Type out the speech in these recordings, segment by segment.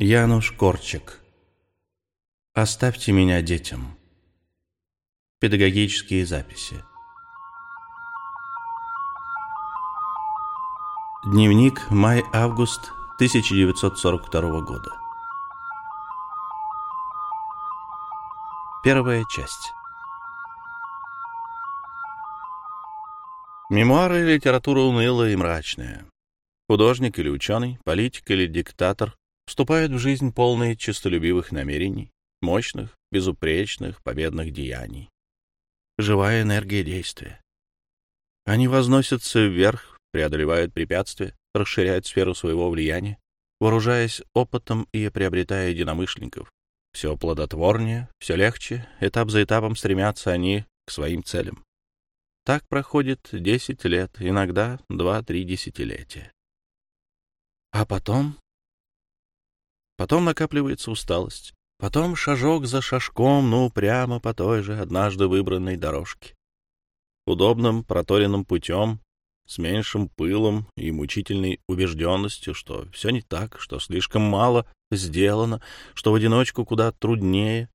Януш Корчик. Оставьте меня детям. Педагогические записи. Дневник май-август 1942 года. Первая часть. Мемуары — литература унылая и мрачная. Художник или ученый, политик или диктатор вступают в жизнь полные честолюбивых намерений, мощных, безупречных, победных деяний. Живая энергия действия. Они возносятся вверх, преодолевают препятствия, расширяют сферу своего влияния, вооружаясь опытом и приобретая единомышленников. Все плодотворнее, все легче, этап за этапом стремятся они к своим целям. Так проходит 10 лет, иногда 2-3 десятилетия. А потом Потом накапливается усталость. Потом шажок за шажком, ну, прямо по той же однажды выбранной дорожке. Удобным проторенным путем, с меньшим пылом и мучительной убежденностью, что все не так, что слишком мало сделано, что в одиночку куда труднее.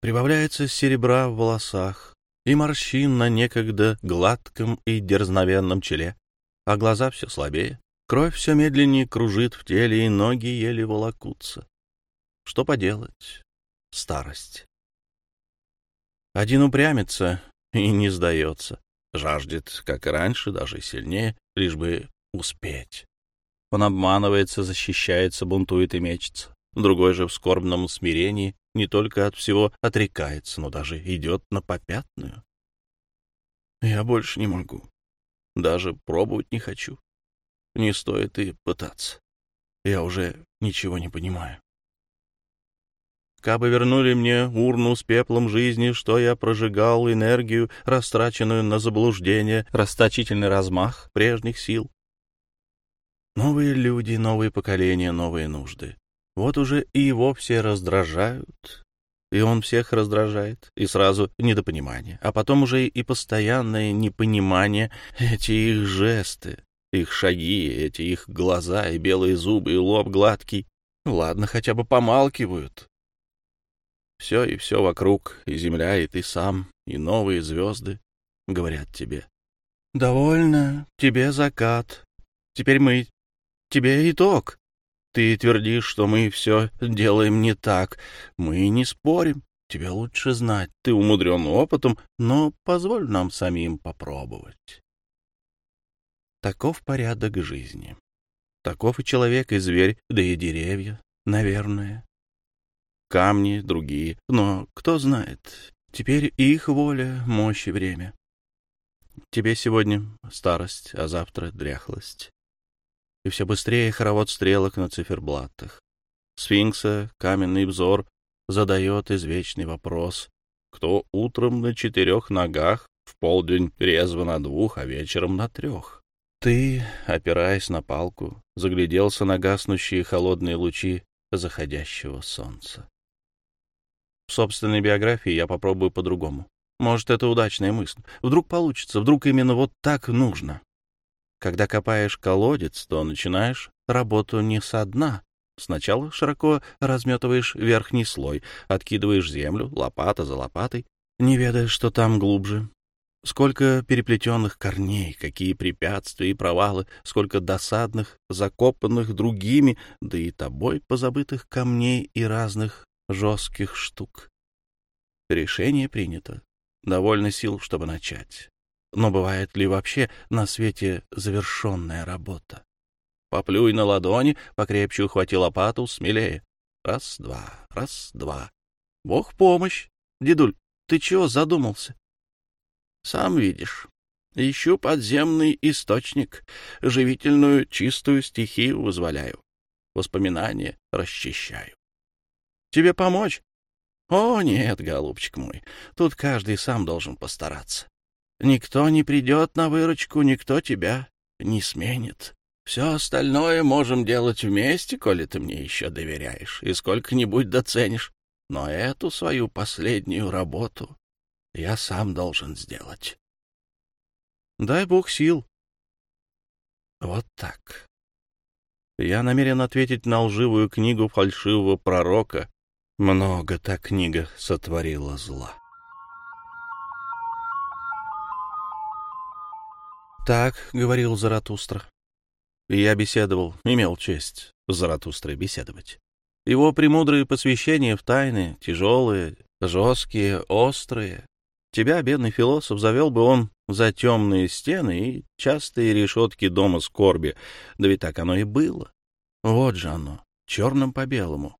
Прибавляется серебра в волосах и морщин на некогда гладком и дерзновенном челе, а глаза все слабее. Кровь все медленнее кружит в теле, и ноги еле волокутся. Что поделать? Старость. Один упрямится и не сдается. Жаждет, как и раньше, даже сильнее, лишь бы успеть. Он обманывается, защищается, бунтует и мечется. Другой же в скорбном смирении не только от всего отрекается, но даже идет на попятную. Я больше не могу. Даже пробовать не хочу. Не стоит и пытаться. Я уже ничего не понимаю. Кабы вернули мне урну с пеплом жизни, что я прожигал энергию, растраченную на заблуждение, расточительный размах прежних сил. Новые люди, новые поколения, новые нужды. Вот уже и его все раздражают, и он всех раздражает, и сразу недопонимание, а потом уже и постоянное непонимание, эти их жесты, их шаги, эти их глаза и белые зубы, и лоб гладкий. Ну ладно, хотя бы помалкивают. Все и все вокруг, и земля, и ты сам, и новые звезды говорят тебе. «Довольно, тебе закат. Теперь мы... Тебе итог. Ты твердишь, что мы все делаем не так. Мы не спорим. Тебе лучше знать. Ты умудрен опытом, но позволь нам самим попробовать». Таков порядок жизни. Таков и человек, и зверь, да и деревья, наверное. Камни другие, но кто знает, теперь их воля, мощь и время. Тебе сегодня старость, а завтра дряхлость. И все быстрее хоровод стрелок на циферблатах. Сфинкса, каменный взор, задает извечный вопрос. Кто утром на четырех ногах, в полдень резво на двух, а вечером на трех? Ты, опираясь на палку, загляделся на гаснущие холодные лучи заходящего солнца. В собственной биографии я попробую по-другому. Может, это удачная мысль. Вдруг получится, вдруг именно вот так нужно. Когда копаешь колодец, то начинаешь работу не со дна. Сначала широко разметываешь верхний слой, откидываешь землю, лопата за лопатой, не ведая, что там глубже. Сколько переплетенных корней, какие препятствия и провалы, сколько досадных, закопанных другими, да и тобой позабытых камней и разных жестких штук. Решение принято. Довольно сил, чтобы начать. Но бывает ли вообще на свете завершенная работа? Поплюй на ладони, покрепче ухвати лопату, смелее. Раз-два, раз-два. Бог помощь. Дедуль, ты чего задумался? Сам видишь. Ищу подземный источник, живительную чистую стихию вызволяю. Воспоминания расчищаю. Тебе помочь? О, нет, голубчик мой, тут каждый сам должен постараться. Никто не придет на выручку, никто тебя не сменит. Все остальное можем делать вместе, коли ты мне еще доверяешь и сколько-нибудь доценишь. Но эту свою последнюю работу я сам должен сделать. Дай бог сил. Вот так. Я намерен ответить на лживую книгу фальшивого пророка. Много та книга сотворила зла. «Так», — говорил Заратустра. Я беседовал, имел честь с Заратустрой беседовать. Его премудрые посвящения в тайны, тяжелые, жесткие, острые. Тебя, бедный философ, завел бы он за темные стены и частые решетки дома скорби. Да ведь так оно и было. Вот же оно, черным по белому.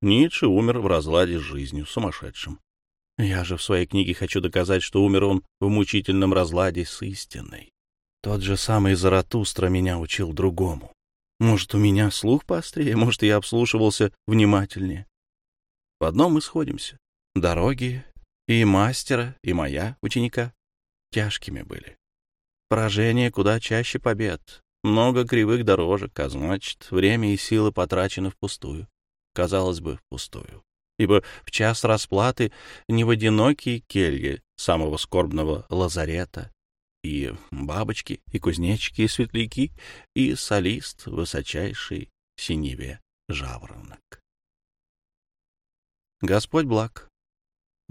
Ницше умер в разладе с жизнью, сумасшедшим. Я же в своей книге хочу доказать, что умер он в мучительном разладе с истиной. Тот же самый Заратустра меня учил другому. Может, у меня слух поострее, может, я обслушивался внимательнее. В одном мы сходимся. Дороги и мастера, и моя ученика тяжкими были. Поражение куда чаще побед. Много кривых дорожек, а значит, время и силы потрачены впустую. Казалось бы, впустую. Ибо в час расплаты не в одинокие келье самого скорбного лазарета, и бабочки, и кузнечики, и светляки, и солист высочайший синеве жаворонок. Господь благ.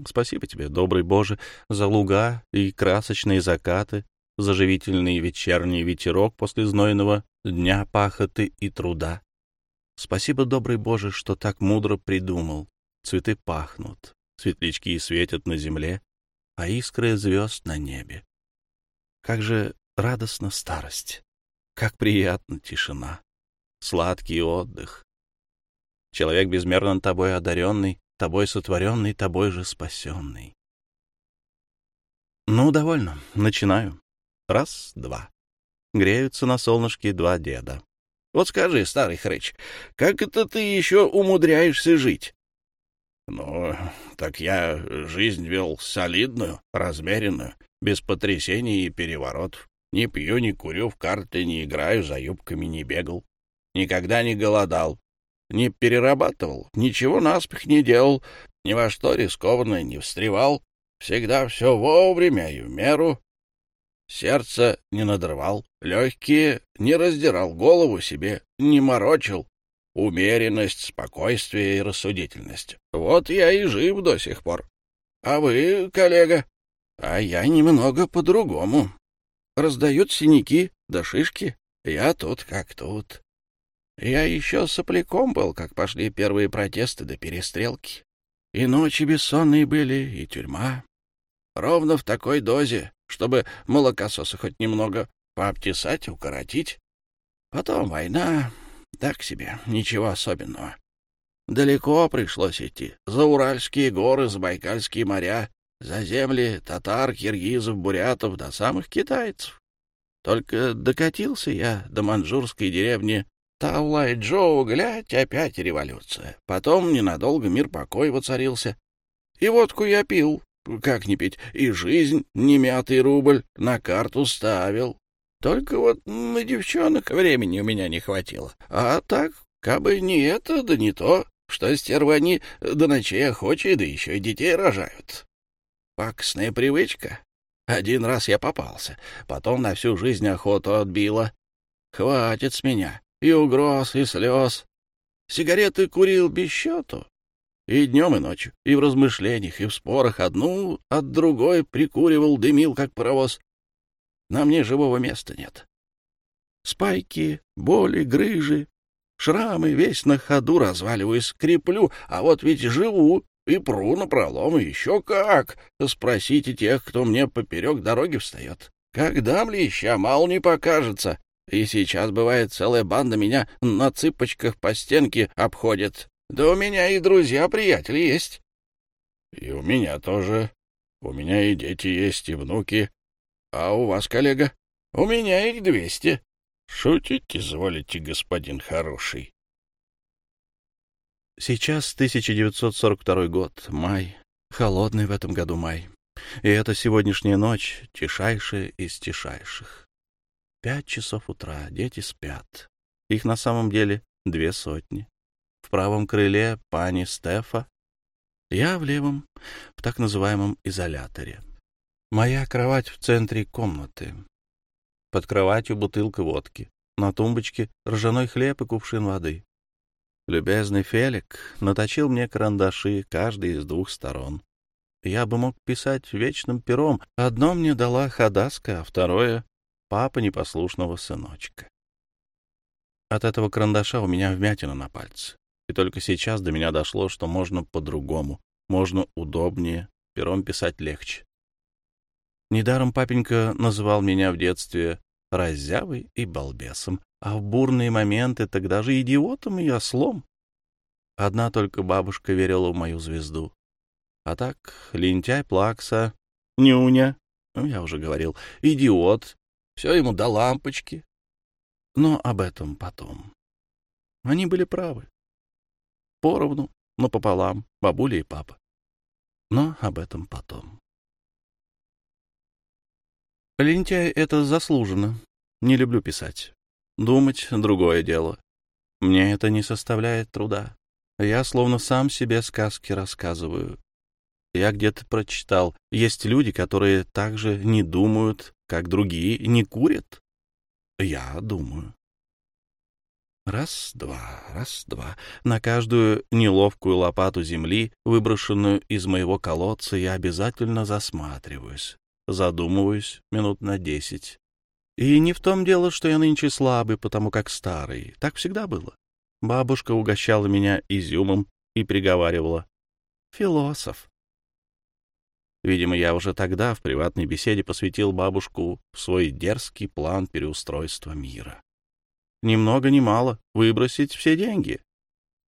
Спасибо тебе, добрый Боже, за луга и красочные закаты, за живительный вечерний ветерок после знойного дня пахоты и труда. Спасибо, добрый Боже, что так мудро придумал. Цветы пахнут, светлячки светят на земле, а искры звезд на небе. Как же радостна старость, как приятна тишина, сладкий отдых. Человек безмерно тобой одаренный, тобой сотворенный, тобой же спасенный. Ну, довольно, начинаю. Раз, два. Греются на солнышке два деда. Вот скажи, старый хрыч, как это ты еще умудряешься жить? Ну, так я жизнь вел солидную, размеренную, без потрясений и переворотов. Не пью, не курю, в карты не играю, за юбками не бегал. Никогда не голодал, не перерабатывал, ничего наспех не делал, ни во что рискованно не встревал. Всегда все вовремя и в меру. Сердце не надрывал, легкие не раздирал, голову себе не морочил. Умеренность, спокойствие и рассудительность. Вот я и жив до сих пор. А вы, коллега? А я немного по-другому. Раздают синяки да шишки. Я тут как тут. Я еще сопляком был, как пошли первые протесты до перестрелки. И ночи бессонные были, и тюрьма. Ровно в такой дозе, чтобы молокососа хоть немного пообтесать, укоротить. Потом война, так себе, ничего особенного. Далеко пришлось идти, за Уральские горы, за Байкальские моря, за земли татар, киргизов, бурятов, до самых китайцев. Только докатился я до манжурской деревни Таулай Джоу, глядь, опять революция. Потом ненадолго мир покой воцарился. И водку я пил, как не пить, и жизнь, немятый рубль, на карту ставил. Только вот на девчонок времени у меня не хватило. А так, кабы не это, да не то, что стервы они до ночей охочие, да еще и детей рожают. Пакостная привычка. Один раз я попался, потом на всю жизнь охоту отбила. Хватит с меня и угроз, и слез. Сигареты курил без счету. И днем, и ночью, и в размышлениях, и в спорах одну от другой прикуривал, дымил, как паровоз. На мне живого места нет. Спайки, боли, грыжи, шрамы, весь на ходу разваливаюсь, креплю, а вот ведь живу и пру на пролом, и еще как. Спросите тех, кто мне поперек дороги встает. Когда млища мало не покажется, и сейчас, бывает, целая банда меня на цыпочках по стенке обходит. Да у меня и друзья-приятели есть. — И у меня тоже. У меня и дети есть, и внуки. А у вас, коллега? У меня их двести. Шутить изволите, господин хороший. Сейчас 1942 год, май. Холодный в этом году май. И это сегодняшняя ночь, тишайшая из тишайших. Пять часов утра, дети спят. Их на самом деле две сотни. В правом крыле пани Стефа, я в левом, в так называемом изоляторе. Моя кровать в центре комнаты. Под кроватью бутылка водки. На тумбочке ржаной хлеб и кувшин воды. Любезный Фелик наточил мне карандаши, каждый из двух сторон. Я бы мог писать вечным пером. Одно мне дала Хадаска, а второе — папа непослушного сыночка. От этого карандаша у меня вмятина на пальце. И только сейчас до меня дошло, что можно по-другому, можно удобнее, пером писать легче. Недаром папенька называл меня в детстве раззявой и балбесом, а в бурные моменты тогда же идиотом и ослом. Одна только бабушка верила в мою звезду. А так, лентяй, плакса, нюня, ну, я уже говорил, идиот, все ему до лампочки. Но об этом потом. Они были правы. Поровну, но пополам, бабуля и папа. Но об этом потом. Лентяй — это заслуженно. Не люблю писать. Думать — другое дело. Мне это не составляет труда. Я словно сам себе сказки рассказываю. Я где-то прочитал, есть люди, которые так же не думают, как другие, не курят. Я думаю. Раз-два, раз-два. На каждую неловкую лопату земли, выброшенную из моего колодца, я обязательно засматриваюсь, задумываюсь минут на десять. И не в том дело, что я нынче слабый, потому как старый. Так всегда было. Бабушка угощала меня изюмом и приговаривала. «Философ». Видимо, я уже тогда в приватной беседе посвятил бабушку в свой дерзкий план переустройства мира. Ни много ни мало выбросить все деньги.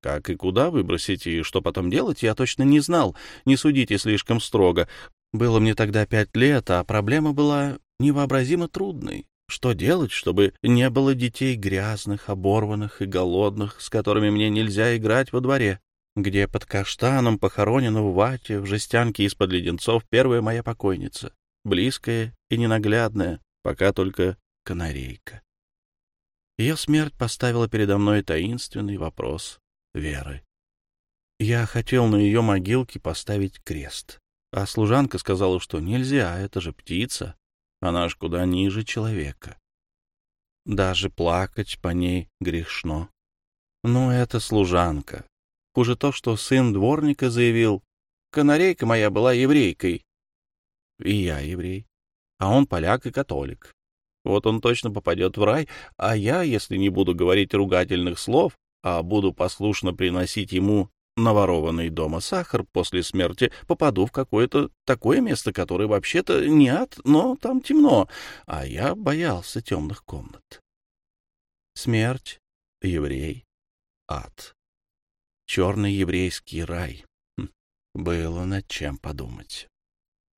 Как и куда выбросить и что потом делать, я точно не знал. Не судите слишком строго. Было мне тогда пять лет, а проблема была невообразимо трудной. Что делать, чтобы не было детей грязных, оборванных и голодных, с которыми мне нельзя играть во дворе? Где под каштаном похоронена в вате, в жестянке из-под леденцов, первая моя покойница, близкая и ненаглядная, пока только канарейка. Ее смерть поставила передо мной таинственный вопрос веры. Я хотел на ее могилке поставить крест, а служанка сказала, что нельзя, это же птица, она ж куда ниже человека. Даже плакать по ней грешно. Но это служанка, Хуже то, что сын дворника заявил, «Канарейка моя была еврейкой». И я еврей, а он поляк и католик. Вот он точно попадет в рай, а я, если не буду говорить ругательных слов, а буду послушно приносить ему наворованный дома сахар после смерти, попаду в какое-то такое место, которое вообще-то не ад, но там темно, а я боялся темных комнат. Смерть, еврей, ад черный еврейский рай. Хм, было над чем подумать.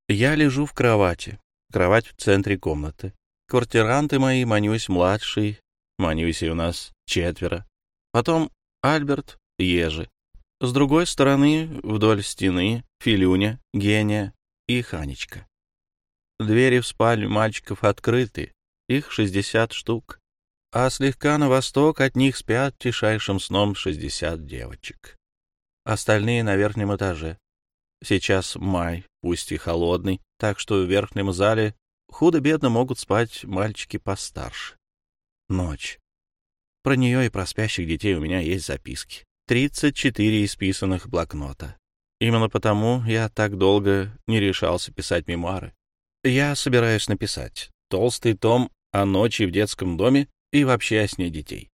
Я лежу в кровати. Кровать в центре комнаты. Квартиранты мои, Манюсь младший, Манюси у нас четверо. Потом Альберт, Ежи. С другой стороны, вдоль стены, Филюня, Гения и Ханечка. Двери в спальню мальчиков открыты, их шестьдесят штук а слегка на восток от них спят тишайшим сном шестьдесят девочек. Остальные на верхнем этаже. Сейчас май, пусть и холодный, так что в верхнем зале худо-бедно могут спать мальчики постарше. Ночь. Про нее и про спящих детей у меня есть записки. Тридцать четыре исписанных блокнота. Именно потому я так долго не решался писать мемуары. Я собираюсь написать толстый том о ночи в детском доме и вообще о сне детей.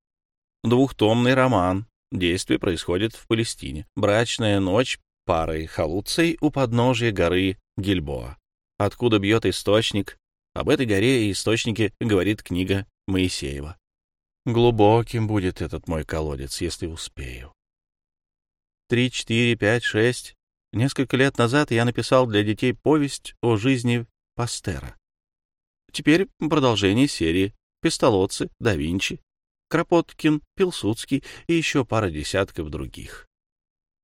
Двухтомный роман. Действие происходит в Палестине. Брачная ночь парой Халуцей у подножия горы Гильбоа. Откуда бьет источник? Об этой горе и источнике говорит книга Моисеева. Глубоким будет этот мой колодец, если успею. Три, четыре, пять, шесть. Несколько лет назад я написал для детей повесть о жизни Пастера. Теперь продолжение серии Пестолоцци, да Винчи, Кропоткин, Пилсудский и еще пара десятков других.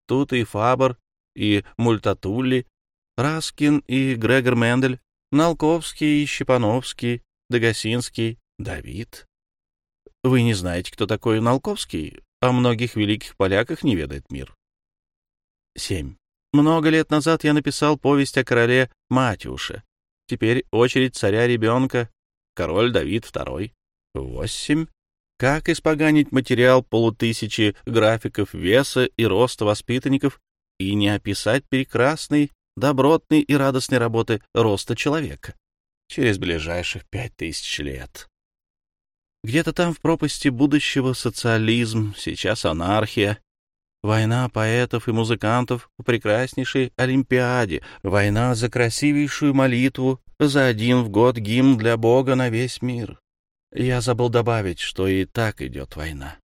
Тут и Фабер, и Мультатулли, Раскин и Грегор Мендель, Налковский и Щепановский, Дагасинский, Давид. Вы не знаете, кто такой Налковский? О многих великих поляках не ведает мир. 7. Много лет назад я написал повесть о короле Матюше. Теперь очередь царя-ребенка король Давид II. Восемь. Как испоганить материал полутысячи графиков веса и роста воспитанников и не описать прекрасной, добротной и радостной работы роста человека через ближайших пять тысяч лет? Где-то там в пропасти будущего социализм, сейчас анархия, Война поэтов и музыкантов по прекраснейшей Олимпиаде, война за красивейшую молитву, за один в год гимн для Бога на весь мир. Я забыл добавить, что и так идет война.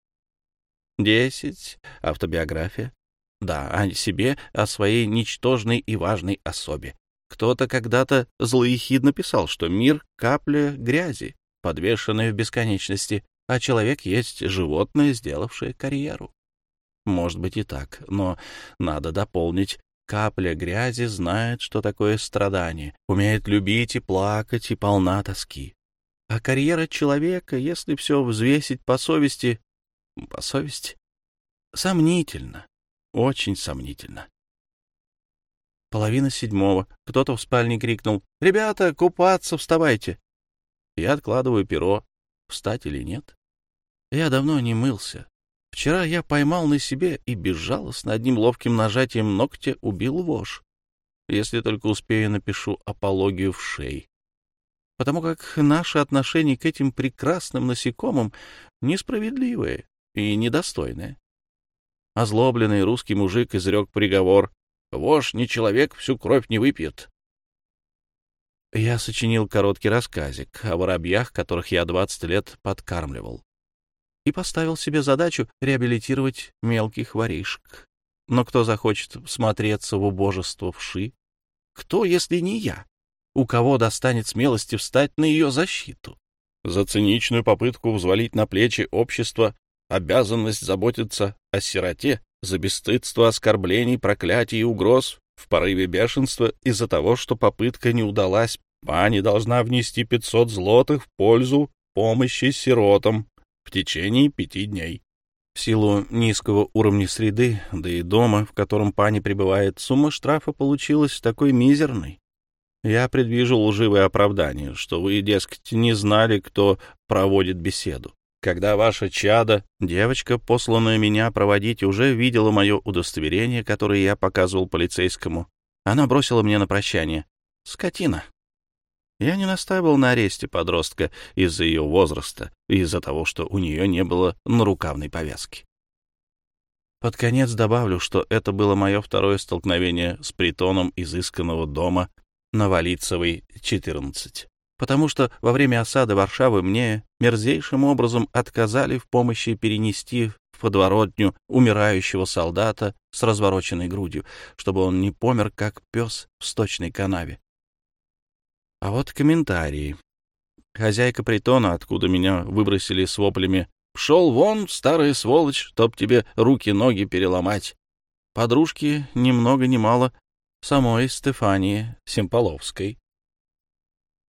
Десять. Автобиография. Да, о себе, о своей ничтожной и важной особе. Кто-то когда-то злоехидно писал, что мир — капля грязи, подвешенная в бесконечности, а человек есть животное, сделавшее карьеру. Может быть и так, но надо дополнить. Капля грязи знает, что такое страдание, умеет любить и плакать, и полна тоски. А карьера человека, если все взвесить по совести... По совести? Сомнительно. Очень сомнительно. Половина седьмого. Кто-то в спальне крикнул. «Ребята, купаться, вставайте!» Я откладываю перо. Встать или нет? Я давно не мылся. Вчера я поймал на себе и безжалостно одним ловким нажатием ногтя убил вож. Если только успею, напишу апологию в шей. Потому как наше отношение к этим прекрасным насекомым несправедливое и недостойное. Озлобленный русский мужик изрек приговор «Вож не человек, всю кровь не выпьет». Я сочинил короткий рассказик о воробьях, которых я двадцать лет подкармливал и поставил себе задачу реабилитировать мелких воришек. Но кто захочет смотреться в убожество вши? Кто, если не я? У кого достанет смелости встать на ее защиту? За циничную попытку взвалить на плечи общества обязанность заботиться о сироте, за бесстыдство оскорблений, проклятий и угроз, в порыве бешенства из-за того, что попытка не удалась, пани должна внести 500 злотых в пользу помощи сиротам, в течение пяти дней. В силу низкого уровня среды, да и дома, в котором пани пребывает, сумма штрафа получилась такой мизерной. Я предвижу лживое оправдание, что вы, дескать, не знали, кто проводит беседу. Когда ваша чада, девочка, посланная меня проводить, уже видела мое удостоверение, которое я показывал полицейскому, она бросила мне на прощание. «Скотина, я не настаивал на аресте подростка из-за ее возраста и из-за того, что у нее не было нарукавной повязки. Под конец добавлю, что это было мое второе столкновение с притоном изысканного дома на Валицевой, 14, потому что во время осады Варшавы мне мерзейшим образом отказали в помощи перенести в подворотню умирающего солдата с развороченной грудью, чтобы он не помер, как пес в сточной канаве. А вот комментарии. Хозяйка притона, откуда меня выбросили с воплями «Пшел вон, старая сволочь, чтоб тебе руки-ноги переломать». Подружки ни много ни мало самой Стефании Симполовской.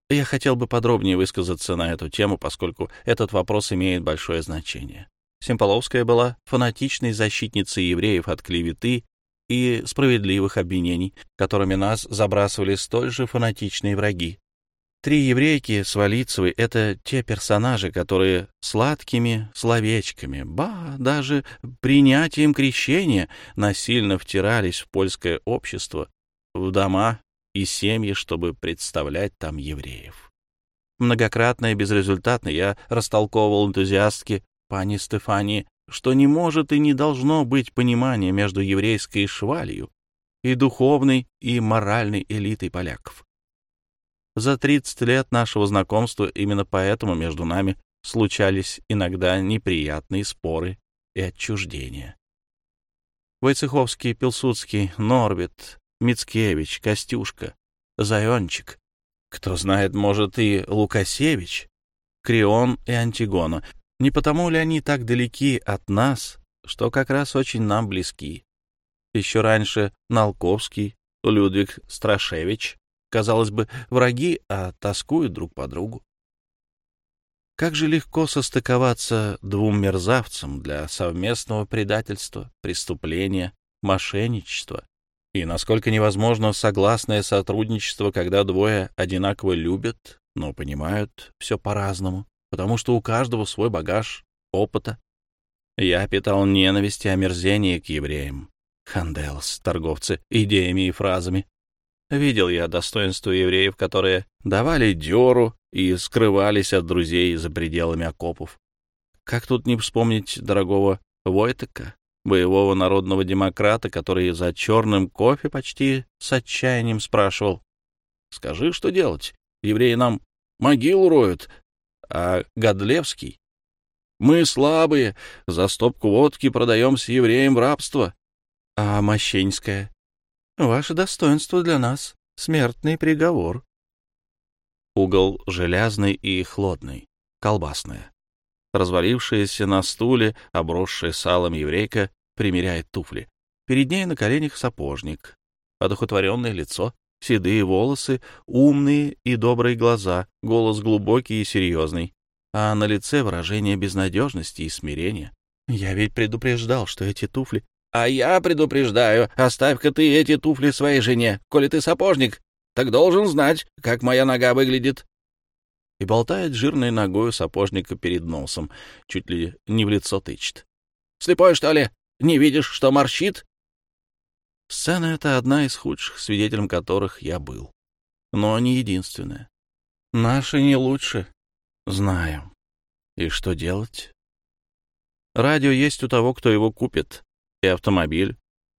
Я хотел бы подробнее высказаться на эту тему, поскольку этот вопрос имеет большое значение. Симполовская была фанатичной защитницей евреев от клеветы и справедливых обвинений, которыми нас забрасывали столь же фанатичные враги. Три еврейки с Валицевой — это те персонажи, которые сладкими словечками, ба, даже принятием крещения насильно втирались в польское общество, в дома и семьи, чтобы представлять там евреев. Многократно и безрезультатно я растолковывал энтузиастке пани Стефании что не может и не должно быть понимания между еврейской швалью и духовной и моральной элитой поляков. За 30 лет нашего знакомства именно поэтому между нами случались иногда неприятные споры и отчуждения. Войцеховский, Пилсудский, Норбит, Мицкевич, Костюшка, Зайончик, кто знает, может, и Лукасевич, Крион и Антигона не потому ли они так далеки от нас, что как раз очень нам близки? Еще раньше Налковский, Людвиг Страшевич, казалось бы, враги, а тоскуют друг по другу. Как же легко состыковаться двум мерзавцам для совместного предательства, преступления, мошенничества, и насколько невозможно согласное сотрудничество, когда двое одинаково любят, но понимают все по-разному потому что у каждого свой багаж, опыта. Я питал ненависть и омерзение к евреям. Ханделс, торговцы идеями и фразами. Видел я достоинство евреев, которые давали дёру и скрывались от друзей за пределами окопов. Как тут не вспомнить дорогого Войтека, боевого народного демократа, который за черным кофе почти с отчаянием спрашивал. «Скажи, что делать? Евреи нам могилу роют, а Годлевский мы слабые, за стопку водки продаемся евреям в рабство. А Мощенская? Ваше достоинство для нас — смертный приговор. Угол железный и хлодный, колбасная. Развалившаяся на стуле, обросшая салом еврейка, примеряет туфли. Перед ней на коленях сапожник. Одухотворенное лицо, седые волосы, умные и добрые глаза, голос глубокий и серьезный а на лице выражение безнадежности и смирения. Я ведь предупреждал, что эти туфли... А я предупреждаю, оставь-ка ты эти туфли своей жене. Коли ты сапожник, так должен знать, как моя нога выглядит. И болтает жирной ногою сапожника перед носом, чуть ли не в лицо тычет. Слепой, что ли? Не видишь, что морщит? Сцена эта одна из худших, свидетелем которых я был. Но не единственная. Наши не лучше, Знаю. И что делать? Радио есть у того, кто его купит. И автомобиль,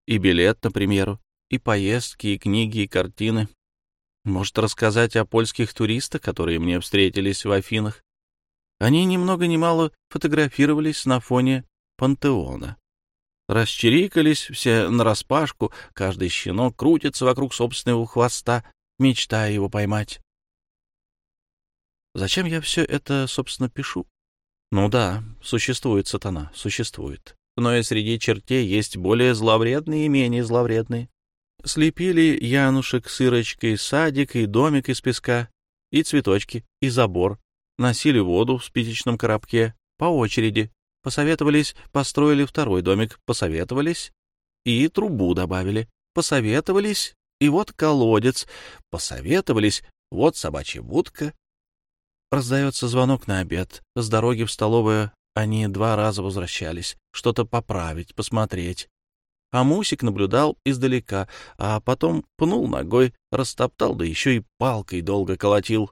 и билет, например, и поездки, и книги, и картины. Может, рассказать о польских туристах, которые мне встретились в Афинах. Они ни много мало фотографировались на фоне пантеона. Расчирикались все нараспашку, каждый щенок крутится вокруг собственного хвоста, мечтая его поймать. Зачем я все это, собственно, пишу? Ну да, существует сатана, существует. Но и среди чертей есть более зловредные и менее зловредные. Слепили Янушек с Ирочкой садик и домик из песка, и цветочки, и забор. Носили воду в спичечном коробке по очереди. Посоветовались, построили второй домик, посоветовались, и трубу добавили. Посоветовались, и вот колодец. Посоветовались, вот собачья будка, Раздается звонок на обед. С дороги в столовую они два раза возвращались. Что-то поправить, посмотреть. А Мусик наблюдал издалека, а потом пнул ногой, растоптал, да еще и палкой долго колотил.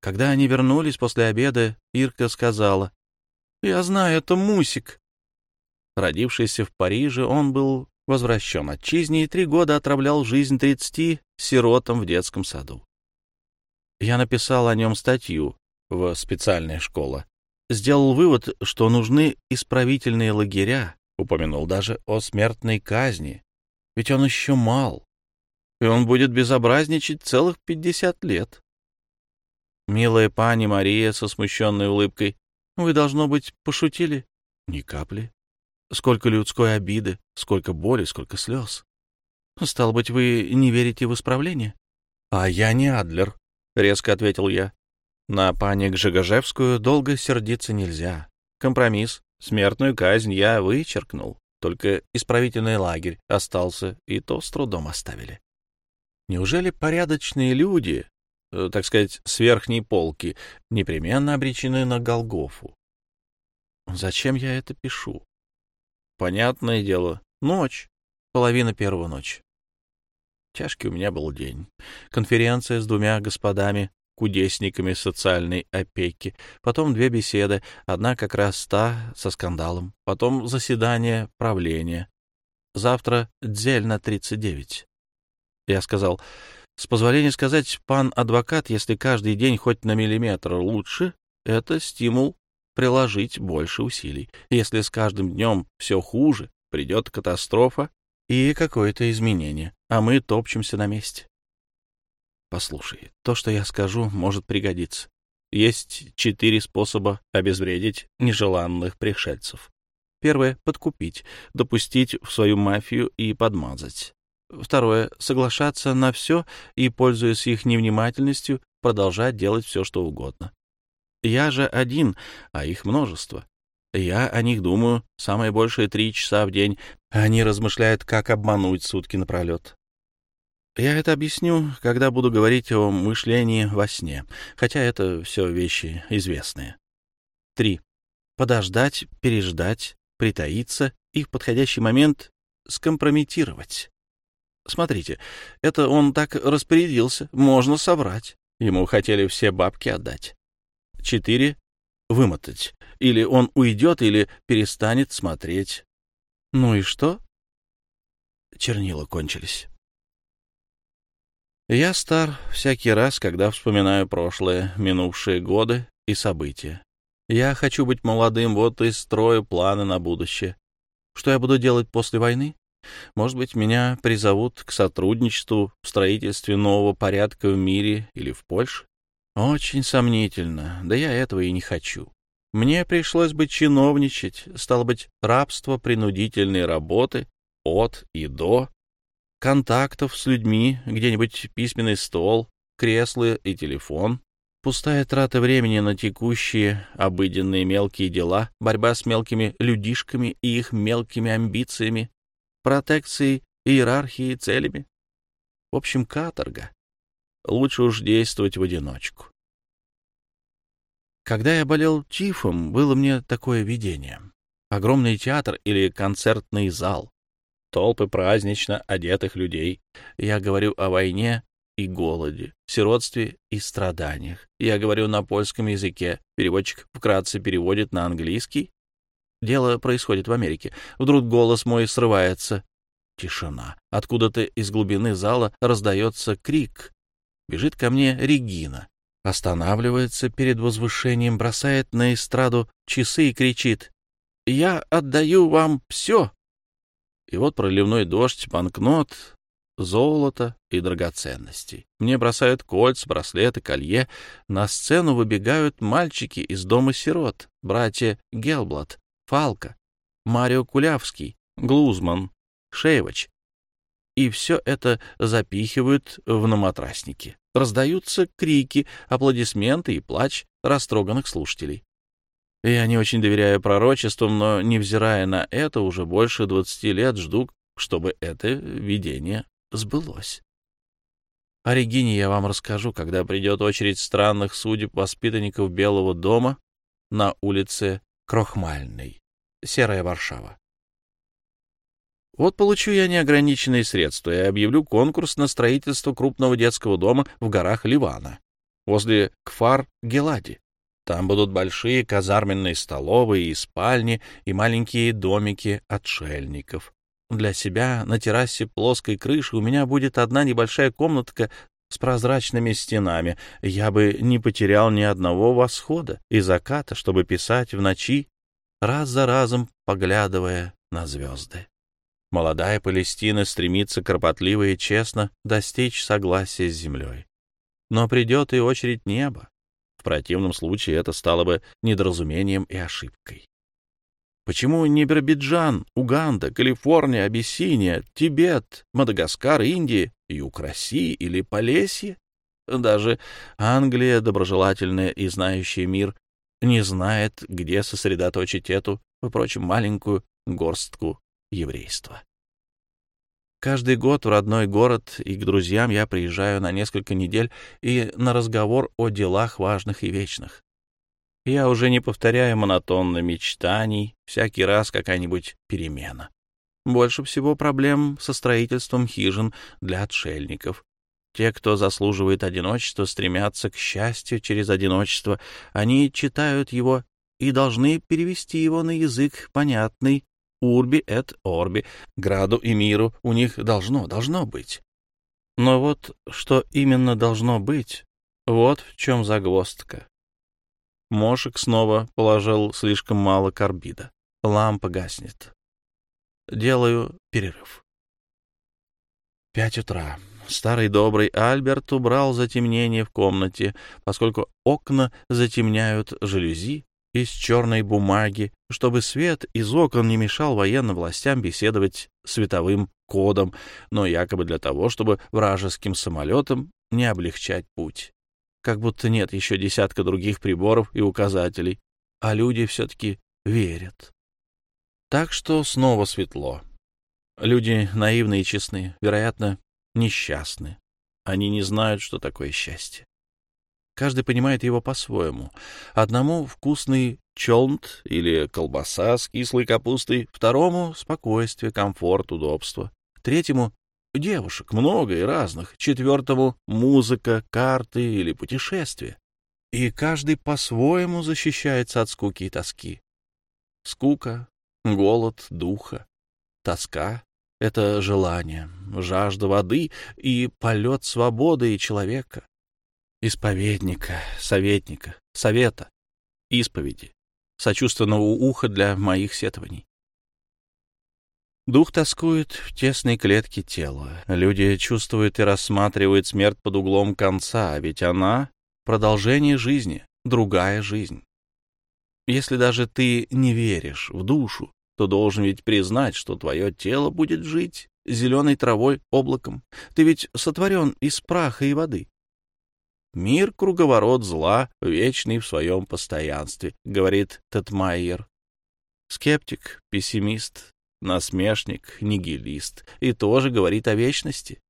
Когда они вернулись после обеда, Ирка сказала, «Я знаю, это Мусик». Родившийся в Париже, он был возвращен отчизне и три года отравлял жизнь тридцати сиротам в детском саду. Я написал о нем статью в специальная школа. Сделал вывод, что нужны исправительные лагеря, упомянул даже о смертной казни. Ведь он еще мал, и он будет безобразничать целых пятьдесят лет. Милая пани Мария со смущенной улыбкой. Вы, должно быть, пошутили? Ни капли. Сколько людской обиды, сколько боли, сколько слез. Стало быть, вы не верите в исправление? А я не Адлер, — резко ответил я. На пани Гжигожевскую долго сердиться нельзя. Компромисс, смертную казнь я вычеркнул. Только исправительный лагерь остался, и то с трудом оставили. Неужели порядочные люди, так сказать, с верхней полки, непременно обречены на Голгофу? Зачем я это пишу? Понятное дело, ночь, половина первого ночи. Тяжкий у меня был день. Конференция с двумя господами, кудесниками социальной опеки, потом две беседы, одна как раз та со скандалом, потом заседание правления. Завтра дзель на 39. Я сказал, с позволения сказать, пан адвокат, если каждый день хоть на миллиметр лучше, это стимул приложить больше усилий. Если с каждым днем все хуже, придет катастрофа, и какое-то изменение, а мы топчемся на месте. Послушай, то, что я скажу, может пригодиться. Есть четыре способа обезвредить нежеланных пришельцев. Первое — подкупить, допустить в свою мафию и подмазать. Второе — соглашаться на все и, пользуясь их невнимательностью, продолжать делать все, что угодно. Я же один, а их множество. Я о них думаю самое большее три часа в день. Они размышляют, как обмануть сутки напролет. Я это объясню, когда буду говорить о мышлении во сне, хотя это все вещи известные. Три. подождать, переждать, притаиться и в подходящий момент скомпрометировать. Смотрите, это он так распорядился, можно соврать. Ему хотели все бабки отдать. Четыре — вымотать. Или он уйдет, или перестанет смотреть. Ну и что? Чернила кончились. Я стар всякий раз, когда вспоминаю прошлое, минувшие годы и события. Я хочу быть молодым, вот и строю планы на будущее. Что я буду делать после войны? Может быть, меня призовут к сотрудничеству в строительстве нового порядка в мире или в Польше? Очень сомнительно, да я этого и не хочу. Мне пришлось бы чиновничать, стало быть, рабство принудительной работы от и до, контактов с людьми, где-нибудь письменный стол, кресло и телефон, пустая трата времени на текущие обыденные мелкие дела, борьба с мелкими людишками и их мелкими амбициями, протекцией, иерархией, целями. В общем, каторга. Лучше уж действовать в одиночку. Когда я болел тифом, было мне такое видение. Огромный театр или концертный зал, толпы празднично одетых людей. Я говорю о войне и голоде, сиротстве и страданиях. Я говорю на польском языке. Переводчик вкратце переводит на английский. Дело происходит в Америке. Вдруг голос мой срывается. Тишина. Откуда-то из глубины зала раздается крик. Бежит ко мне Регина. Останавливается перед возвышением, бросает на эстраду часы и кричит. «Я отдаю вам все!» И вот проливной дождь, банкнот, золото и драгоценностей. Мне бросают кольца, браслеты, колье. На сцену выбегают мальчики из дома сирот, братья Гелблат, Фалка, Марио Кулявский, Глузман, Шейвач. И все это запихивают в наматрасники. Раздаются крики, аплодисменты и плач растроганных слушателей. Я не очень доверяю пророчествам, но, невзирая на это, уже больше двадцати лет жду, чтобы это видение сбылось. О Регине я вам расскажу, когда придет очередь странных судеб воспитанников Белого дома на улице Крохмальной. Серая Варшава. Вот получу я неограниченные средства и объявлю конкурс на строительство крупного детского дома в горах Ливана, возле Кфар-Гелади. Там будут большие казарменные столовые и спальни, и маленькие домики отшельников. Для себя на террасе плоской крыши у меня будет одна небольшая комнатка с прозрачными стенами. Я бы не потерял ни одного восхода и заката, чтобы писать в ночи раз за разом поглядывая на звезды. Молодая Палестина стремится кропотливо и честно достичь согласия с землей. Но придет и очередь неба. В противном случае это стало бы недоразумением и ошибкой. Почему не Биробиджан, Уганда, Калифорния, Абиссиния, Тибет, Мадагаскар, Индия, юг России или Полесье? Даже Англия, доброжелательная и знающая мир, не знает, где сосредоточить эту, впрочем, маленькую горстку еврейства. Каждый год в родной город и к друзьям я приезжаю на несколько недель и на разговор о делах важных и вечных. Я уже не повторяю монотонно мечтаний, всякий раз какая-нибудь перемена. Больше всего проблем со строительством хижин для отшельников, те, кто заслуживает одиночества, стремятся к счастью через одиночество. Они читают его и должны перевести его на язык понятный. Урби эт орби, граду и миру у них должно, должно быть. Но вот что именно должно быть, вот в чем загвоздка. Мошек снова положил слишком мало карбида. Лампа гаснет. Делаю перерыв. Пять утра. Старый добрый Альберт убрал затемнение в комнате, поскольку окна затемняют жалюзи из черной бумаги, чтобы свет из окон не мешал военным властям беседовать световым кодом, но якобы для того, чтобы вражеским самолетам не облегчать путь. Как будто нет еще десятка других приборов и указателей, а люди все-таки верят. Так что снова светло. Люди наивные и честны, вероятно, несчастны. Они не знают, что такое счастье. каждый понимает его по-своему. Одному вкусный челнт или колбаса с кислой капустой, второму — спокойствие, комфорт, удобство, третьему — девушек, много и разных, четвертому — музыка, карты или путешествия. И каждый по-своему защищается от скуки и тоски. Скука, голод духа, тоска — это желание, жажда воды и полет свободы и человека, исповедника, советника, совета, исповеди, сочувственного уха для моих сетований. Дух тоскует в тесной клетке тела. Люди чувствуют и рассматривают смерть под углом конца, ведь она — продолжение жизни, другая жизнь. Если даже ты не веришь в душу, то должен ведь признать, что твое тело будет жить зеленой травой, облаком. Ты ведь сотворен из праха и воды. Мир — круговорот зла, вечный в своем постоянстве, говорит Татмайер. Скептик, пессимист, насмешник, нигилист и тоже говорит о вечности.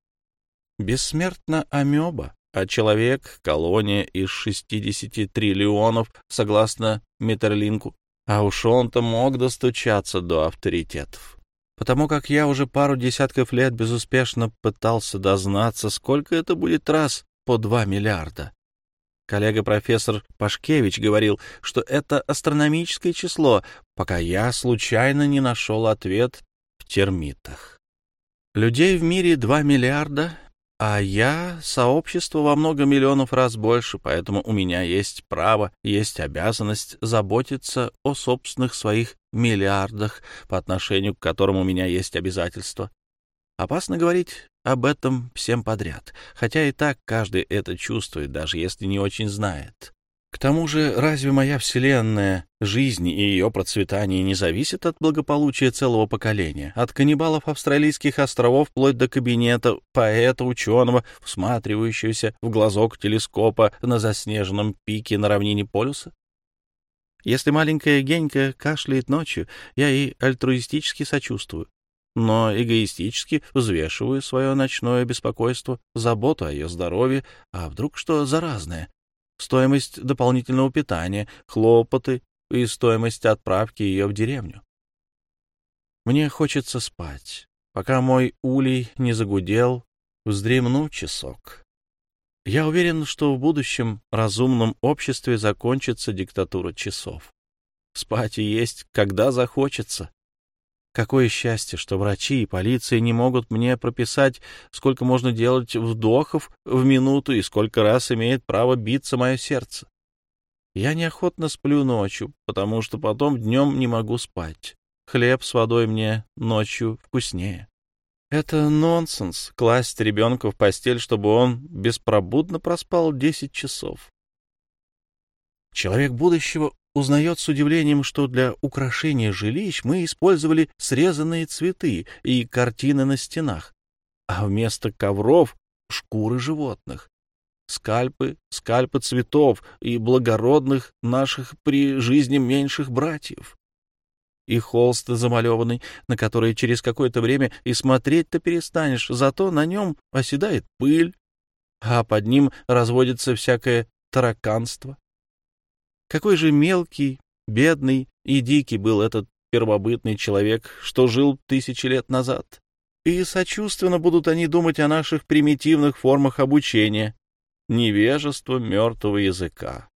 Бессмертна амеба, а человек — колония из 60 триллионов, согласно Метерлинку. А уж он-то мог достучаться до авторитетов. Потому как я уже пару десятков лет безуспешно пытался дознаться, сколько это будет раз по 2 миллиарда. Коллега-профессор Пашкевич говорил, что это астрономическое число, пока я случайно не нашел ответ в термитах. Людей в мире 2 миллиарда, а я — сообщество во много миллионов раз больше, поэтому у меня есть право, есть обязанность заботиться о собственных своих миллиардах, по отношению к которым у меня есть обязательства. Опасно говорить об этом всем подряд, хотя и так каждый это чувствует, даже если не очень знает. К тому же, разве моя вселенная, жизнь и ее процветание не зависит от благополучия целого поколения, от каннибалов австралийских островов вплоть до кабинета поэта, ученого, всматривающегося в глазок телескопа на заснеженном пике на равнине полюса? Если маленькая Генька кашляет ночью, я ей альтруистически сочувствую, но эгоистически взвешиваю свое ночное беспокойство, заботу о ее здоровье, а вдруг что заразное, стоимость дополнительного питания, хлопоты и стоимость отправки ее в деревню. Мне хочется спать. Пока мой улей не загудел, вздремну часок. Я уверен, что в будущем разумном обществе закончится диктатура часов. Спать и есть, когда захочется. Какое счастье, что врачи и полиция не могут мне прописать, сколько можно делать вдохов в минуту и сколько раз имеет право биться мое сердце. Я неохотно сплю ночью, потому что потом днем не могу спать. Хлеб с водой мне ночью вкуснее. Это нонсенс — класть ребенка в постель, чтобы он беспробудно проспал десять часов. Человек будущего узнает с удивлением, что для украшения жилищ мы использовали срезанные цветы и картины на стенах, а вместо ковров — шкуры животных, скальпы, скальпы цветов и благородных наших при жизни меньших братьев. И холст замалеванный, на который через какое-то время и смотреть-то перестанешь, зато на нем оседает пыль, а под ним разводится всякое тараканство. Какой же мелкий, бедный и дикий был этот первобытный человек, что жил тысячи лет назад. И сочувственно будут они думать о наших примитивных формах обучения, невежество мертвого языка.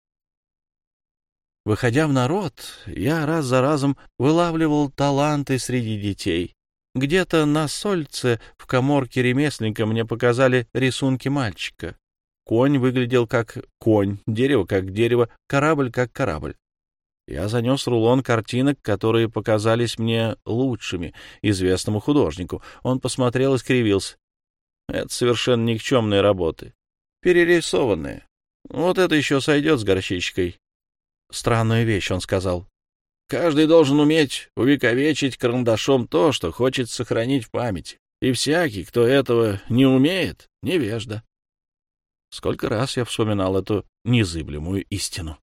Выходя в народ, я раз за разом вылавливал таланты среди детей. Где-то на Сольце в коморке ремесленника мне показали рисунки мальчика. Конь выглядел как конь, дерево как дерево, корабль как корабль. Я занес рулон картинок, которые показались мне лучшими, известному художнику. Он посмотрел и скривился. Это совершенно никчемные работы. Перерисованные. Вот это еще сойдет с горчичкой. Странную вещь, он сказал. Каждый должен уметь увековечить карандашом то, что хочет сохранить в памяти. И всякий, кто этого не умеет, невежда. Сколько раз я вспоминал эту незыблемую истину.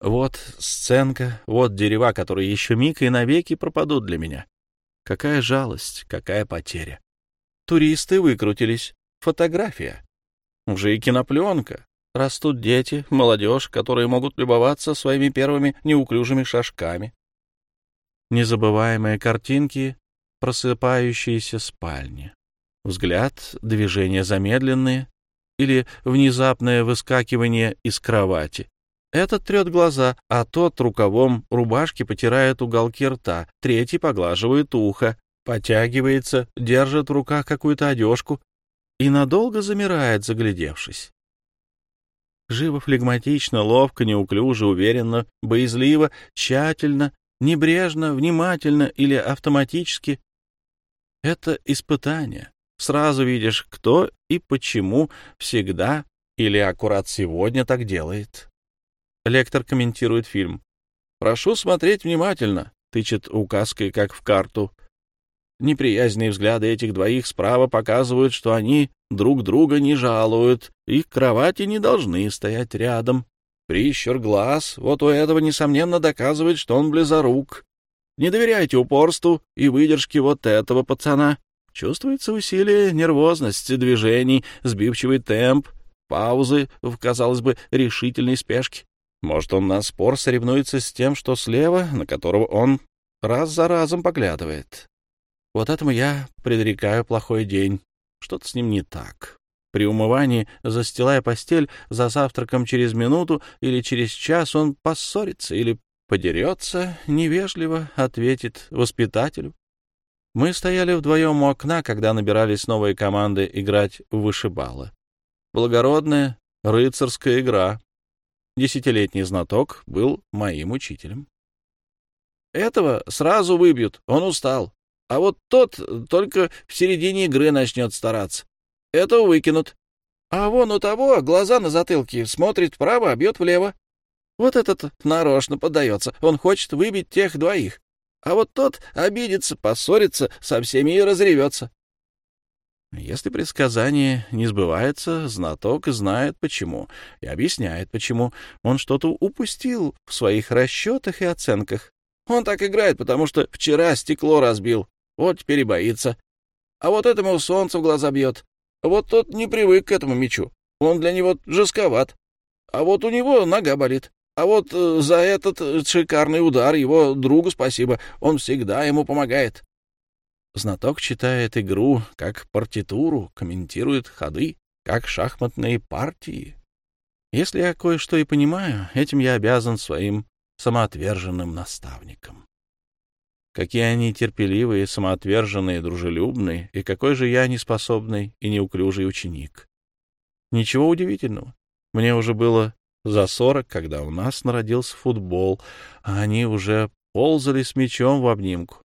Вот сценка, вот дерева, которые еще миг и навеки пропадут для меня. Какая жалость, какая потеря. Туристы выкрутились. Фотография. Уже и кинопленка. растут дети, молодежь, которые могут любоваться своими первыми неуклюжими шажками. Незабываемые картинки просыпающиеся спальни. Взгляд, движения замедленные или внезапное выскакивание из кровати. Этот трет глаза, а тот рукавом рубашки потирает уголки рта, третий поглаживает ухо, потягивается, держит в руках какую-то одежку и надолго замирает, заглядевшись. Живо, флегматично, ловко, неуклюже, уверенно, боязливо, тщательно, небрежно, внимательно или автоматически. Это испытание. Сразу видишь, кто и почему всегда или аккурат сегодня так делает. Лектор комментирует фильм. «Прошу смотреть внимательно», — тычет указкой, как в карту. Неприязненные взгляды этих двоих справа показывают, что они друг друга не жалуют, их кровати не должны стоять рядом. Прищур глаз вот у этого, несомненно, доказывает, что он близорук. Не доверяйте упорству и выдержке вот этого пацана. Чувствуется усилие, нервозность движений, сбивчивый темп, паузы в, казалось бы, решительной спешке. Может, он на спор соревнуется с тем, что слева, на которого он раз за разом поглядывает. Вот этому я предрекаю плохой день. Что-то с ним не так. При умывании, застилая постель, за завтраком через минуту или через час он поссорится или подерется, невежливо ответит воспитателю. Мы стояли вдвоем у окна, когда набирались новые команды играть в вышибалы. Благородная рыцарская игра, Десятилетний знаток был моим учителем. Этого сразу выбьют, он устал. А вот тот только в середине игры начнет стараться. Этого выкинут. А вон у того глаза на затылке, смотрит вправо, а бьет влево. Вот этот нарочно поддается, он хочет выбить тех двоих. А вот тот обидится, поссорится со всеми и разревется. Если предсказание не сбывается, знаток знает почему и объясняет почему. Он что-то упустил в своих расчетах и оценках. Он так играет, потому что вчера стекло разбил, вот теперь и боится. А вот этому солнце в глаза бьет. Вот тот не привык к этому мечу. Он для него жестковат. А вот у него нога болит. А вот э, за этот шикарный удар его другу спасибо. Он всегда ему помогает. Знаток читает игру как партитуру, комментирует ходы, как шахматные партии. Если я кое-что и понимаю, этим я обязан своим самоотверженным наставникам. Какие они терпеливые, самоотверженные, дружелюбные, и какой же я неспособный и неуклюжий ученик. Ничего удивительного. Мне уже было за сорок, когда у нас народился футбол, а они уже ползали с мячом в обнимку.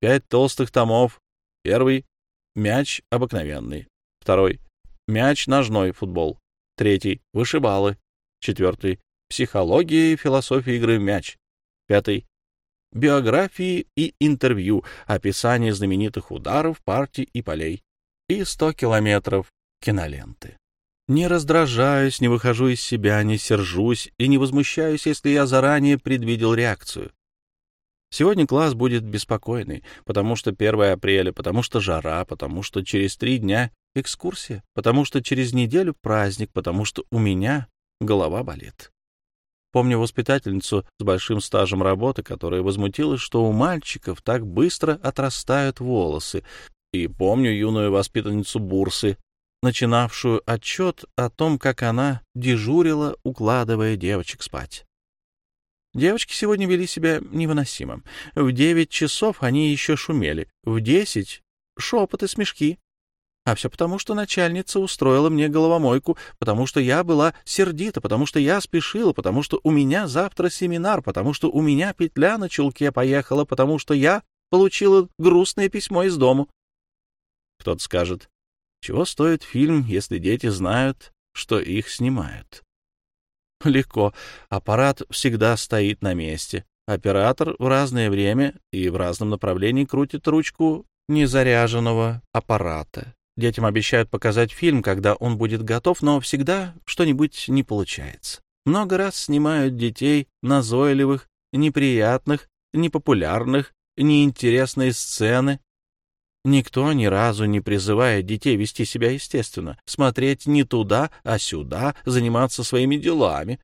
Пять толстых томов. Первый — мяч обыкновенный. Второй — мяч ножной футбол. Третий — вышибалы. Четвертый — психология и философия игры в мяч. Пятый — биографии и интервью, описание знаменитых ударов, партий и полей. И сто километров киноленты. Не раздражаюсь, не выхожу из себя, не сержусь и не возмущаюсь, если я заранее предвидел реакцию. Сегодня класс будет беспокойный, потому что 1 апреля, потому что жара, потому что через три дня экскурсия, потому что через неделю праздник, потому что у меня голова болит. Помню воспитательницу с большим стажем работы, которая возмутилась, что у мальчиков так быстро отрастают волосы, и помню юную воспитанницу Бурсы, начинавшую отчет о том, как она дежурила, укладывая девочек спать. Девочки сегодня вели себя невыносимо. В девять часов они еще шумели, в десять — шепот и смешки. А все потому, что начальница устроила мне головомойку, потому что я была сердита, потому что я спешила, потому что у меня завтра семинар, потому что у меня петля на чулке поехала, потому что я получила грустное письмо из дому. Кто-то скажет, чего стоит фильм, если дети знают, что их снимают? Легко. Аппарат всегда стоит на месте. Оператор в разное время и в разном направлении крутит ручку незаряженного аппарата. Детям обещают показать фильм, когда он будет готов, но всегда что-нибудь не получается. Много раз снимают детей назойливых, неприятных, непопулярных, неинтересные сцены. Никто ни разу не призывает детей вести себя естественно, смотреть не туда, а сюда, заниматься своими делами.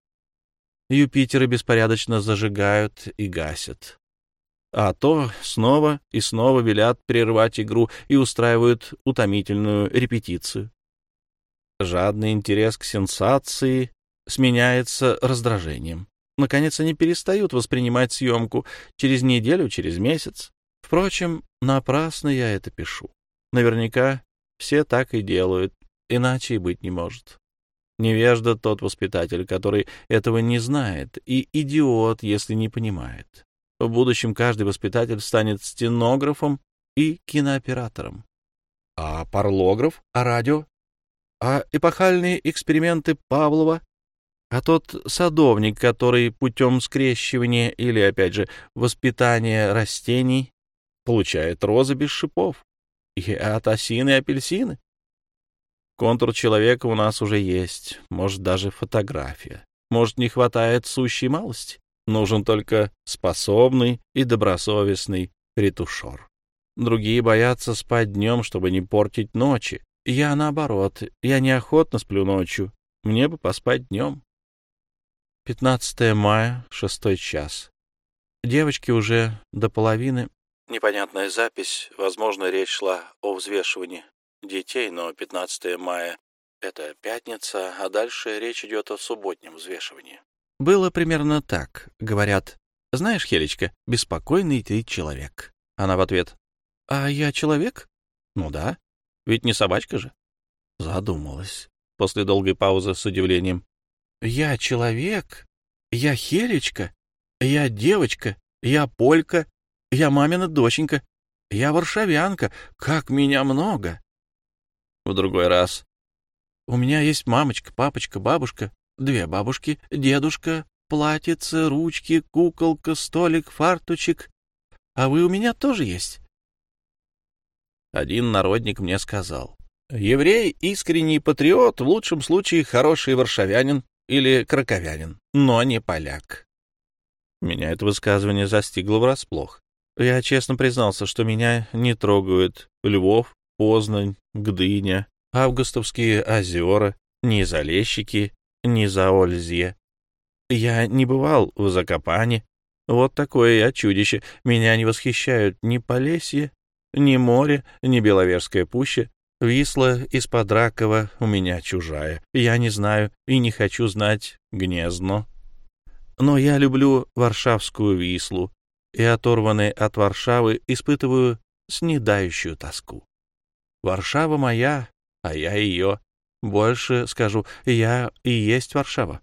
Юпитеры беспорядочно зажигают и гасят. А то снова и снова велят прервать игру и устраивают утомительную репетицию. Жадный интерес к сенсации сменяется раздражением. Наконец они перестают воспринимать съемку через неделю, через месяц. Впрочем, напрасно я это пишу. Наверняка все так и делают, иначе и быть не может. Невежда тот воспитатель, который этого не знает, и идиот, если не понимает. В будущем каждый воспитатель станет стенографом и кинооператором. А парлограф? А радио? А эпохальные эксперименты Павлова? А тот садовник, который путем скрещивания или, опять же, воспитания растений получает розы без шипов? И от осины апельсины? Контур человека у нас уже есть, может, даже фотография. Может, не хватает сущей малости. Нужен только способный и добросовестный ретушер. Другие боятся спать днем, чтобы не портить ночи. Я наоборот, я неохотно сплю ночью. Мне бы поспать днем. 15 мая, шестой час. Девочки уже до половины. Непонятная запись. Возможно, речь шла о взвешивании детей, но 15 мая — это пятница, а дальше речь идет о субботнем взвешивании. Было примерно так. Говорят, знаешь, Хелечка, беспокойный ты человек. Она в ответ, а я человек? Ну да, ведь не собачка же. Задумалась после долгой паузы с удивлением. Я человек, я Хелечка, я девочка, я полька, я мамина доченька, я варшавянка, как меня много. В другой раз. У меня есть мамочка, папочка, бабушка, две бабушки, дедушка, платьице, ручки, куколка, столик, фартучек. А вы у меня тоже есть. Один народник мне сказал. Еврей — искренний патриот, в лучшем случае хороший варшавянин, или краковянин, но не поляк. Меня это высказывание застигло врасплох. Я честно признался, что меня не трогают Львов, Познань, Гдыня, Августовские озера, ни Залещики, ни Заользье. Я не бывал в Закопане. Вот такое я чудище. Меня не восхищают ни Полесье, ни море, ни Беловежская пуща, Висла из-под Ракова у меня чужая. Я не знаю и не хочу знать Гнездно. Но я люблю Варшавскую Вислу и, оторванный от Варшавы, испытываю снедающую тоску. Варшава моя, а я ее. Больше скажу, я и есть Варшава.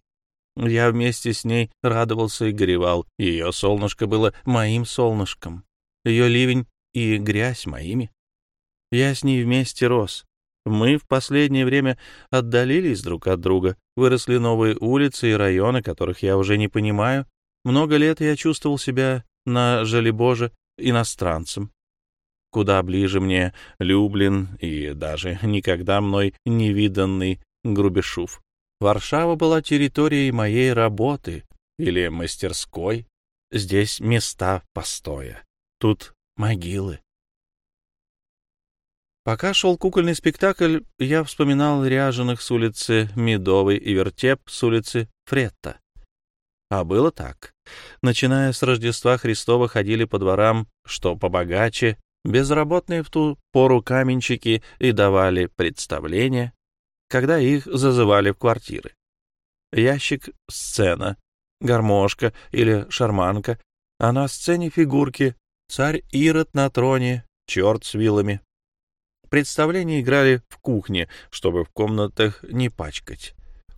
Я вместе с ней радовался и горевал. Ее солнышко было моим солнышком, ее ливень и грязь моими. Я с ней вместе рос. Мы в последнее время отдалились друг от друга, выросли новые улицы и районы, которых я уже не понимаю. Много лет я чувствовал себя на Жалебоже иностранцем. Куда ближе мне Люблин и даже никогда мной не виданный Грубешув. Варшава была территорией моей работы или мастерской. Здесь места постоя. Тут могилы. Пока шел кукольный спектакль, я вспоминал ряженых с улицы Медовой и вертеп с улицы Фретта. А было так. Начиная с Рождества Христова ходили по дворам, что побогаче, безработные в ту пору каменщики и давали представления, когда их зазывали в квартиры. Ящик — сцена, гармошка или шарманка, а на сцене фигурки — царь Ирод на троне, черт с вилами, Представления играли в кухне, чтобы в комнатах не пачкать.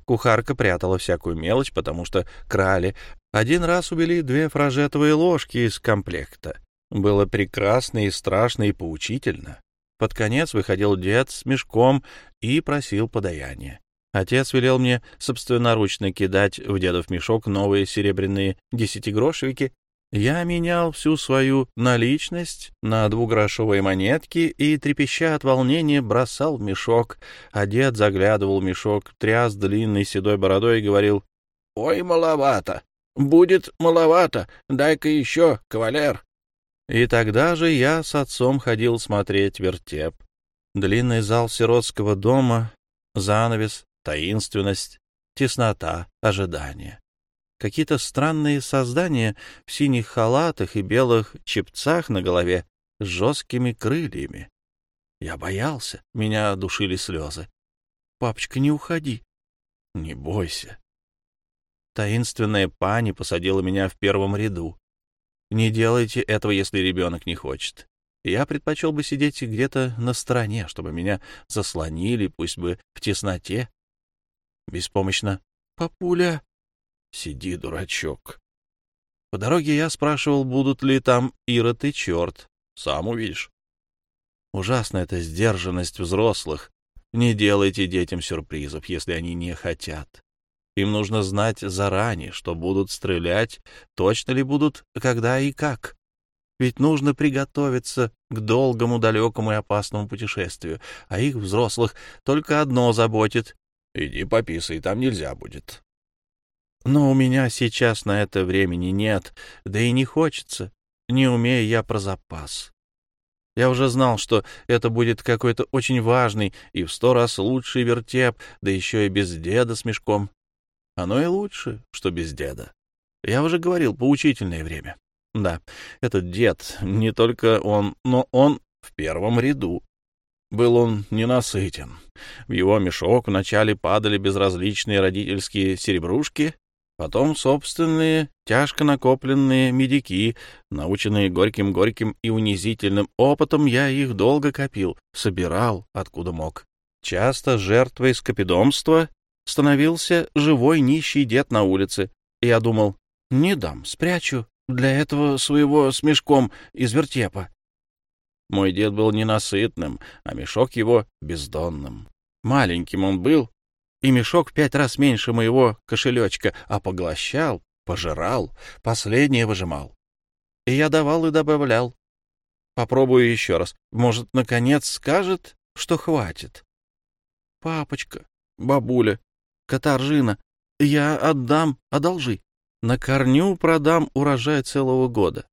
Кухарка прятала всякую мелочь, потому что крали. Один раз увели две фражетовые ложки из комплекта. Было прекрасно и страшно и поучительно. Под конец выходил дед с мешком и просил подаяния. Отец велел мне собственноручно кидать в дедов мешок новые серебряные десятигрошевики я менял всю свою наличность на двугрошовые монетки и, трепеща от волнения, бросал в мешок, а заглядывал в мешок, тряс длинной седой бородой и говорил, «Ой, маловато! Будет маловато! Дай-ка еще, кавалер!» И тогда же я с отцом ходил смотреть вертеп. Длинный зал сиротского дома, занавес, таинственность, теснота, ожидание. Какие-то странные создания в синих халатах и белых чепцах на голове с жесткими крыльями. Я боялся, меня душили слезы. «Папочка, не уходи». «Не бойся». Таинственная пани посадила меня в первом ряду. Не делайте этого, если ребенок не хочет. Я предпочел бы сидеть где-то на стороне, чтобы меня заслонили, пусть бы в тесноте. Беспомощно. «Папуля!» «Сиди, дурачок!» По дороге я спрашивал, будут ли там Ирод и черт. Сам увидишь. Ужасна эта сдержанность взрослых. Не делайте детям сюрпризов, если они не хотят. Им нужно знать заранее, что будут стрелять, точно ли будут, когда и как. Ведь нужно приготовиться к долгому, далекому и опасному путешествию, а их, взрослых, только одно заботит — иди пописай, там нельзя будет. Но у меня сейчас на это времени нет, да и не хочется, не умею я про запас. Я уже знал, что это будет какой-то очень важный и в сто раз лучший вертеп, да еще и без деда с мешком. Оно и лучше, что без деда. Я уже говорил, поучительное время. Да, этот дед, не только он, но он в первом ряду. Был он ненасытен. В его мешок вначале падали безразличные родительские серебрушки, Потом собственные, тяжко накопленные медики, наученные горьким-горьким и унизительным опытом, я их долго копил, собирал, откуда мог. Часто жертвой скопидомства становился живой нищий дед на улице. Я думал, не дам, спрячу для этого своего с мешком из вертепа. Мой дед был ненасытным, а мешок его — бездонным. Маленьким он был, и мешок пять раз меньше моего кошелечка, а поглощал, пожирал, последнее выжимал. И я давал и добавлял. Попробую еще раз. Может, наконец скажет, что хватит. Папочка, бабуля, катаржина, я отдам, одолжи. На корню продам урожай целого года.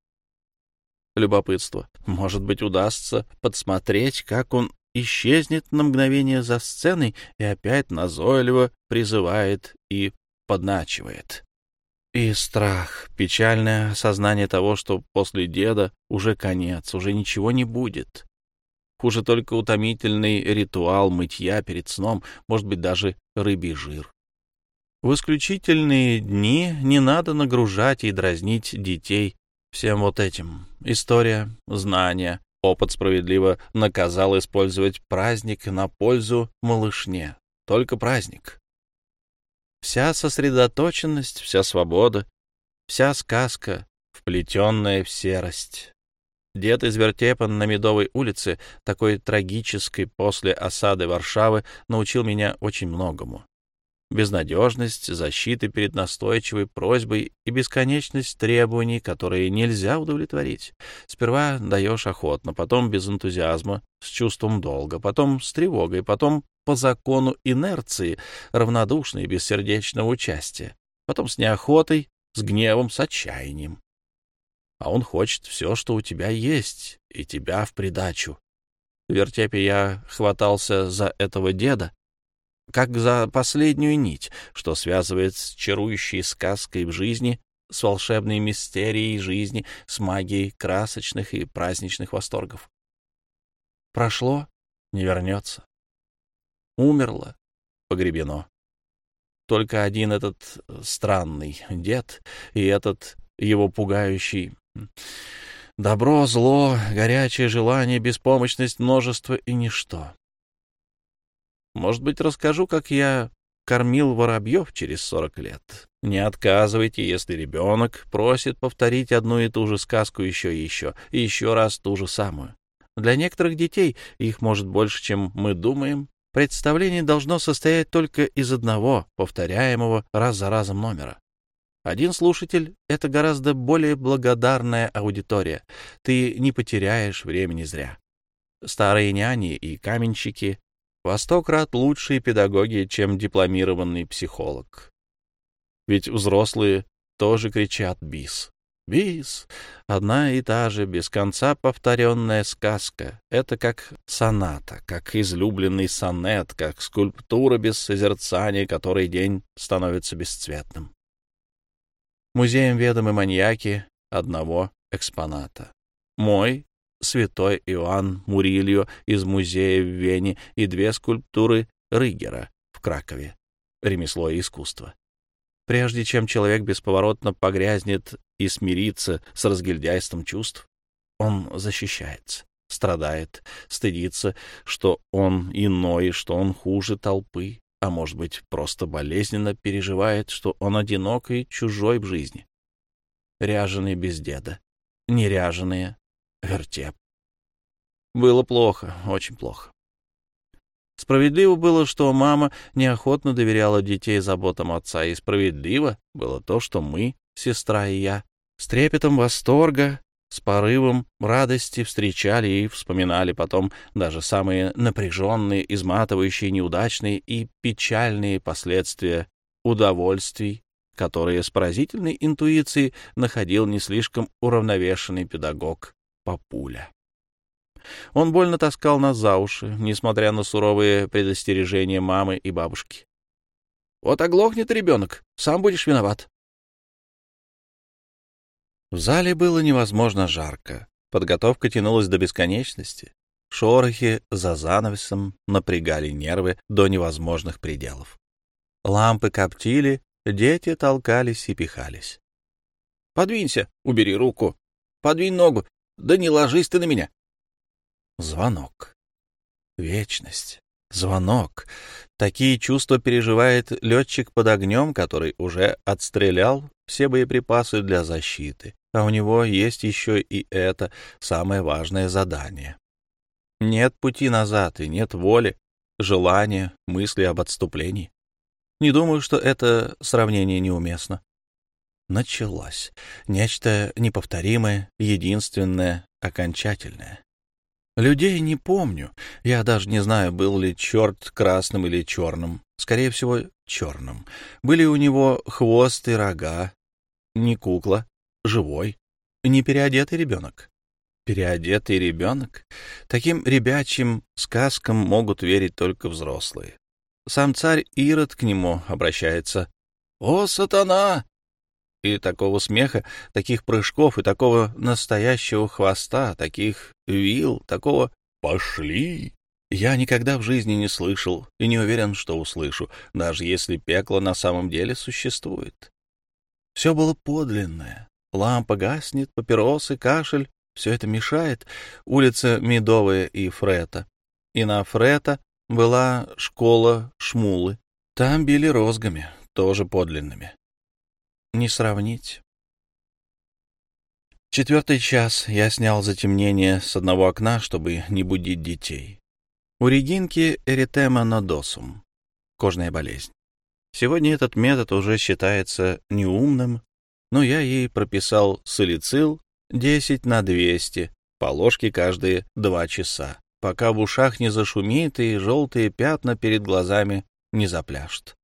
Любопытство. Может быть, удастся подсмотреть, как он исчезнет на мгновение за сценой и опять назойливо призывает и подначивает. И страх, печальное осознание того, что после деда уже конец, уже ничего не будет. Хуже только утомительный ритуал мытья перед сном, может быть, даже рыбий жир. В исключительные дни не надо нагружать и дразнить детей всем вот этим. История, знания, Опыт справедливо наказал использовать праздник на пользу малышне. Только праздник. Вся сосредоточенность, вся свобода, вся сказка, вплетенная в серость. Дед из вертепа на Медовой улице, такой трагической после осады Варшавы, научил меня очень многому безнадежность защиты перед настойчивой просьбой и бесконечность требований, которые нельзя удовлетворить. Сперва даешь охотно, потом без энтузиазма, с чувством долга, потом с тревогой, потом по закону инерции, равнодушно и без сердечного участия, потом с неохотой, с гневом, с отчаянием. А он хочет все, что у тебя есть, и тебя в придачу. В вертепе я хватался за этого деда, как за последнюю нить, что связывает с чарующей сказкой в жизни, с волшебной мистерией жизни, с магией красочных и праздничных восторгов. Прошло — не вернется. Умерло — погребено. Только один этот странный дед и этот его пугающий добро, зло, горячее желание, беспомощность, множество и ничто. Может быть, расскажу, как я кормил воробьев через сорок лет. Не отказывайте, если ребенок просит повторить одну и ту же сказку еще и еще, и еще раз ту же самую. Для некоторых детей, их может больше, чем мы думаем, представление должно состоять только из одного, повторяемого раз за разом номера. Один слушатель — это гораздо более благодарная аудитория. Ты не потеряешь времени зря. Старые няни и каменщики во сто крат лучшие педагоги, чем дипломированный психолог. Ведь взрослые тоже кричат «бис». Бис — одна и та же, без конца повторенная сказка. Это как соната, как излюбленный сонет, как скульптура без созерцания, которой день становится бесцветным. Музеем ведомы маньяки одного экспоната. Мой — святой Иоанн Мурильо из музея в Вене и две скульптуры Рыгера в Кракове. Ремесло и искусство. Прежде чем человек бесповоротно погрязнет и смирится с разгильдяйством чувств, он защищается, страдает, стыдится, что он иной, что он хуже толпы, а может быть, просто болезненно переживает, что он одинок и чужой в жизни. Ряженый без деда, неряженые, вертеп. Было плохо, очень плохо. Справедливо было, что мама неохотно доверяла детей заботам отца, и справедливо было то, что мы, сестра и я, с трепетом восторга, с порывом радости встречали и вспоминали потом даже самые напряженные, изматывающие, неудачные и печальные последствия удовольствий, которые с поразительной интуицией находил не слишком уравновешенный педагог Папуля. Он больно таскал нас за уши, несмотря на суровые предостережения мамы и бабушки. «Вот оглохнет ребенок, сам будешь виноват». В зале было невозможно жарко. Подготовка тянулась до бесконечности. Шорохи за занавесом напрягали нервы до невозможных пределов. Лампы коптили, дети толкались и пихались. — Подвинься, убери руку. Подвинь ногу. Да не ложись ты на меня. Звонок. Вечность. Звонок. Такие чувства переживает летчик под огнем, который уже отстрелял все боеприпасы для защиты, а у него есть еще и это самое важное задание. Нет пути назад и нет воли, желания, мысли об отступлении. Не думаю, что это сравнение неуместно. Началось. Нечто неповторимое, единственное, окончательное. Людей не помню. Я даже не знаю, был ли черт красным или черным. Скорее всего, черным. Были у него хвост и рога. Не кукла, живой. Не переодетый ребенок. Переодетый ребенок? Таким ребячим сказкам могут верить только взрослые. Сам царь Ирод к нему обращается. «О, сатана! И такого смеха, таких прыжков и такого настоящего хвоста, таких вил, такого «пошли» я никогда в жизни не слышал и не уверен, что услышу, даже если пекло на самом деле существует. Все было подлинное. Лампа гаснет, папиросы, кашель — все это мешает. Улица Медовая и Фрета. И на Фрета была школа Шмулы. Там били розгами, тоже подлинными не сравнить. Четвертый час я снял затемнение с одного окна, чтобы не будить детей. У Регинки эритема нодосум, кожная болезнь. Сегодня этот метод уже считается неумным, но я ей прописал салицил 10 на 200 по ложке каждые два часа, пока в ушах не зашумит и желтые пятна перед глазами не запляшут.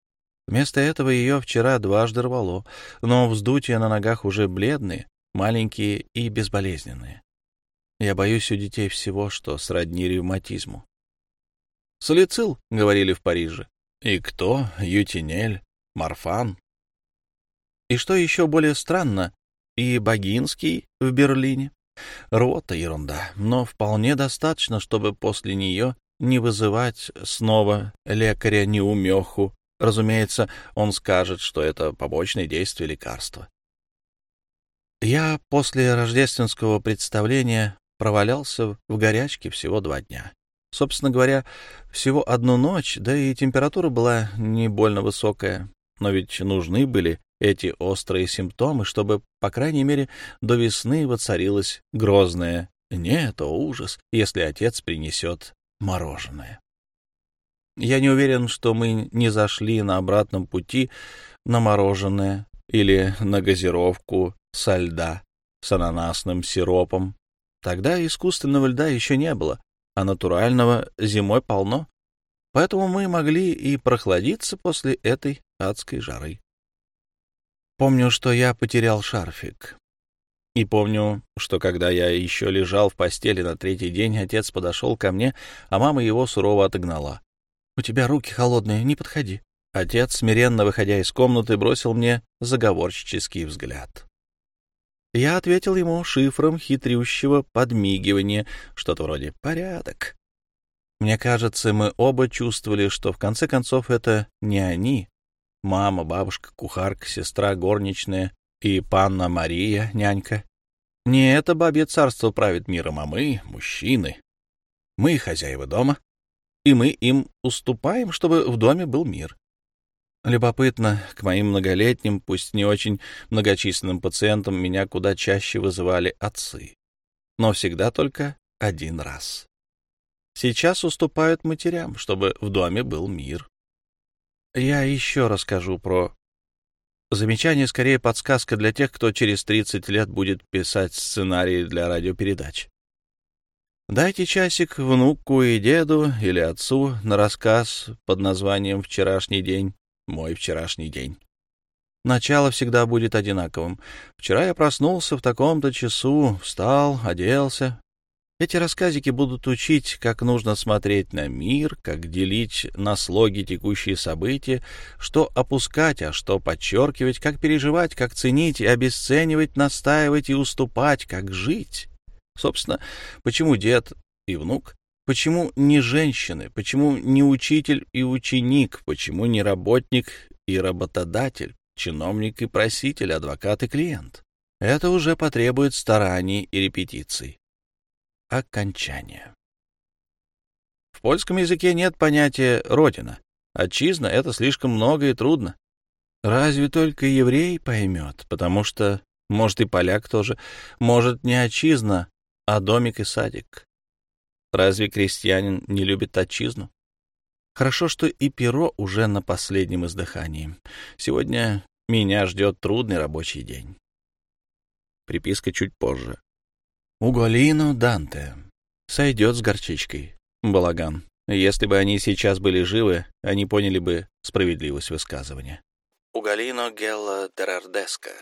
Вместо этого ее вчера дважды рвало, но вздутия на ногах уже бледные, маленькие и безболезненные. Я боюсь у детей всего, что сродни ревматизму. «Салицил», — говорили в Париже. И кто? Ютинель, Марфан. И что еще более странно, и Богинский в Берлине. Рота ерунда, но вполне достаточно, чтобы после нее не вызывать снова лекаря-неумеху Разумеется, он скажет, что это побочное действие лекарства. Я после рождественского представления провалялся в горячке всего два дня. Собственно говоря, всего одну ночь, да и температура была не больно высокая. Но ведь нужны были эти острые симптомы, чтобы, по крайней мере, до весны воцарилось грозное «нет, о ужас», если отец принесет мороженое. Я не уверен, что мы не зашли на обратном пути на мороженое или на газировку со льда с ананасным сиропом. Тогда искусственного льда еще не было, а натурального зимой полно. Поэтому мы могли и прохладиться после этой адской жары. Помню, что я потерял шарфик. И помню, что когда я еще лежал в постели на третий день, отец подошел ко мне, а мама его сурово отогнала. — У тебя руки холодные, не подходи. Отец, смиренно выходя из комнаты, бросил мне заговорческий взгляд. Я ответил ему шифром хитрющего подмигивания, что-то вроде «порядок». Мне кажется, мы оба чувствовали, что в конце концов это не они, мама, бабушка, кухарка, сестра, горничная и панна Мария, нянька. Не это бабье царство правит миром, а мы, мужчины. Мы хозяева дома, и мы им уступаем, чтобы в доме был мир. Любопытно, к моим многолетним, пусть не очень многочисленным пациентам меня куда чаще вызывали отцы. Но всегда только один раз. Сейчас уступают матерям, чтобы в доме был мир. Я еще расскажу про... Замечание скорее подсказка для тех, кто через 30 лет будет писать сценарии для радиопередач. Дайте часик внуку и деду или отцу на рассказ под названием «Вчерашний день», «Мой вчерашний день». Начало всегда будет одинаковым. Вчера я проснулся в таком-то часу, встал, оделся, эти рассказики будут учить, как нужно смотреть на мир, как делить на слоги текущие события, что опускать, а что подчеркивать, как переживать, как ценить и обесценивать, настаивать и уступать, как жить. Собственно, почему дед и внук? Почему не женщины? Почему не учитель и ученик? Почему не работник и работодатель? Чиновник и проситель, адвокат и клиент? Это уже потребует стараний и репетиций окончание. В польском языке нет понятия «родина». Отчизна — это слишком много и трудно. Разве только еврей поймет, потому что, может, и поляк тоже, может, не отчизна, а домик и садик. Разве крестьянин не любит отчизну? Хорошо, что и перо уже на последнем издыхании. Сегодня меня ждет трудный рабочий день. Приписка чуть позже. Уголино Данте. Сойдет с горчичкой. Балаган. Если бы они сейчас были живы, они поняли бы справедливость высказывания. Уголино Гелла Терардеско.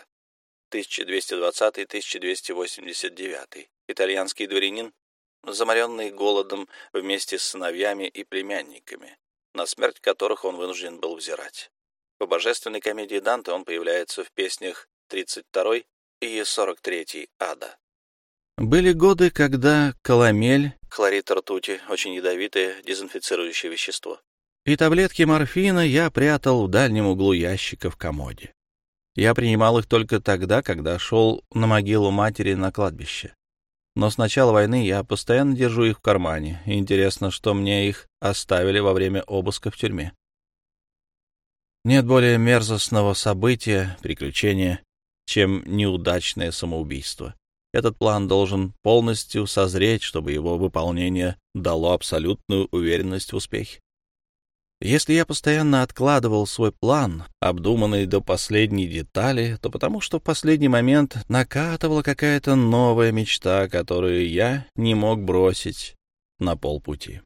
1220-1289. Итальянский дворянин, заморенный голодом вместе с сыновьями и племянниками, на смерть которых он вынужден был взирать. В божественной комедии Данте он появляется в песнях 32 и 43 ада. Были годы, когда коломель, хлорид ртути, очень ядовитое дезинфицирующее вещество, и таблетки морфина я прятал в дальнем углу ящика в комоде. Я принимал их только тогда, когда шел на могилу матери на кладбище. Но с начала войны я постоянно держу их в кармане. Интересно, что мне их оставили во время обыска в тюрьме. Нет более мерзостного события, приключения, чем неудачное самоубийство. Этот план должен полностью созреть, чтобы его выполнение дало абсолютную уверенность в успехе. Если я постоянно откладывал свой план, обдуманный до последней детали, то потому что в последний момент накатывала какая-то новая мечта, которую я не мог бросить на полпути.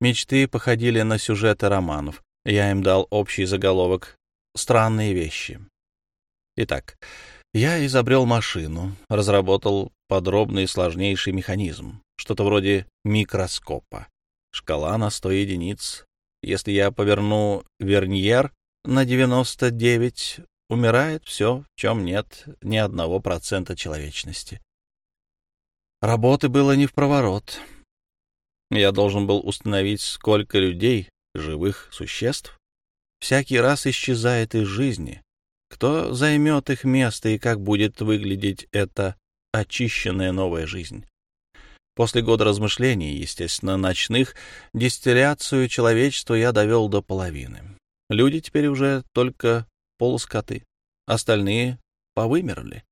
Мечты походили на сюжеты романов. Я им дал общий заголовок «Странные вещи». Итак, я изобрел машину, разработал подробный и сложнейший механизм, что-то вроде микроскопа. Шкала на 100 единиц. Если я поверну верньер на 99, умирает все, в чем нет ни одного процента человечности. Работы было не в проворот. Я должен был установить, сколько людей, живых существ, всякий раз исчезает из жизни, кто займет их место и как будет выглядеть эта очищенная новая жизнь? После года размышлений, естественно, ночных, дистилляцию человечества я довел до половины. Люди теперь уже только полускоты, остальные повымерли.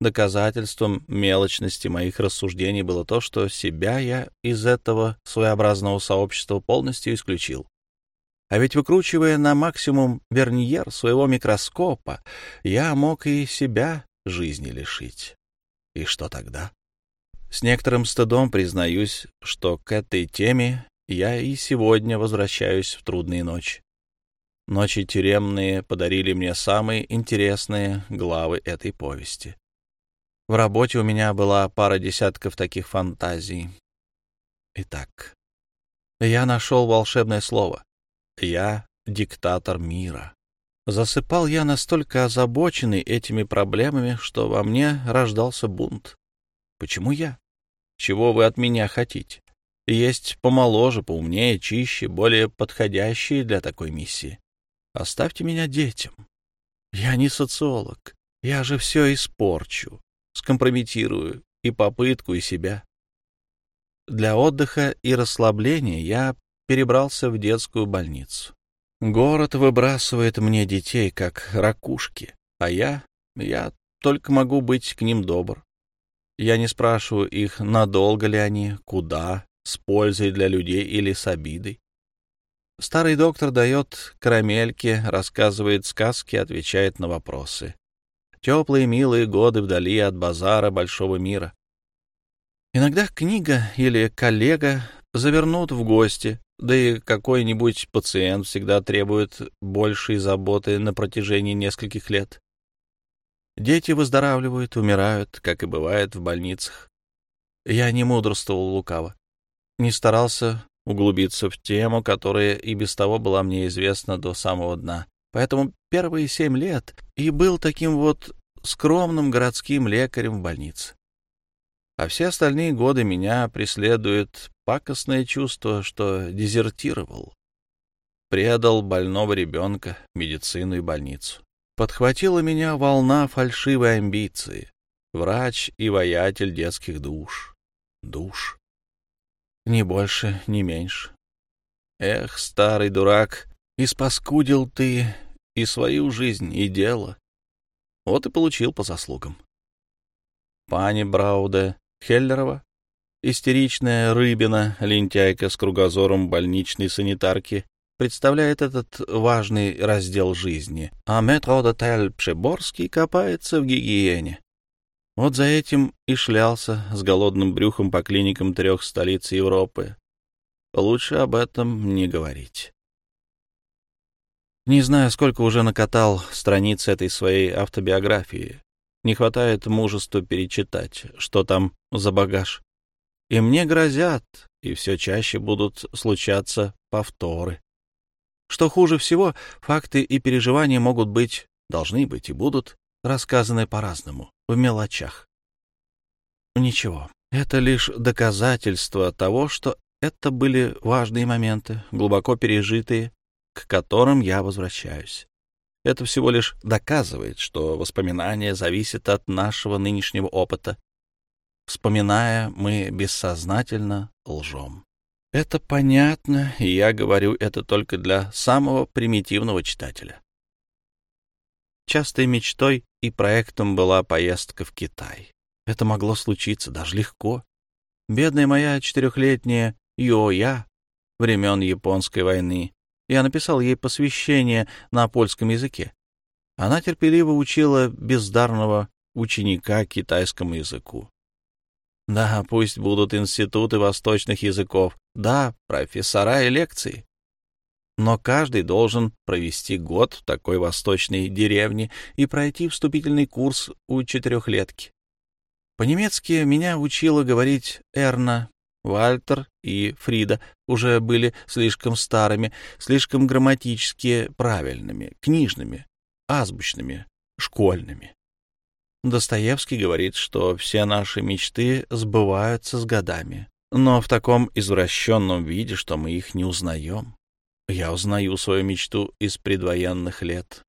Доказательством мелочности моих рассуждений было то, что себя я из этого своеобразного сообщества полностью исключил. А ведь, выкручивая на максимум верниер своего микроскопа, я мог и себя жизни лишить. И что тогда? С некоторым стыдом признаюсь, что к этой теме я и сегодня возвращаюсь в трудные ночи. Ночи тюремные подарили мне самые интересные главы этой повести. В работе у меня была пара десятков таких фантазий. Итак, я нашел волшебное слово. Я диктатор мира. Засыпал я настолько озабоченный этими проблемами, что во мне рождался бунт. Почему я? Чего вы от меня хотите? Есть помоложе, поумнее, чище, более подходящие для такой миссии. Оставьте меня детям. Я не социолог. Я же все испорчу, скомпрометирую и попытку, и себя. Для отдыха и расслабления я перебрался в детскую больницу. Город выбрасывает мне детей, как ракушки, а я, я только могу быть к ним добр. Я не спрашиваю их, надолго ли они, куда, с пользой для людей или с обидой. Старый доктор дает карамельки, рассказывает сказки, отвечает на вопросы. Теплые, милые годы вдали от базара большого мира. Иногда книга или коллега завернут в гости, да и какой-нибудь пациент всегда требует большей заботы на протяжении нескольких лет. Дети выздоравливают, умирают, как и бывает в больницах. Я не мудрствовал лукаво, не старался углубиться в тему, которая и без того была мне известна до самого дна. Поэтому первые семь лет и был таким вот скромным городским лекарем в больнице. А все остальные годы меня преследует пакостное чувство, что дезертировал, предал больного ребенка, медицину и больницу. Подхватила меня волна фальшивой амбиции, врач и воятель детских душ. Душ. Ни больше, ни меньше. Эх, старый дурак, испаскудил ты и свою жизнь, и дело. Вот и получил по заслугам. Пани Брауде Хеллерова, истеричная рыбина, лентяйка с кругозором больничной санитарки, представляет этот важный раздел жизни, а метродотель Пшеборский копается в гигиене. Вот за этим и шлялся с голодным брюхом по клиникам трех столиц Европы. Лучше об этом не говорить. Не знаю, сколько уже накатал страниц этой своей автобиографии. Не хватает мужества перечитать, что там за багаж. И мне грозят, и все чаще будут случаться повторы. Что хуже всего, факты и переживания могут быть, должны быть и будут рассказаны по-разному в мелочах. Ничего, это лишь доказательство того, что это были важные моменты, глубоко пережитые, к которым я возвращаюсь. Это всего лишь доказывает, что воспоминания зависят от нашего нынешнего опыта. Вспоминая, мы бессознательно лжем. Это понятно, и я говорю это только для самого примитивного читателя. Частой мечтой и проектом была поездка в Китай. Это могло случиться даже легко. Бедная моя четырехлетняя Йоя времен Японской войны. Я написал ей посвящение на польском языке. Она терпеливо учила бездарного ученика китайскому языку. Да, пусть будут институты восточных языков, да, профессора и лекции но каждый должен провести год в такой восточной деревне и пройти вступительный курс у четырехлетки. По-немецки меня учила говорить Эрна, Вальтер и Фрида уже были слишком старыми, слишком грамматически правильными, книжными, азбучными, школьными. Достоевский говорит, что все наши мечты сбываются с годами, но в таком извращенном виде, что мы их не узнаем. Я узнаю свою мечту из предвоенных лет.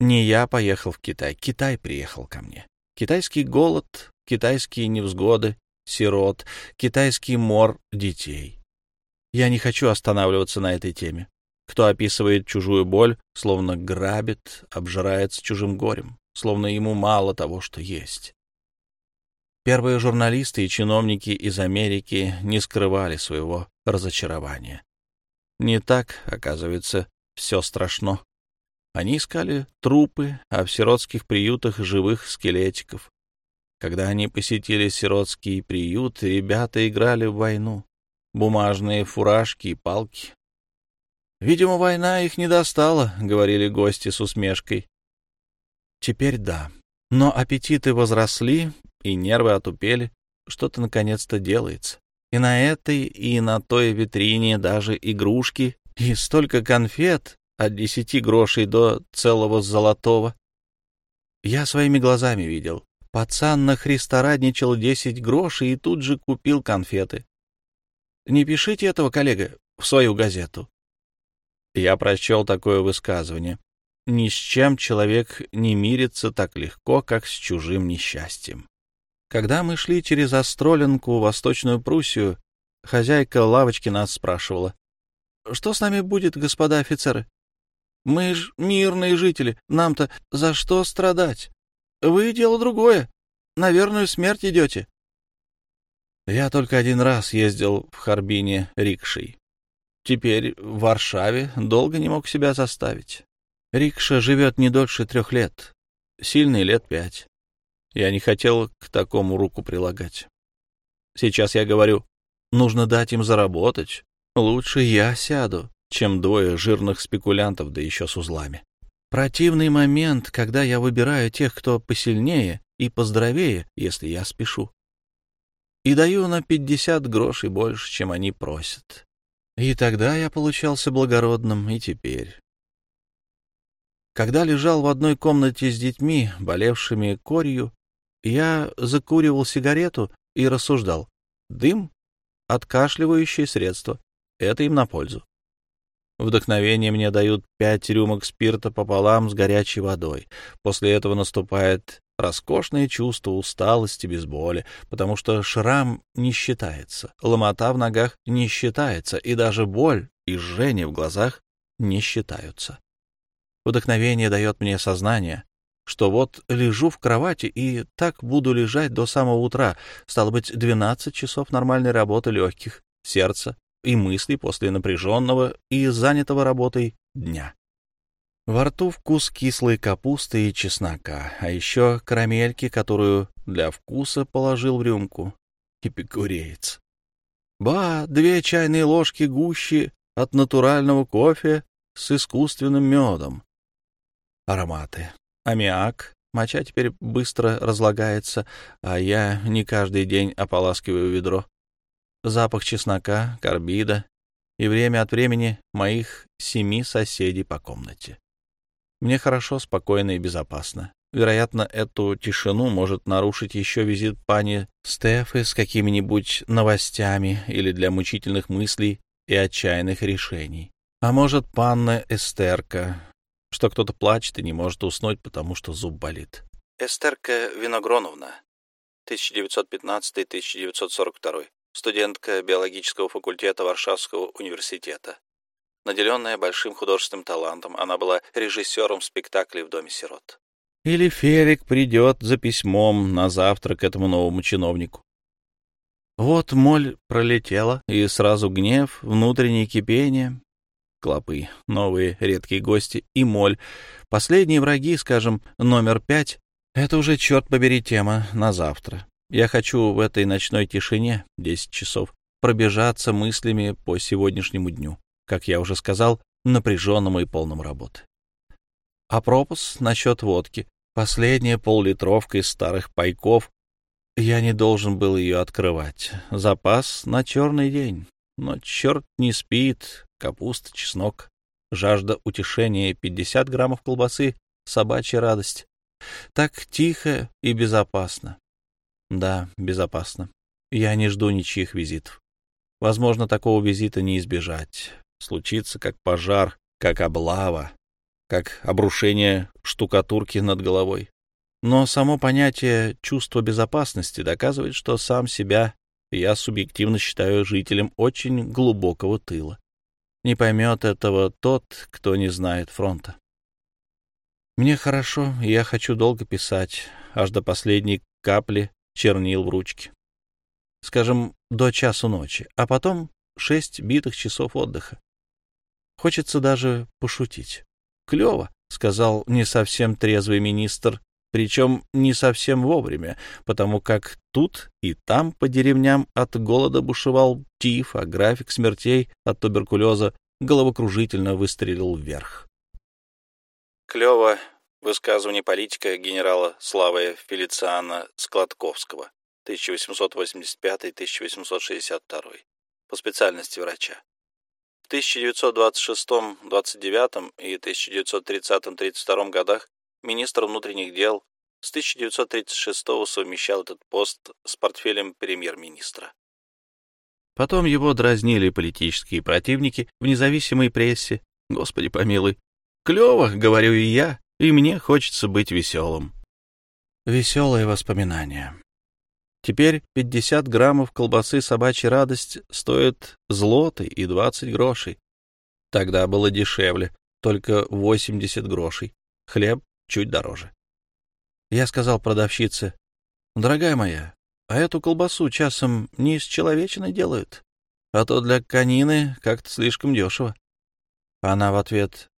Не я поехал в Китай, Китай приехал ко мне. Китайский голод, китайские невзгоды, сирот, китайский мор детей. Я не хочу останавливаться на этой теме. Кто описывает чужую боль, словно грабит, обжирается чужим горем, словно ему мало того, что есть. Первые журналисты и чиновники из Америки не скрывали своего разочарования. Не так, оказывается, все страшно. Они искали трупы, а в сиротских приютах живых скелетиков. Когда они посетили сиротский приют, ребята играли в войну. Бумажные фуражки и палки. «Видимо, война их не достала», — говорили гости с усмешкой. «Теперь да. Но аппетиты возросли, и нервы отупели. Что-то наконец-то делается. И на этой, и на той витрине даже игрушки, и столько конфет, от десяти грошей до целого золотого. Я своими глазами видел. Пацан на христорадничал десять грошей и тут же купил конфеты. Не пишите этого, коллега, в свою газету. Я прочел такое высказывание. Ни с чем человек не мирится так легко, как с чужим несчастьем. Когда мы шли через Остроленку, Восточную Пруссию, хозяйка лавочки нас спрашивала, «Что с нами будет, господа офицеры? Мы ж мирные жители, нам-то за что страдать? Вы дело другое, на верную смерть идете». Я только один раз ездил в Харбине рикшей. Теперь в Варшаве долго не мог себя заставить. Рикша живет не дольше трех лет, сильный лет пять. Я не хотел к такому руку прилагать. Сейчас я говорю, нужно дать им заработать. Лучше я сяду, чем двое жирных спекулянтов, да еще с узлами. Противный момент, когда я выбираю тех, кто посильнее и поздоровее, если я спешу. И даю на пятьдесят грошей больше, чем они просят. И тогда я получался благородным, и теперь. Когда лежал в одной комнате с детьми, болевшими корью, я закуривал сигарету и рассуждал. Дым — откашливающее средство. Это им на пользу. Вдохновение мне дают пять рюмок спирта пополам с горячей водой. После этого наступает роскошное чувство усталости без боли, потому что шрам не считается, ломота в ногах не считается, и даже боль и жжение в глазах не считаются. Вдохновение дает мне сознание, что вот лежу в кровати и так буду лежать до самого утра, стало быть, 12 часов нормальной работы легких, сердца и мыслей после напряженного и занятого работой дня. Во рту вкус кислой капусты и чеснока, а еще карамельки, которую для вкуса положил в рюмку. Эпикуреец. Ба, две чайные ложки гущи от натурального кофе с искусственным медом. Ароматы аммиак. Моча теперь быстро разлагается, а я не каждый день ополаскиваю ведро. Запах чеснока, карбида и время от времени моих семи соседей по комнате. Мне хорошо, спокойно и безопасно. Вероятно, эту тишину может нарушить еще визит пани Стефы с какими-нибудь новостями или для мучительных мыслей и отчаянных решений. А может, панна Эстерка, что кто-то плачет и не может уснуть, потому что зуб болит. Эстерка Виногроновна, 1915-1942, студентка биологического факультета Варшавского университета. Наделенная большим художественным талантом, она была режиссером спектаклей в Доме сирот. Или Фелик придет за письмом на завтра к этому новому чиновнику. Вот моль пролетела, и сразу гнев, внутреннее кипение, клопы, новые редкие гости и моль. Последние враги, скажем, номер пять, это уже, черт побери, тема на завтра. Я хочу в этой ночной тишине, десять часов, пробежаться мыслями по сегодняшнему дню, как я уже сказал, напряженному и полному работы. А пропуск насчет водки. Последняя поллитровка из старых пайков. Я не должен был ее открывать. Запас на черный день. Но черт не спит, капуста, чеснок, жажда утешения, 50 граммов колбасы, собачья радость. Так тихо и безопасно. Да, безопасно. Я не жду ничьих визитов. Возможно, такого визита не избежать. Случится как пожар, как облава, как обрушение штукатурки над головой. Но само понятие чувства безопасности доказывает, что сам себя я субъективно считаю жителем очень глубокого тыла. Не поймет этого тот, кто не знает фронта. Мне хорошо, я хочу долго писать, аж до последней капли чернил в ручке. Скажем, до часу ночи, а потом шесть битых часов отдыха. Хочется даже пошутить. «Клево», — сказал не совсем трезвый министр, причем не совсем вовремя, потому как тут и там по деревням от голода бушевал тиф, а график смертей от туберкулеза головокружительно выстрелил вверх. Клево Высказывание политика генерала Славы Фелициана Складковского 1885-1862 по специальности врача. В 1926-29 и 1930-32 годах министр внутренних дел с 1936 совмещал этот пост с портфелем премьер-министра. Потом его дразнили политические противники в независимой прессе. Господи помилуй. Клево, говорю и я, и мне хочется быть веселым. Веселые воспоминания. Теперь 50 граммов колбасы «Собачья радость» стоит злоты и 20 грошей. Тогда было дешевле, только 80 грошей. Хлеб чуть дороже. Я сказал продавщице, «Дорогая моя, а эту колбасу часом не из человечины делают, а то для конины как-то слишком дешево». Она в ответ,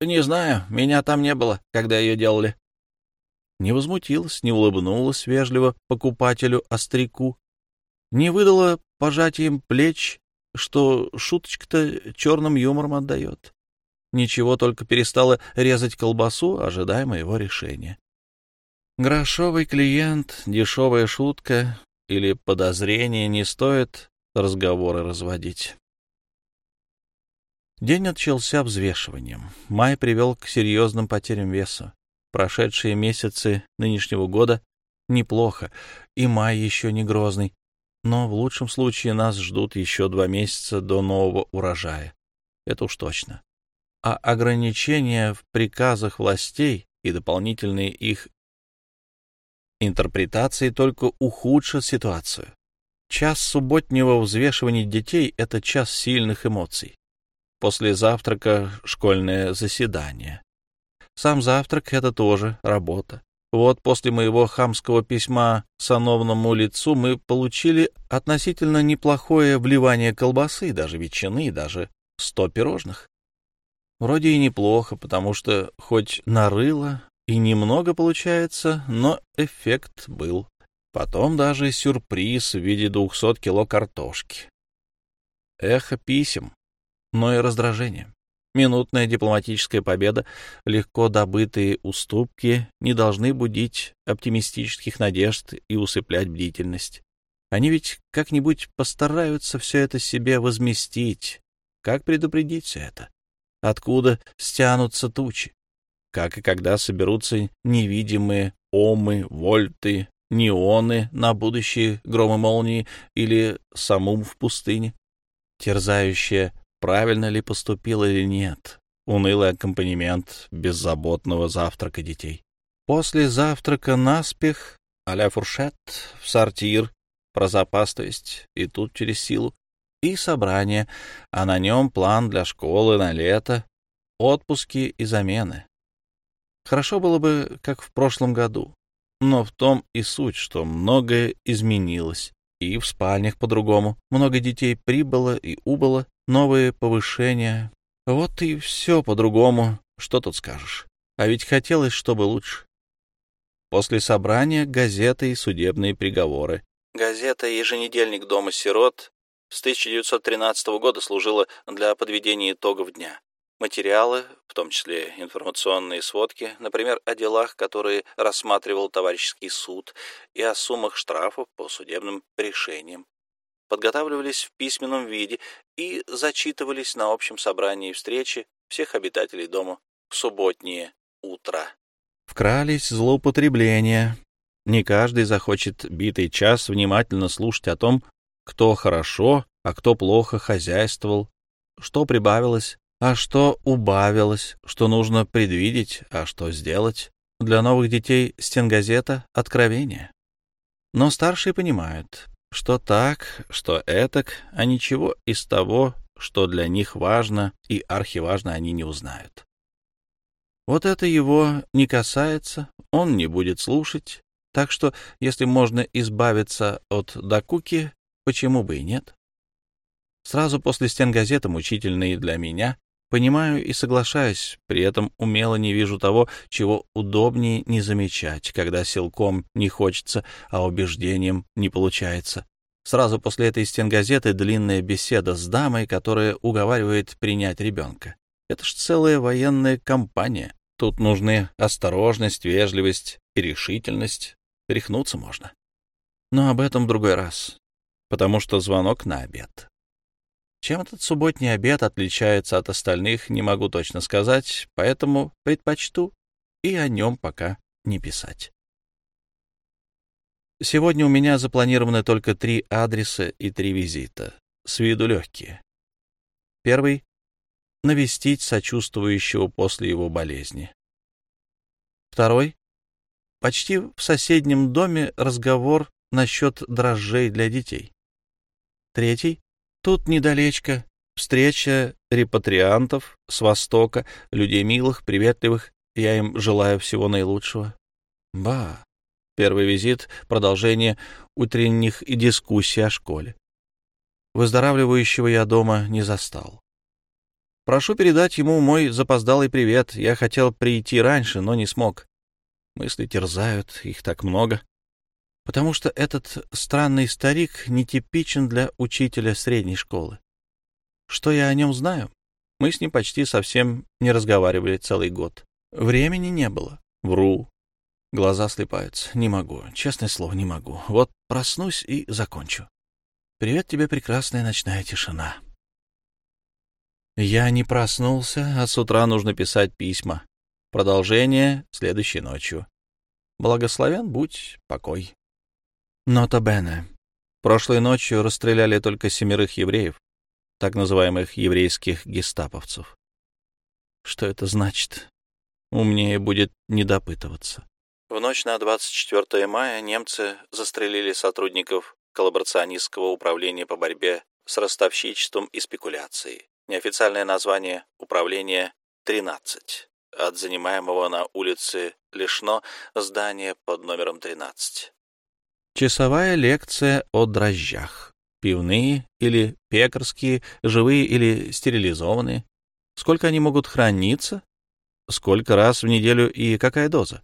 «Не знаю, меня там не было, когда ее делали» не возмутилась, не улыбнулась вежливо покупателю-остряку, не выдала пожатием плеч, что шуточка-то черным юмором отдает. Ничего, только перестала резать колбасу, ожидая моего решения. Грошовый клиент, дешевая шутка или подозрение не стоит разговоры разводить. День начался взвешиванием. Май привел к серьезным потерям веса. Прошедшие месяцы нынешнего года неплохо, и май еще не грозный, но в лучшем случае нас ждут еще два месяца до нового урожая. Это уж точно. А ограничения в приказах властей и дополнительные их интерпретации только ухудшат ситуацию. Час субботнего взвешивания детей — это час сильных эмоций. После завтрака школьное заседание. Сам завтрак — это тоже работа. Вот после моего хамского письма сановному лицу мы получили относительно неплохое вливание колбасы, даже ветчины, даже сто пирожных. Вроде и неплохо, потому что хоть нарыло и немного получается, но эффект был. Потом даже сюрприз в виде двухсот кило картошки. Эхо писем, но и раздражение. Минутная дипломатическая победа, легко добытые уступки не должны будить оптимистических надежд и усыплять бдительность. Они ведь как-нибудь постараются все это себе возместить. Как предупредить все это? Откуда стянутся тучи? Как и когда соберутся невидимые омы, вольты, неоны на будущие громы молнии или самум в пустыне? Терзающая правильно ли поступил или нет. Унылый аккомпанемент беззаботного завтрака детей. После завтрака наспех, а-ля фуршет, в сортир, про запас, то есть, и тут через силу, и собрание, а на нем план для школы на лето, отпуски и замены. Хорошо было бы, как в прошлом году, но в том и суть, что многое изменилось, и в спальнях по-другому, много детей прибыло и убыло, новые повышения. Вот и все по-другому. Что тут скажешь? А ведь хотелось, чтобы лучше. После собрания газеты и судебные приговоры. Газета «Еженедельник Дома сирот» с 1913 года служила для подведения итогов дня. Материалы, в том числе информационные сводки, например, о делах, которые рассматривал товарищеский суд, и о суммах штрафов по судебным решениям, подготавливались в письменном виде и зачитывались на общем собрании встречи всех обитателей дома в субботнее утро. Вкрались злоупотребления. Не каждый захочет битый час внимательно слушать о том, кто хорошо, а кто плохо хозяйствовал, что прибавилось, а что убавилось, что нужно предвидеть, а что сделать. Для новых детей стенгазета — откровение. Но старшие понимают, что так, что этак, а ничего из того, что для них важно и архиважно, они не узнают. Вот это его не касается, он не будет слушать, так что, если можно избавиться от докуки, почему бы и нет? Сразу после стен газеты, мучительные для меня, понимаю и соглашаюсь, при этом умело не вижу того, чего удобнее не замечать, когда силком не хочется, а убеждением не получается. Сразу после этой стенгазеты длинная беседа с дамой, которая уговаривает принять ребенка. Это ж целая военная кампания. Тут нужны осторожность, вежливость и решительность. Рехнуться можно. Но об этом в другой раз, потому что звонок на обед. Чем этот субботний обед отличается от остальных, не могу точно сказать, поэтому предпочту и о нем пока не писать. Сегодня у меня запланированы только три адреса и три визита, с виду легкие. Первый — навестить сочувствующего после его болезни. Второй — почти в соседнем доме разговор насчет дрожжей для детей. Третий — тут недалечко встреча репатриантов с Востока, людей милых, приветливых, я им желаю всего наилучшего. Ба! Первый визит — продолжение утренних дискуссий о школе. Выздоравливающего я дома не застал. Прошу передать ему мой запоздалый привет. Я хотел прийти раньше, но не смог. Мысли терзают, их так много. Потому что этот странный старик нетипичен для учителя средней школы. Что я о нем знаю? Мы с ним почти совсем не разговаривали целый год. Времени не было. Вру. Глаза слепаются. Не могу. Честное слово, не могу. Вот проснусь и закончу. Привет тебе, прекрасная ночная тишина. Я не проснулся, а с утра нужно писать письма. Продолжение следующей ночью. Благословен будь покой. Нота Бене. Прошлой ночью расстреляли только семерых евреев, так называемых еврейских гестаповцев. Что это значит? Умнее будет не допытываться. В ночь на 24 мая немцы застрелили сотрудников коллаборационистского управления по борьбе с ростовщичеством и спекуляцией. Неофициальное название управления 13 от занимаемого на улице Лешно здания под номером 13. Часовая лекция о дрожжах. Пивные или пекарские, живые или стерилизованные. Сколько они могут храниться? Сколько раз в неделю и какая доза?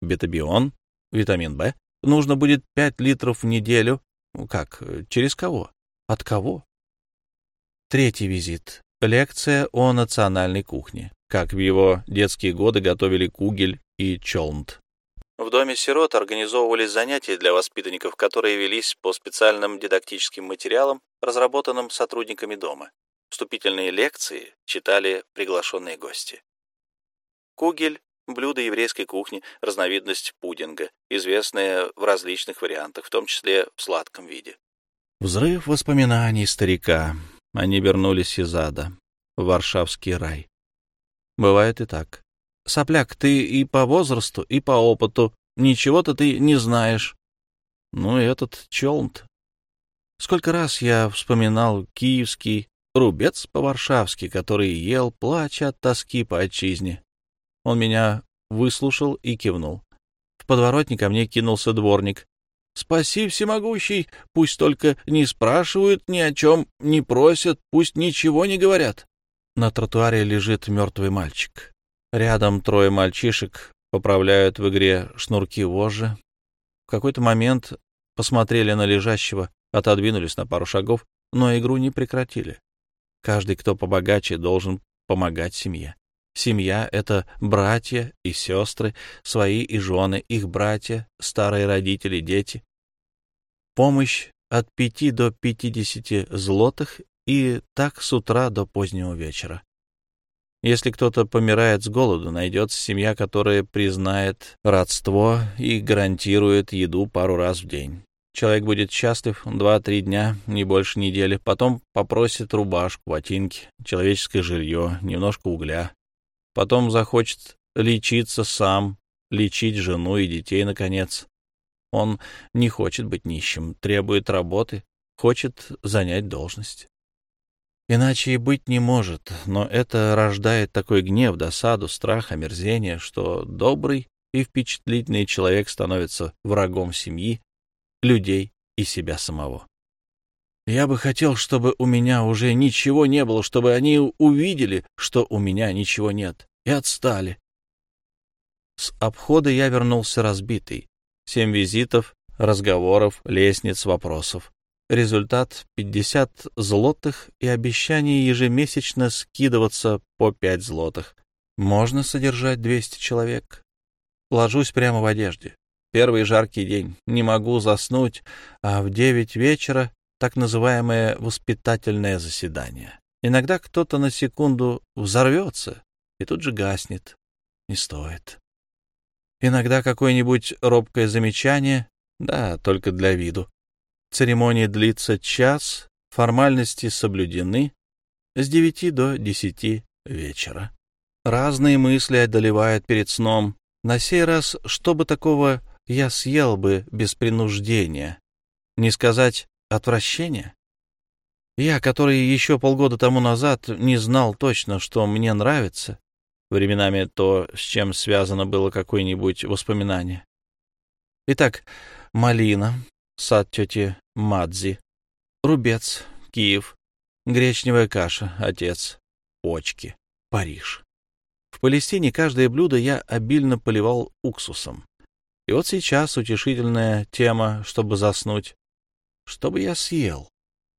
Бетабион, витамин В. Нужно будет 5 литров в неделю, как? Через кого? От кого? Третий визит. Лекция о национальной кухне. Как в его детские годы готовили кугель и чолнт. В доме сирот организовывались занятия для воспитанников, которые велись по специальным дидактическим материалам, разработанным сотрудниками дома. Вступительные лекции читали приглашенные гости. Кугель Блюдо еврейской кухни, разновидность пудинга, известное в различных вариантах, в том числе в сладком виде. Взрыв воспоминаний старика. Они вернулись из ада, в Варшавский рай. Бывает и так. Сопляк, ты и по возрасту, и по опыту. Ничего-то ты не знаешь. Ну, этот челнт. Сколько раз я вспоминал киевский рубец по-варшавски, который ел, плача от тоски по отчизне. Он меня выслушал и кивнул. В подворотне ко мне кинулся дворник. «Спаси, всемогущий! Пусть только не спрашивают ни о чем, не просят, пусть ничего не говорят!» На тротуаре лежит мертвый мальчик. Рядом трое мальчишек поправляют в игре шнурки вожжи. В какой-то момент посмотрели на лежащего, отодвинулись на пару шагов, но игру не прекратили. Каждый, кто побогаче, должен помогать семье. Семья — это братья и сестры, свои и жены, их братья, старые родители, дети. Помощь от пяти до пятидесяти злотых и так с утра до позднего вечера. Если кто-то помирает с голоду, найдется семья, которая признает родство и гарантирует еду пару раз в день. Человек будет счастлив два-три дня, не больше недели, потом попросит рубашку, ботинки, человеческое жилье, немножко угля, Потом захочет лечиться сам, лечить жену и детей, наконец. Он не хочет быть нищим, требует работы, хочет занять должность. Иначе и быть не может, но это рождает такой гнев, досаду, страх, омерзение, что добрый и впечатлительный человек становится врагом семьи, людей и себя самого. Я бы хотел, чтобы у меня уже ничего не было, чтобы они увидели, что у меня ничего нет, и отстали. С обхода я вернулся разбитый. Семь визитов, разговоров, лестниц, вопросов. Результат — 50 злотых и обещание ежемесячно скидываться по 5 злотых. Можно содержать 200 человек. Ложусь прямо в одежде. Первый жаркий день. Не могу заснуть, а в девять вечера так называемое воспитательное заседание. Иногда кто-то на секунду взорвется и тут же гаснет. Не стоит. Иногда какое-нибудь робкое замечание, да, только для виду. Церемония длится час, формальности соблюдены с девяти до десяти вечера. Разные мысли одолевают перед сном. На сей раз, что бы такого я съел бы без принуждения? Не сказать отвращения? Я, который еще полгода тому назад не знал точно, что мне нравится, временами то, с чем связано было какое-нибудь воспоминание. Итак, малина, сад тети Мадзи, рубец, Киев, гречневая каша, отец, почки, Париж. В Палестине каждое блюдо я обильно поливал уксусом. И вот сейчас утешительная тема, чтобы заснуть. Что бы я съел?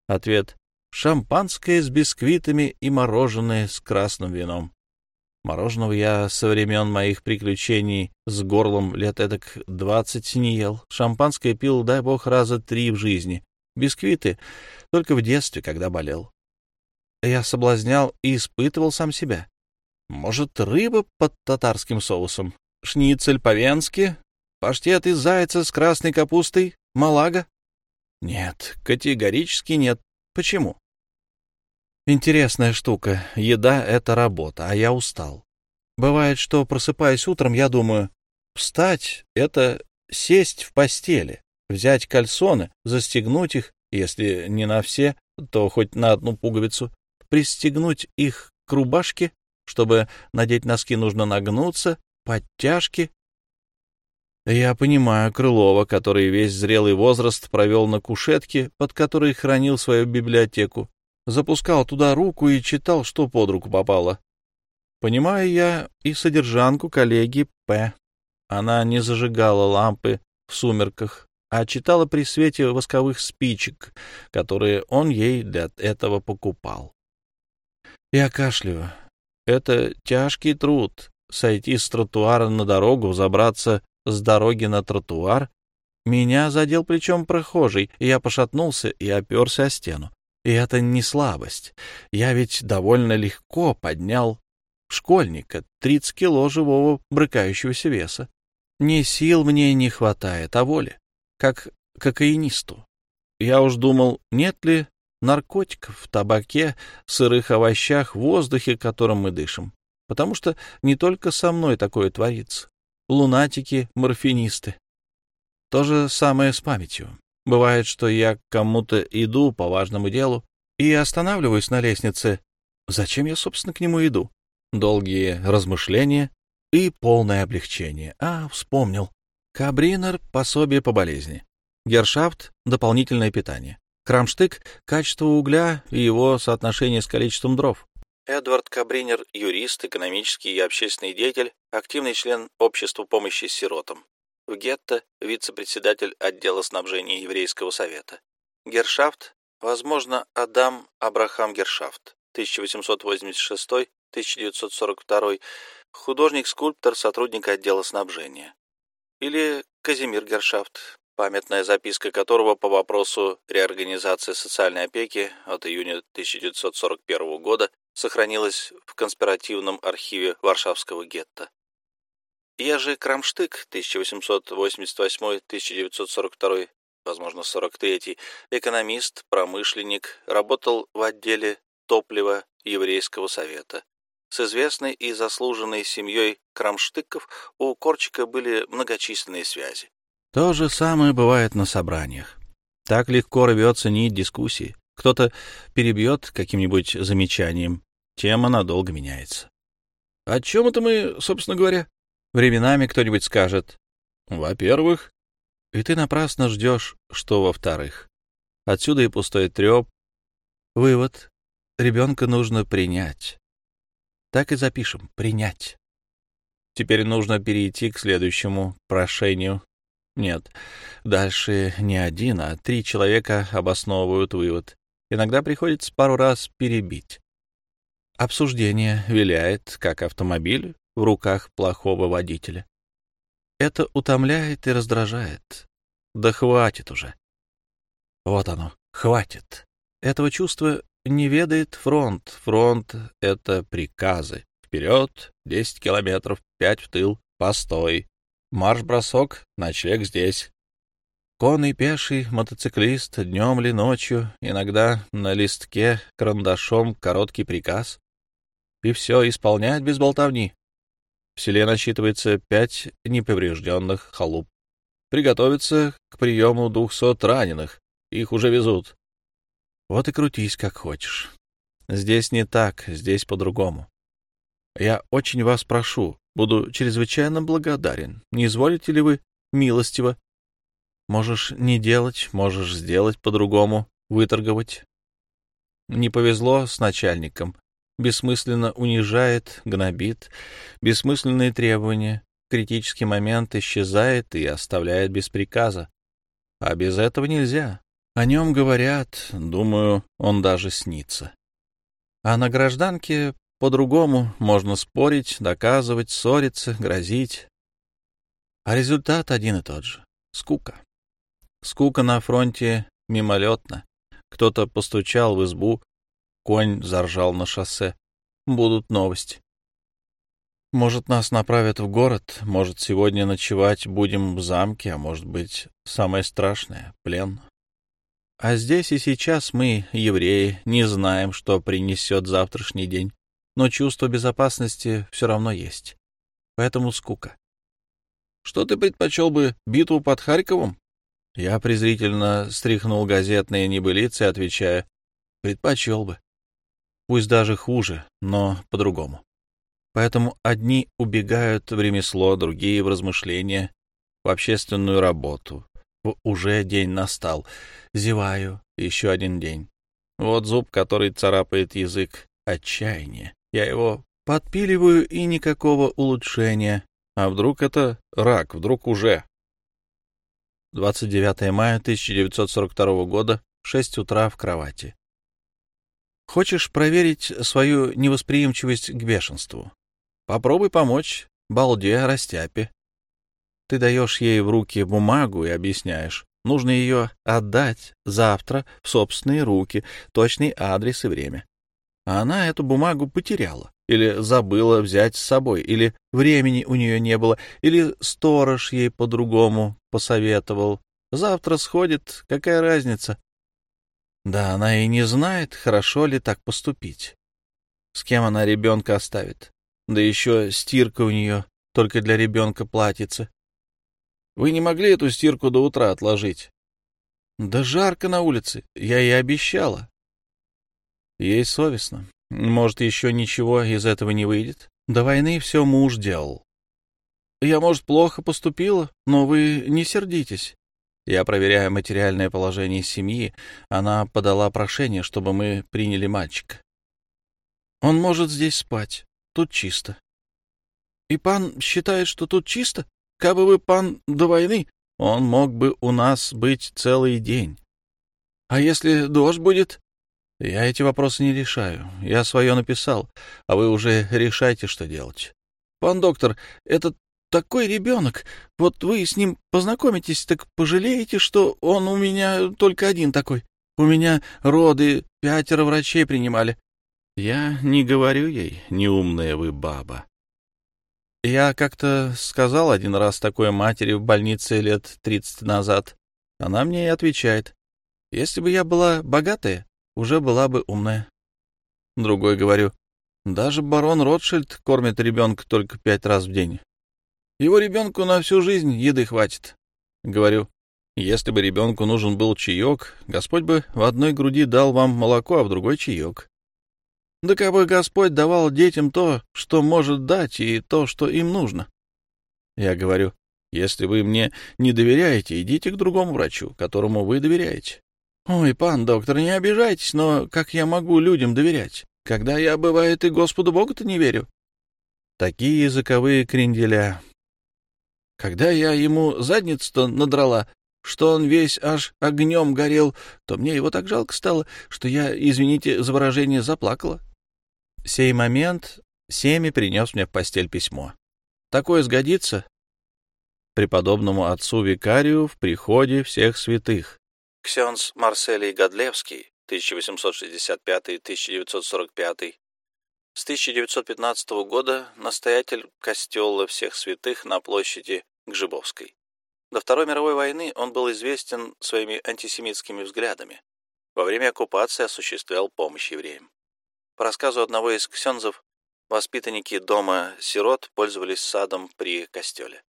Ответ — шампанское с бисквитами и мороженое с красным вином. Мороженого я со времен моих приключений с горлом лет эдак двадцать не ел. Шампанское пил, дай бог, раза три в жизни. Бисквиты только в детстве, когда болел. Я соблазнял и испытывал сам себя. Может, рыба под татарским соусом? Шницель по-венски? Паштет из зайца с красной капустой? Малага? Нет, категорически нет. Почему? Интересная штука. Еда — это работа, а я устал. Бывает, что, просыпаясь утром, я думаю, встать — это сесть в постели, взять кальсоны, застегнуть их, если не на все, то хоть на одну пуговицу, пристегнуть их к рубашке чтобы надеть носки, нужно нагнуться, подтяжки. Я понимаю Крылова, который весь зрелый возраст провел на кушетке, под которой хранил свою библиотеку. Запускал туда руку и читал, что под руку попало. Понимаю я и содержанку коллеги П. Она не зажигала лампы в сумерках, а читала при свете восковых спичек, которые он ей для этого покупал. Я кашляю. Это тяжкий труд — сойти с тротуара на дорогу, забраться с дороги на тротуар. Меня задел плечом прохожий, и я пошатнулся и оперся о стену. И это не слабость. Я ведь довольно легко поднял школьника, 30 кило живого брыкающегося веса. Ни сил мне не хватает, а воли, как кокаинисту. Я уж думал, нет ли наркотиков в табаке, сырых овощах, воздухе, которым мы дышим. Потому что не только со мной такое творится. Лунатики, морфинисты. То же самое с памятью. Бывает, что я к кому-то иду по важному делу и останавливаюсь на лестнице. Зачем я, собственно, к нему иду? Долгие размышления и полное облегчение. А, вспомнил. Кабринер — пособие по болезни. Гершафт — дополнительное питание. Крамштык — качество угля и его соотношение с количеством дров. Эдвард Кабринер — юрист, экономический и общественный деятель, активный член Общества помощи сиротам. В гетто — вице-председатель отдела снабжения Еврейского совета. Гершафт, возможно, Адам Абрахам Гершафт, 1886-1942, художник-скульптор, сотрудник отдела снабжения. Или Казимир Гершафт, памятная записка которого по вопросу реорганизации социальной опеки от июня 1941 года сохранилась в конспиративном архиве Варшавского гетто. Ежи Крамштык, 1888-1942, возможно, 43 экономист, промышленник, работал в отделе топлива Еврейского совета. С известной и заслуженной семьей Крамштыков у Корчика были многочисленные связи. То же самое бывает на собраниях. Так легко рвется нить дискуссии. Кто-то перебьет каким-нибудь замечанием. Тема надолго меняется. О чем это мы, собственно говоря? Временами кто-нибудь скажет. Во-первых, и ты напрасно ждешь, что во-вторых. Отсюда и пустой треп. Вывод. Ребенка нужно принять. Так и запишем. Принять. Теперь нужно перейти к следующему прошению нет, дальше не один, а три человека обосновывают вывод. Иногда приходится пару раз перебить. Обсуждение виляет, как автомобиль в руках плохого водителя. Это утомляет и раздражает. Да хватит уже. Вот оно, хватит. Этого чувства не ведает фронт. Фронт — это приказы. Вперед, десять километров, пять в тыл, постой. Марш-бросок, ночлег здесь. Конный, пеший, мотоциклист, днем ли, ночью, иногда на листке карандашом короткий приказ. И все исполнять без болтовни. В селе насчитывается пять неповрежденных халуп. Приготовиться к приему двухсот раненых. Их уже везут. Вот и крутись, как хочешь. Здесь не так, здесь по-другому. Я очень вас прошу, буду чрезвычайно благодарен. Не изволите ли вы милостиво? Можешь не делать, можешь сделать по-другому, выторговать. Не повезло с начальником. Бессмысленно унижает, гнобит. Бессмысленные требования. Критический момент исчезает и оставляет без приказа. А без этого нельзя. О нем говорят, думаю, он даже снится. А на гражданке по-другому можно спорить, доказывать, ссориться, грозить. А результат один и тот же — скука. Скука на фронте мимолетна. Кто-то постучал в избу, конь заржал на шоссе. Будут новости. Может, нас направят в город, может, сегодня ночевать будем в замке, а может быть, самое страшное — плен. А здесь и сейчас мы, евреи, не знаем, что принесет завтрашний день, но чувство безопасности все равно есть. Поэтому скука. Что ты предпочел бы, битву под Харьковом? Я презрительно стряхнул газетные небылицы, отвечая, предпочел бы. Пусть даже хуже, но по-другому. Поэтому одни убегают в ремесло, другие — в размышления, в общественную работу, уже день настал. Зеваю. Еще один день. Вот зуб, который царапает язык. Отчаяние. Я его подпиливаю, и никакого улучшения. А вдруг это рак? Вдруг уже? 29 мая 1942 года, 6 утра в кровати. Хочешь проверить свою невосприимчивость к бешенству? Попробуй помочь балде растяпе. Ты даешь ей в руки бумагу и объясняешь. Нужно ее отдать завтра в собственные руки, точный адрес и время. А она эту бумагу потеряла, или забыла взять с собой, или времени у нее не было, или сторож ей по-другому посоветовал. Завтра сходит, какая разница? Да, она и не знает, хорошо ли так поступить. С кем она ребенка оставит? Да еще стирка у нее только для ребенка платится. Вы не могли эту стирку до утра отложить? Да жарко на улице, я и обещала. Ей совестно. Может, еще ничего из этого не выйдет? До войны все муж делал. Я, может, плохо поступила, но вы не сердитесь. Я проверяю материальное положение семьи. Она подала прошение, чтобы мы приняли мальчика. Он может здесь спать. Тут чисто. И пан считает, что тут чисто? Кабы вы, пан, до войны, он мог бы у нас быть целый день. А если дождь будет? Я эти вопросы не решаю. Я свое написал, а вы уже решайте, что делать. Пан доктор, это такой ребенок. Вот вы с ним познакомитесь, так пожалеете, что он у меня только один такой. У меня роды, пятеро врачей принимали. Я не говорю ей, неумная вы баба. Я как-то сказал один раз такой матери в больнице лет тридцать назад. Она мне и отвечает. Если бы я была богатая, уже была бы умная. Другой говорю. Даже барон Ротшильд кормит ребенка только пять раз в день. Его ребенку на всю жизнь еды хватит. Говорю. Если бы ребенку нужен был чаек, Господь бы в одной груди дал вам молоко, а в другой чаек. Да как бы Господь давал детям то, что может дать, и то, что им нужно. Я говорю, если вы мне не доверяете, идите к другому врачу, которому вы доверяете. Ой, пан доктор, не обижайтесь, но как я могу людям доверять, когда я, бывает, и Господу Богу-то не верю? Такие языковые кренделя. Когда я ему задницу-то надрала, что он весь аж огнем горел, то мне его так жалко стало, что я, извините за выражение, заплакала. сей момент Семи принес мне в постель письмо. Такое сгодится преподобному отцу-викарию в приходе всех святых. Ксенс Марселий Годлевский, 1865-1945, с 1915 года настоятель костела всех святых на площади Гжибовской. До Второй мировой войны он был известен своими антисемитскими взглядами. Во время оккупации осуществлял помощь евреям. По рассказу одного из ксензов, воспитанники дома сирот пользовались садом при костеле.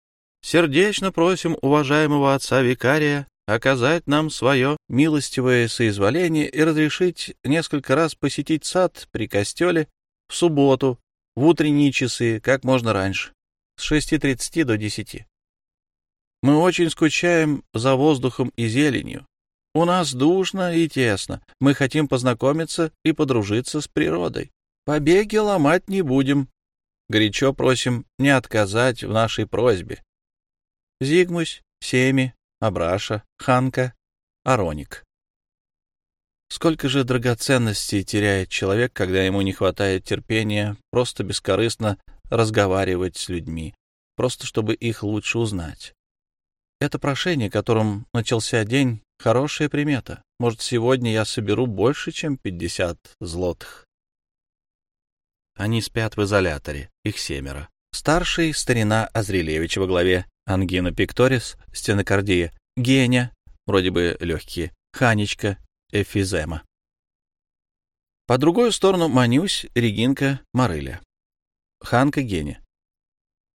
«Сердечно просим уважаемого отца-викария оказать нам свое милостивое соизволение и разрешить несколько раз посетить сад при костеле в субботу, в утренние часы, как можно раньше, с 6.30 до 10. Мы очень скучаем за воздухом и зеленью. У нас душно и тесно. Мы хотим познакомиться и подружиться с природой. Побеги ломать не будем. Горячо просим не отказать в нашей просьбе. Зигмусь, Семи, Абраша, Ханка, Ароник. Сколько же драгоценностей теряет человек, когда ему не хватает терпения просто бескорыстно разговаривать с людьми, просто чтобы их лучше узнать. Это прошение, которым начался день, хорошая примета. Может, сегодня я соберу больше, чем пятьдесят злотых. Они спят в изоляторе, их семеро. Старший — старина Азрилевич во главе, ангина пикторис, стенокардия, Геня, вроде бы легкие, Ханечка, эфизема. По другую сторону Манюсь, Регинка, Марыля. Ханка Геня.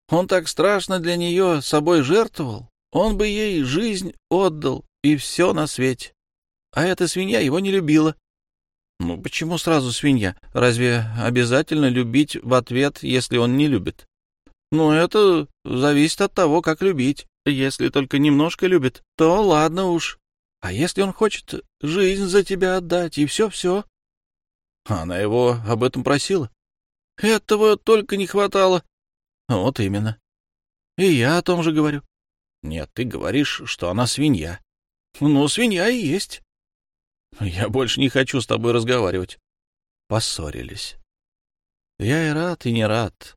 Он так страшно для нее собой жертвовал. Он бы ей жизнь отдал и все на свете. А эта свинья его не любила. Ну, почему сразу свинья? Разве обязательно любить в ответ, если он не любит? Ну, это зависит от того, как любить. Если только немножко любит, то ладно уж. А если он хочет жизнь за тебя отдать, и все-все? Она его об этом просила. Этого только не хватало. Вот именно. И я о том же говорю. Нет, ты говоришь, что она свинья. Ну, свинья и есть. Я больше не хочу с тобой разговаривать. Поссорились. Я и рад, и не рад.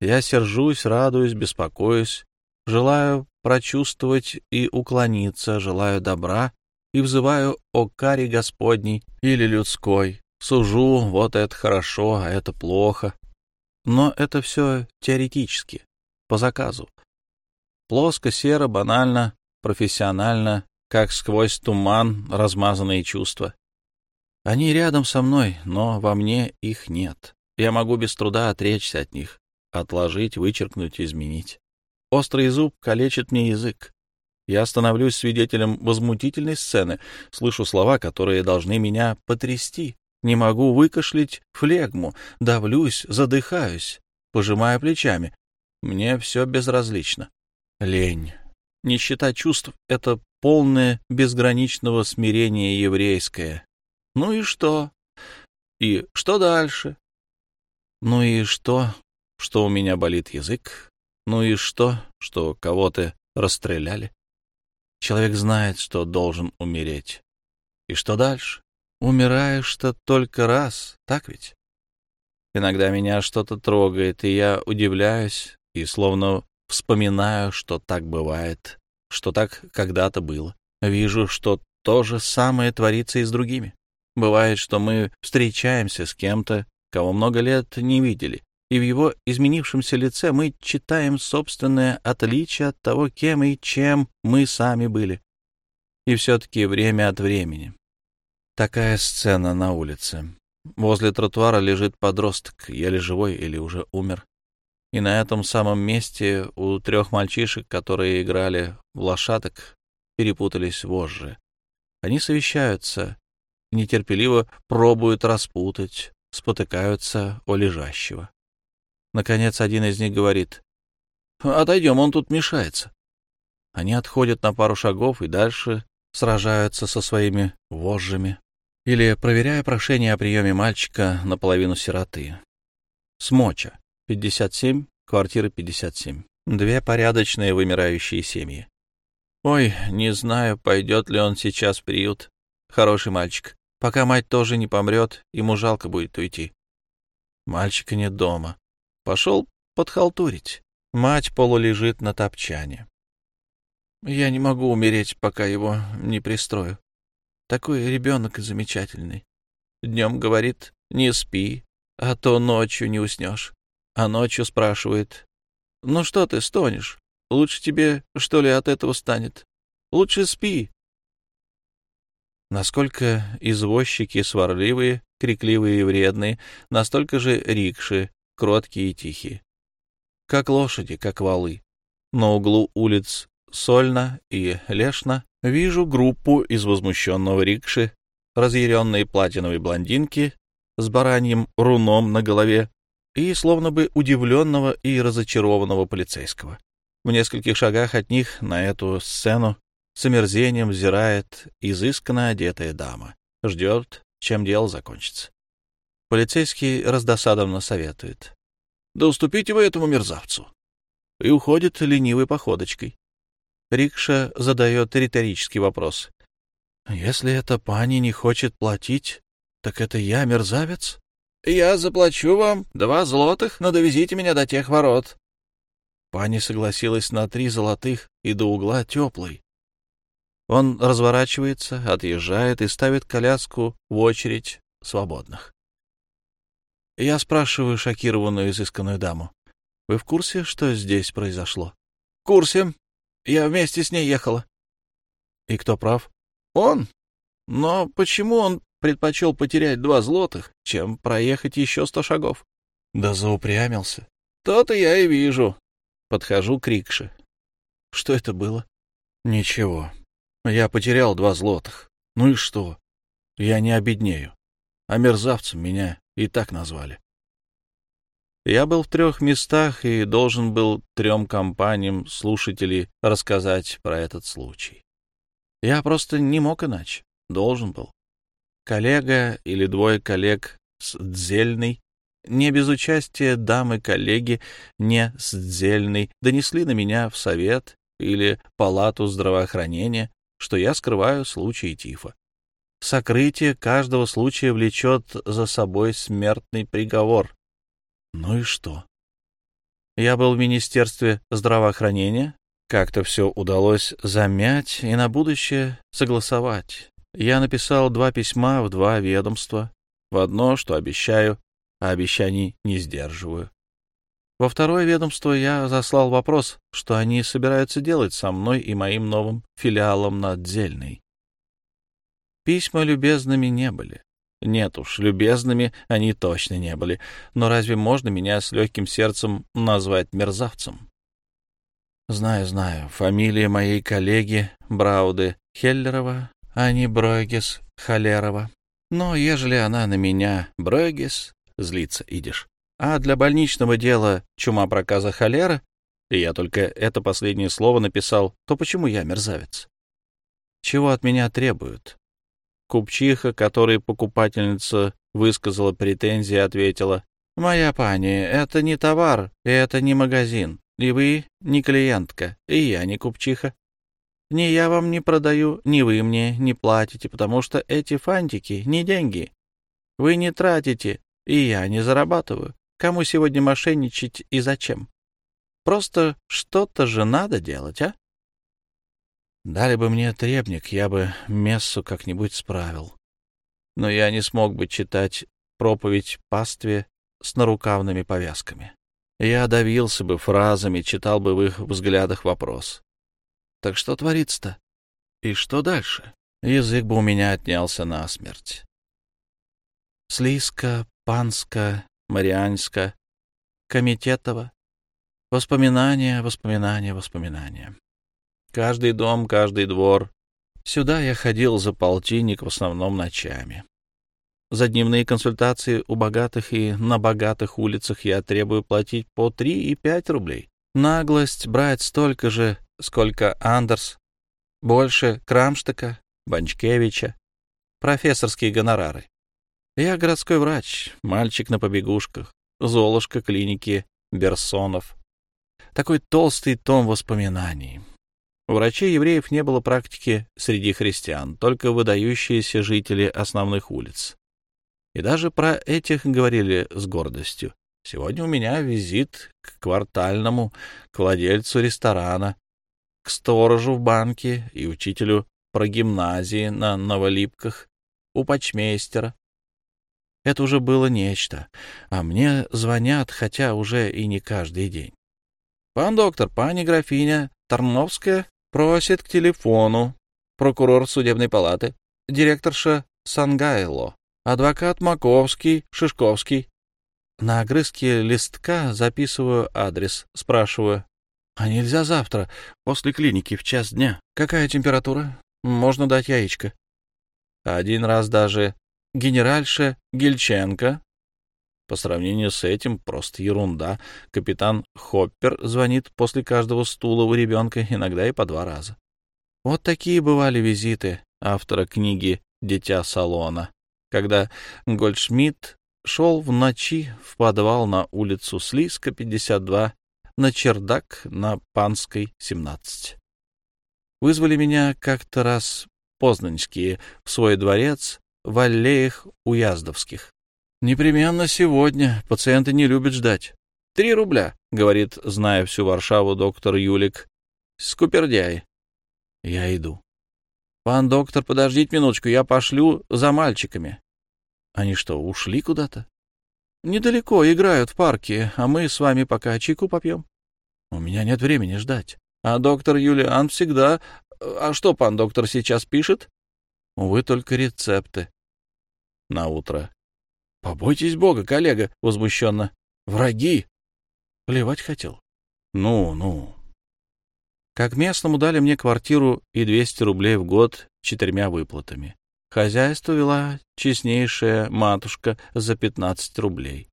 Я сержусь, радуюсь, беспокоюсь, желаю прочувствовать и уклониться, желаю добра и взываю о каре Господней или людской. Сужу, вот это хорошо, а это плохо. Но это все теоретически, по заказу. Плоско, серо, банально, профессионально, как сквозь туман размазанные чувства. Они рядом со мной, но во мне их нет. Я могу без труда отречься от них, отложить, вычеркнуть, изменить. Острый зуб калечит мне язык. Я становлюсь свидетелем возмутительной сцены, слышу слова, которые должны меня потрясти. Не могу выкашлять флегму, давлюсь, задыхаюсь, пожимая плечами. Мне все безразлично. Лень. Нищета чувств — это полное безграничного смирения еврейское. Ну и что? И что дальше? Ну и что, что у меня болит язык? Ну и что, что кого-то расстреляли? Человек знает, что должен умереть. И что дальше? Умираешь-то только раз, так ведь? Иногда меня что-то трогает, и я удивляюсь и словно Вспоминаю, что так бывает, что так когда-то было. Вижу, что то же самое творится и с другими. Бывает, что мы встречаемся с кем-то, кого много лет не видели, и в его изменившемся лице мы читаем собственное отличие от того, кем и чем мы сами были. И все-таки время от времени. Такая сцена на улице. Возле тротуара лежит подросток, еле живой или уже умер. И на этом самом месте у трех мальчишек, которые играли в лошадок, перепутались вожжи. Они совещаются, нетерпеливо пробуют распутать, спотыкаются о лежащего. Наконец один из них говорит, «Отойдем, он тут мешается». Они отходят на пару шагов и дальше сражаются со своими вожжами или проверяя прошение о приеме мальчика наполовину сироты. Смоча. 57, квартира 57. Две порядочные вымирающие семьи. Ой, не знаю, пойдет ли он сейчас в приют. Хороший мальчик. Пока мать тоже не помрет, ему жалко будет уйти. Мальчика нет дома. Пошел подхалтурить. Мать полулежит на топчане. Я не могу умереть, пока его не пристрою. Такой ребенок замечательный. Днем говорит, не спи, а то ночью не уснешь. А ночью спрашивает, ну что ты стонешь? Лучше тебе, что ли, от этого станет? Лучше спи. Насколько извозчики сварливые, крикливые и вредные, настолько же рикши, кроткие и тихие. Как лошади, как валы. На углу улиц Сольна и Лешна вижу группу из возмущенного рикши, разъяренные платиновой блондинки с бараньим руном на голове и словно бы удивленного и разочарованного полицейского. В нескольких шагах от них на эту сцену с омерзением взирает изысканно одетая дама. Ждет, чем дело закончится. Полицейский раздосадованно советует. «Да уступите вы этому мерзавцу!» И уходит ленивой походочкой. Рикша задает риторический вопрос. «Если эта пани не хочет платить, так это я мерзавец?» «Я заплачу вам два злотых, но довезите меня до тех ворот». Пани согласилась на три золотых и до угла теплый. Он разворачивается, отъезжает и ставит коляску в очередь свободных. Я спрашиваю шокированную изысканную даму. «Вы в курсе, что здесь произошло?» «В курсе. Я вместе с ней ехала. — И кто прав? — Он. Но почему он предпочел потерять два злотых, чем проехать еще сто шагов? — Да заупрямился. — То-то я и вижу. Подхожу к Рикше. — Что это было? — Ничего. Я потерял два злотых. Ну и что? Я не обеднею. А мерзавцем меня и так назвали. Я был в трех местах и должен был трем компаниям слушателей рассказать про этот случай. Я просто не мог иначе. Должен был. Коллега или двое коллег с Дзельной, не без участия дамы-коллеги не с Дзельной, донесли на меня в совет или палату здравоохранения, что я скрываю случаи тифа. Сокрытие каждого случая влечет за собой смертный приговор. Ну и что? Я был в Министерстве здравоохранения. Как-то все удалось замять и на будущее согласовать. Я написал два письма в два ведомства. В одно, что обещаю, а обещаний не сдерживаю. Во второе ведомство я заслал вопрос, что они собираются делать со мной и моим новым филиалом на отдельной. Письма любезными не были. Нет уж, любезными они точно не были. Но разве можно меня с легким сердцем назвать мерзавцем? Знаю, знаю, фамилия моей коллеги Брауды Хеллерова, а не Бройгес Холерова. Но ежели она на меня Бройгес, злиться идешь. А для больничного дела чума проказа холера, и я только это последнее слово написал, то почему я мерзавец? Чего от меня требуют? Купчиха, которой покупательница высказала претензии, ответила, «Моя пани, это не товар, это не магазин, и вы не клиентка, и я не купчиха. Ни я вам не продаю, ни вы мне не платите, потому что эти фантики не деньги. Вы не тратите, и я не зарабатываю. Кому сегодня мошенничать и зачем? Просто что-то же надо делать, а? Дали бы мне требник, я бы мессу как-нибудь справил. Но я не смог бы читать проповедь пастве с нарукавными повязками. Я давился бы фразами, читал бы в их взглядах вопрос. Так что творится-то? И что дальше? Язык бы у меня отнялся насмерть. Слизка, Панска, Марианска, Комитетова. Воспоминания, воспоминания, воспоминания. Каждый дом, каждый двор. Сюда я ходил за полтинник в основном ночами. За дневные консультации у богатых и на богатых улицах я требую платить по три и пять рублей. Наглость брать столько же, сколько Андерс, больше Крамштыка, Банчкевича, профессорские гонорары. Я городской врач, мальчик на побегушках, золушка клиники Берсонов. Такой толстый том воспоминаний. У врачей-евреев не было практики среди христиан, только выдающиеся жители основных улиц. И даже про этих говорили с гордостью. Сегодня у меня визит к квартальному, к владельцу ресторана, к сторожу в банке и учителю про гимназии на Новолипках, у почмейстера. Это уже было нечто, а мне звонят, хотя уже и не каждый день. Пан доктор, пани графиня Тарновская просит к телефону. Прокурор судебной палаты, директорша Сангайло, адвокат Маковский, Шишковский. На огрызке листка записываю адрес, спрашиваю. А нельзя завтра, после клиники, в час дня? Какая температура? Можно дать яичко. Один раз даже генеральша Гельченко. По сравнению с этим просто ерунда. Капитан Хоппер звонит после каждого стула у ребенка, иногда и по два раза. Вот такие бывали визиты автора книги «Дитя салона», когда Гольдшмидт шел в ночи в подвал на улицу Слизка, 52, на чердак на Панской, 17. Вызвали меня как-то раз познанские в свой дворец в аллеях Уяздовских. Непременно сегодня. Пациенты не любят ждать. Три рубля, говорит, зная всю Варшаву, доктор Юлик. Скупердяй. Я иду. Пан доктор, подождите минуточку, я пошлю за мальчиками. Они что, ушли куда-то? Недалеко, играют в парке, а мы с вами пока чайку попьем. У меня нет времени ждать. А доктор Юлиан всегда... А что пан доктор сейчас пишет? Увы, только рецепты на утро. — Побойтесь Бога, коллега, — возмущенно. — Враги! Плевать хотел. Ну, ну. Как местному дали мне квартиру и 200 рублей в год четырьмя выплатами. Хозяйство вела честнейшая матушка за 15 рублей.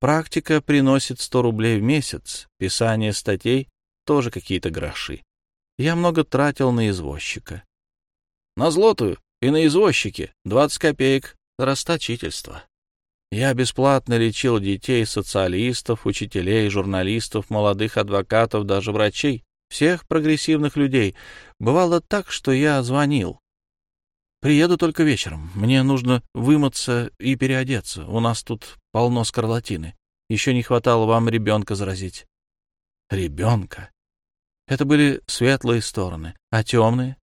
Практика приносит 100 рублей в месяц, писание статей — тоже какие-то гроши. Я много тратил на извозчика. На злотую и на извозчике 20 копеек расточительство. Я бесплатно лечил детей социалистов, учителей, журналистов, молодых адвокатов, даже врачей, всех прогрессивных людей. Бывало так, что я звонил. Приеду только вечером. Мне нужно вымыться и переодеться. У нас тут полно скарлатины. Еще не хватало вам ребенка заразить. Ребенка? Это были светлые стороны. А темные?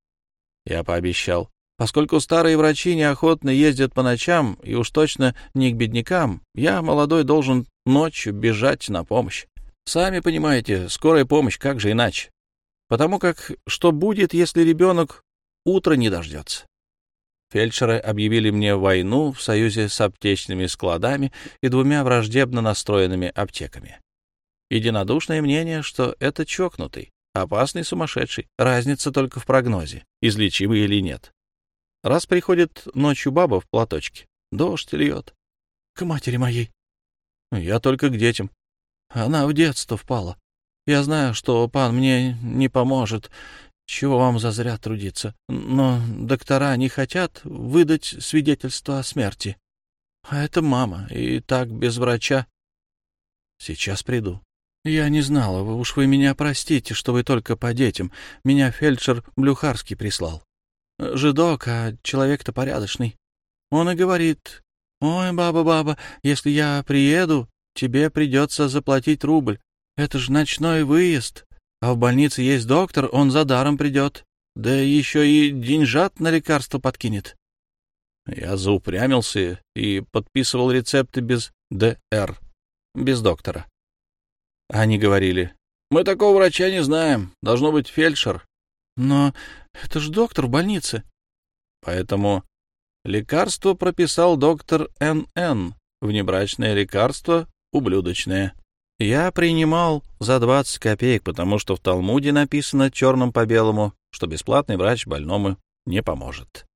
Я пообещал. Поскольку старые врачи неохотно ездят по ночам, и уж точно не к беднякам, я, молодой, должен ночью бежать на помощь. Сами понимаете, скорая помощь, как же иначе? Потому как что будет, если ребенок утро не дождется? Фельдшеры объявили мне войну в союзе с аптечными складами и двумя враждебно настроенными аптеками. Единодушное мнение, что это чокнутый, опасный сумасшедший, разница только в прогнозе, излечимый или нет. Раз приходит ночью баба в платочке, дождь льет. К матери моей. Я только к детям. Она в детство впала. Я знаю, что пан мне не поможет. Чего вам зазря трудиться? Но доктора не хотят выдать свидетельство о смерти. А это мама, и так без врача. Сейчас приду. Я не знала, вы уж вы меня простите, что вы только по детям. Меня фельдшер Блюхарский прислал. Жидок, а человек-то порядочный. Он и говорит, «Ой, баба-баба, если я приеду, тебе придется заплатить рубль. Это ж ночной выезд, а в больнице есть доктор, он за даром придет, да еще и деньжат на лекарство подкинет». Я заупрямился и подписывал рецепты без ДР, без доктора. Они говорили, «Мы такого врача не знаем, должно быть фельдшер». Но это же доктор в больнице. Поэтому лекарство прописал доктор Н.Н. Внебрачное лекарство ублюдочное. Я принимал за 20 копеек, потому что в Талмуде написано черным по белому, что бесплатный врач больному не поможет.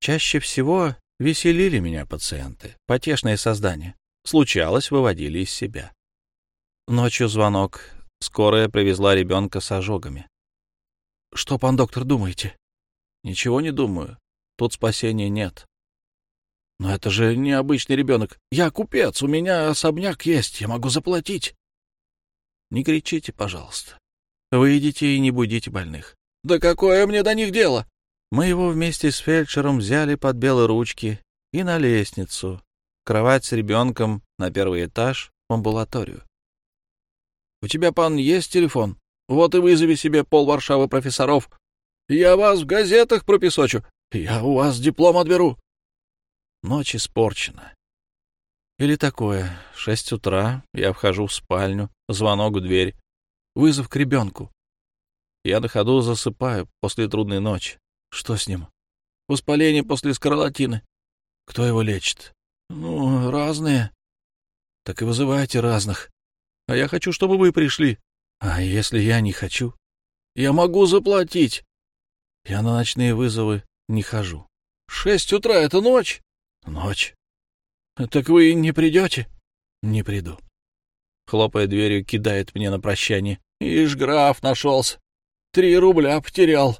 Чаще всего веселили меня пациенты, потешные создания. Случалось, выводили из себя. Ночью звонок. Скорая привезла ребенка с ожогами. — Что, пан доктор, думаете? — Ничего не думаю. Тут спасения нет. — Но это же необычный ребенок. Я купец, у меня особняк есть, я могу заплатить. — Не кричите, пожалуйста. Выйдите и не будите больных. — Да какое мне до них дело? Мы его вместе с фельдшером взяли под белые ручки и на лестницу, кровать с ребенком на первый этаж, в амбулаторию. — У тебя, пан, есть телефон? Вот и вызови себе пол Варшавы профессоров. Я вас в газетах пропесочу. Я у вас диплом отберу. Ночь испорчена. Или такое. Шесть утра, я вхожу в спальню, звонок в дверь. Вызов к ребенку. Я на ходу засыпаю после трудной ночи. Что с ним? Воспаление после скарлатины. Кто его лечит? Ну, разные. Так и вызывайте разных. А я хочу, чтобы вы пришли. А если я не хочу? Я могу заплатить. Я на ночные вызовы не хожу. Шесть утра — это ночь? Ночь. Так вы не придете? Не приду. Хлопая дверью, кидает мне на прощание. Ишь, граф нашелся. Три рубля потерял.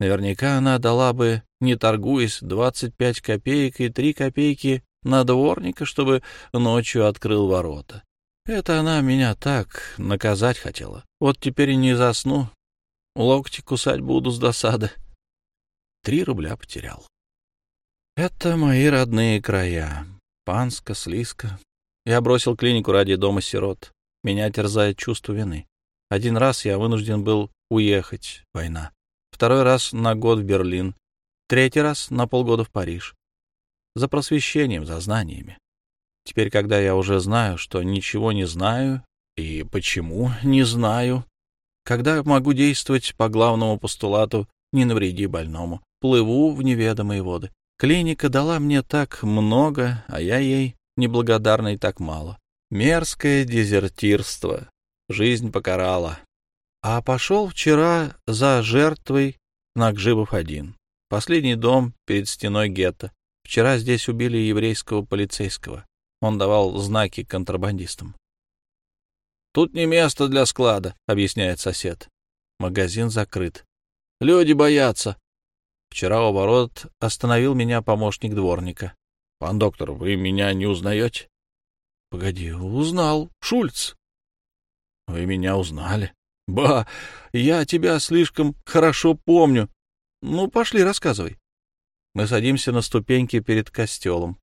Наверняка она дала бы, не торгуясь, двадцать пять копеек и три копейки на дворника, чтобы ночью открыл ворота. Это она меня так наказать хотела. Вот теперь и не засну. Локти кусать буду с досады. Три рубля потерял. Это мои родные края. Панска, Слизка. Я бросил клинику ради дома сирот. Меня терзает чувство вины. Один раз я вынужден был уехать. Война второй раз на год в Берлин, третий раз на полгода в Париж. За просвещением, за знаниями. Теперь, когда я уже знаю, что ничего не знаю и почему не знаю, когда могу действовать по главному постулату «не навреди больному», плыву в неведомые воды. Клиника дала мне так много, а я ей неблагодарной так мало. Мерзкое дезертирство. Жизнь покарала. А пошел вчера за жертвой Нагжибов один. Последний дом перед стеной гетто. Вчера здесь убили еврейского полицейского. Он давал знаки контрабандистам. «Тут не место для склада», — объясняет сосед. Магазин закрыт. «Люди боятся». Вчера у ворот остановил меня помощник дворника. «Пан доктор, вы меня не узнаете?» «Погоди, узнал. Шульц». «Вы меня узнали?» Ба, я тебя слишком хорошо помню. Ну, пошли, рассказывай. Мы садимся на ступеньки перед костелом.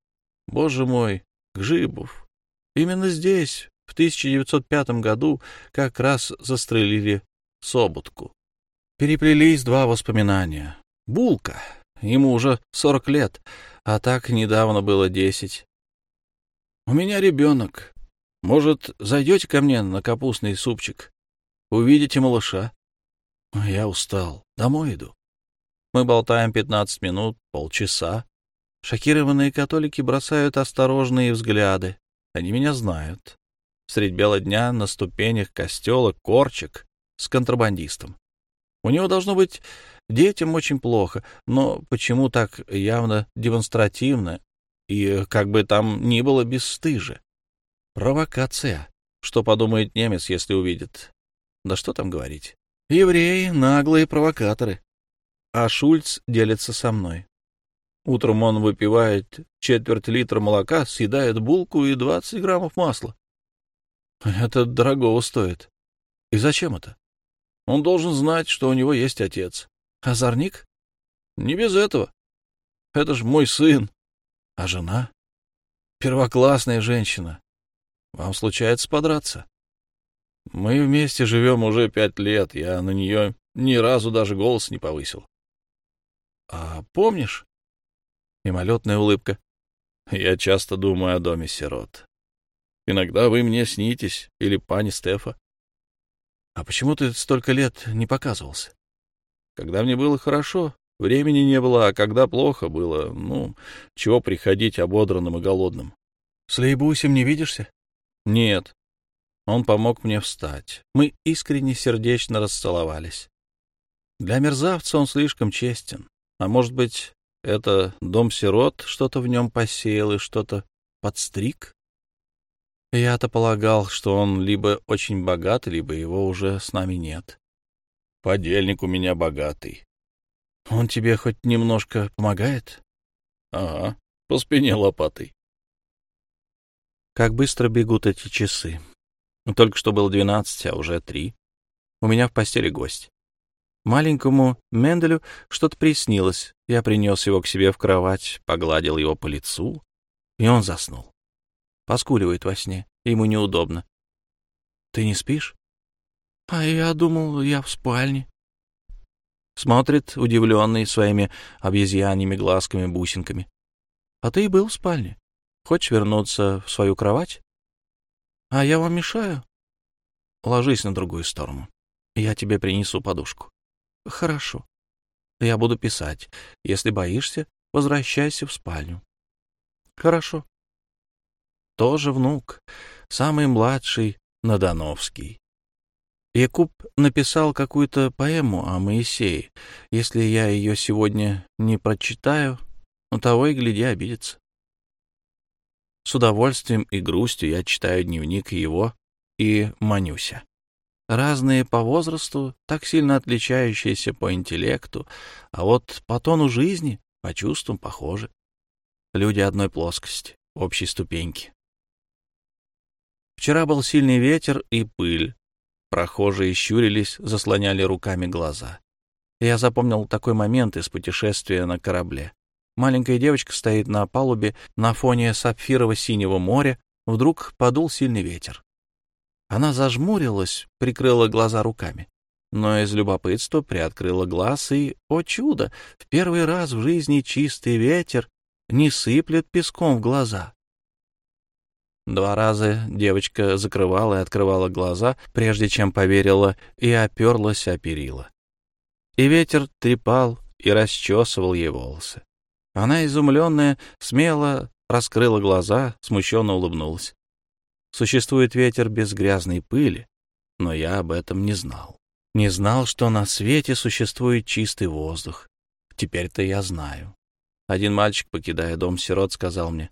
Боже мой, Гжибов. Именно здесь, в 1905 году, как раз застрелили Соботку. Переплелись два воспоминания. Булка. Ему уже сорок лет, а так недавно было десять. У меня ребенок. Может, зайдете ко мне на капустный супчик? Увидите малыша. Я устал. Домой иду. Мы болтаем пятнадцать минут, полчаса. Шокированные католики бросают осторожные взгляды. Они меня знают. Средь бела дня на ступенях костела корчик с контрабандистом. У него должно быть детям очень плохо, но почему так явно демонстративно и как бы там ни было бесстыже? Провокация. Что подумает немец, если увидит? Да что там говорить. Евреи — наглые провокаторы. А Шульц делится со мной. Утром он выпивает четверть литра молока, съедает булку и двадцать граммов масла. Это дорогого стоит. И зачем это? Он должен знать, что у него есть отец. Озорник? Не без этого. Это ж мой сын. А жена? Первоклассная женщина. Вам случается подраться? Мы вместе живем уже пять лет, я на нее ни разу даже голос не повысил. — А помнишь? Мимолетная улыбка. Я часто думаю о доме сирот. Иногда вы мне снитесь, или пани Стефа. А почему ты столько лет не показывался? Когда мне было хорошо, времени не было, а когда плохо было, ну, чего приходить ободранным и голодным. С Лейбусем не видишься? Нет, он помог мне встать. Мы искренне сердечно расцеловались. Для мерзавца он слишком честен. А может быть, это дом-сирот что-то в нем посеял и что-то подстриг? Я-то полагал, что он либо очень богат, либо его уже с нами нет. Подельник у меня богатый. Он тебе хоть немножко помогает? Ага, по спине лопатой. Как быстро бегут эти часы. Только что было двенадцать, а уже три. У меня в постели гость. Маленькому Менделю что-то приснилось. Я принес его к себе в кровать, погладил его по лицу, и он заснул. Поскуливает во сне, ему неудобно. Ты не спишь? А я думал, я в спальне. Смотрит, удивленный своими обезьяньими глазками-бусинками. А ты и был в спальне. Хочешь вернуться в свою кровать? А я вам мешаю? Ложись на другую сторону. Я тебе принесу подушку. Хорошо. Я буду писать. Если боишься, возвращайся в спальню. Хорошо. Тоже внук, самый младший Надановский. Якуб написал какую-то поэму о Моисее. Если я ее сегодня не прочитаю, у того и гляди обидится. С удовольствием и грустью я читаю дневник его и Манюся разные по возрасту, так сильно отличающиеся по интеллекту, а вот по тону жизни, по чувствам похожи. Люди одной плоскости, общей ступеньки. Вчера был сильный ветер и пыль. Прохожие щурились, заслоняли руками глаза. Я запомнил такой момент из путешествия на корабле. Маленькая девочка стоит на палубе на фоне сапфирово-синего моря. Вдруг подул сильный ветер. Она зажмурилась, прикрыла глаза руками. Но из любопытства приоткрыла глаз и, о чудо, в первый раз в жизни чистый ветер не сыплет песком в глаза. Два раза девочка закрывала и открывала глаза, прежде чем поверила и оперлась о перила. И ветер трепал и расчесывал ей волосы. Она, изумленная, смело раскрыла глаза, смущенно улыбнулась. Существует ветер без грязной пыли, но я об этом не знал. Не знал, что на свете существует чистый воздух. Теперь-то я знаю. Один мальчик, покидая дом сирот, сказал мне,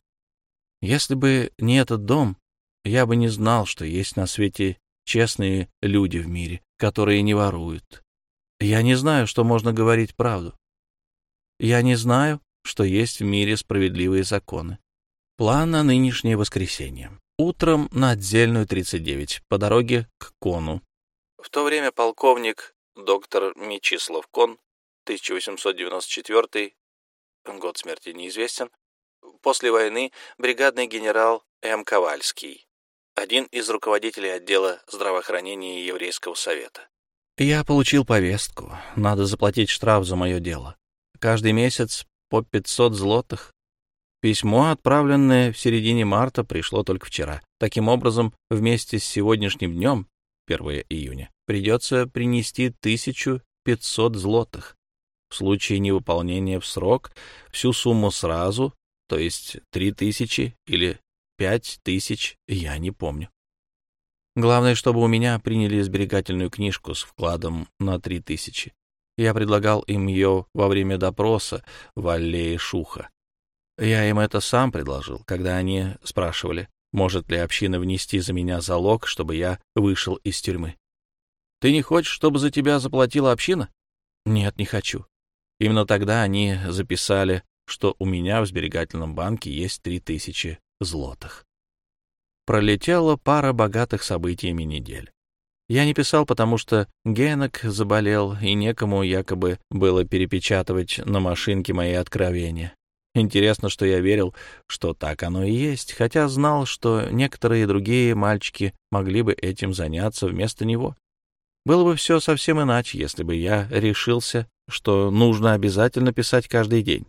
«Если бы не этот дом, я бы не знал, что есть на свете честные люди в мире, которые не воруют. Я не знаю, что можно говорить правду. Я не знаю, что есть в мире справедливые законы. План на нынешнее воскресенье. Утром на отдельную 39, по дороге к Кону. В то время полковник доктор Мечислав Кон, 1894, год смерти неизвестен, после войны бригадный генерал М. Ковальский, один из руководителей отдела здравоохранения Еврейского совета. Я получил повестку. Надо заплатить штраф за мое дело. Каждый месяц по 500 злотых. Письмо, отправленное в середине марта, пришло только вчера. Таким образом, вместе с сегодняшним днем, 1 июня, придется принести 1500 злотых. В случае невыполнения в срок всю сумму сразу, то есть 3000 или 5000, я не помню. Главное, чтобы у меня приняли сберегательную книжку с вкладом на 3000. Я предлагал им ее во время допроса в аллее Шуха. Я им это сам предложил, когда они спрашивали, может ли община внести за меня залог, чтобы я вышел из тюрьмы. Ты не хочешь, чтобы за тебя заплатила община? Нет, не хочу. Именно тогда они записали, что у меня в сберегательном банке есть три тысячи злотых. Пролетела пара богатых событиями недель. Я не писал, потому что Генок заболел, и некому якобы было перепечатывать на машинке мои откровения. Интересно, что я верил, что так оно и есть, хотя знал, что некоторые другие мальчики могли бы этим заняться вместо него. Было бы все совсем иначе, если бы я решился, что нужно обязательно писать каждый день,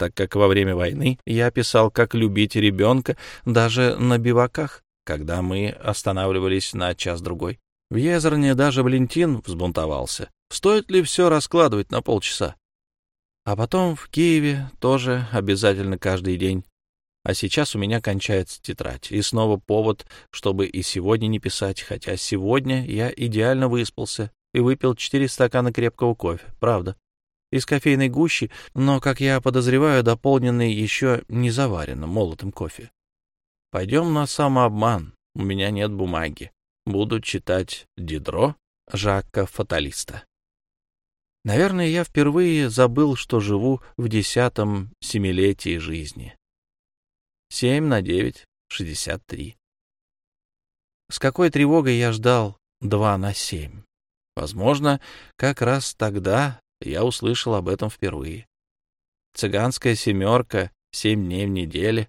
так как во время войны я писал, как любить ребенка даже на биваках, когда мы останавливались на час-другой. В Езерне даже Валентин взбунтовался. Стоит ли все раскладывать на полчаса? А потом в Киеве тоже обязательно каждый день. А сейчас у меня кончается тетрадь. И снова повод, чтобы и сегодня не писать, хотя сегодня я идеально выспался и выпил четыре стакана крепкого кофе, правда. Из кофейной гущи, но, как я подозреваю, дополненный еще не заваренным молотым кофе. Пойдем на самообман. У меня нет бумаги. Буду читать Дидро Жака Фаталиста. Наверное, я впервые забыл, что живу в десятом семилетии жизни. Семь на девять — шестьдесят три. С какой тревогой я ждал два на семь. Возможно, как раз тогда я услышал об этом впервые. Цыганская семерка, семь дней в неделе.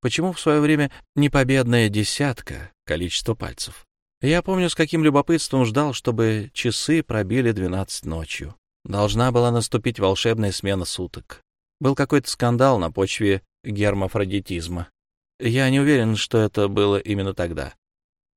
Почему в свое время не победная десятка, количество пальцев? Я помню, с каким любопытством ждал, чтобы часы пробили двенадцать ночью. Должна была наступить волшебная смена суток. Был какой-то скандал на почве гермафродитизма. Я не уверен, что это было именно тогда.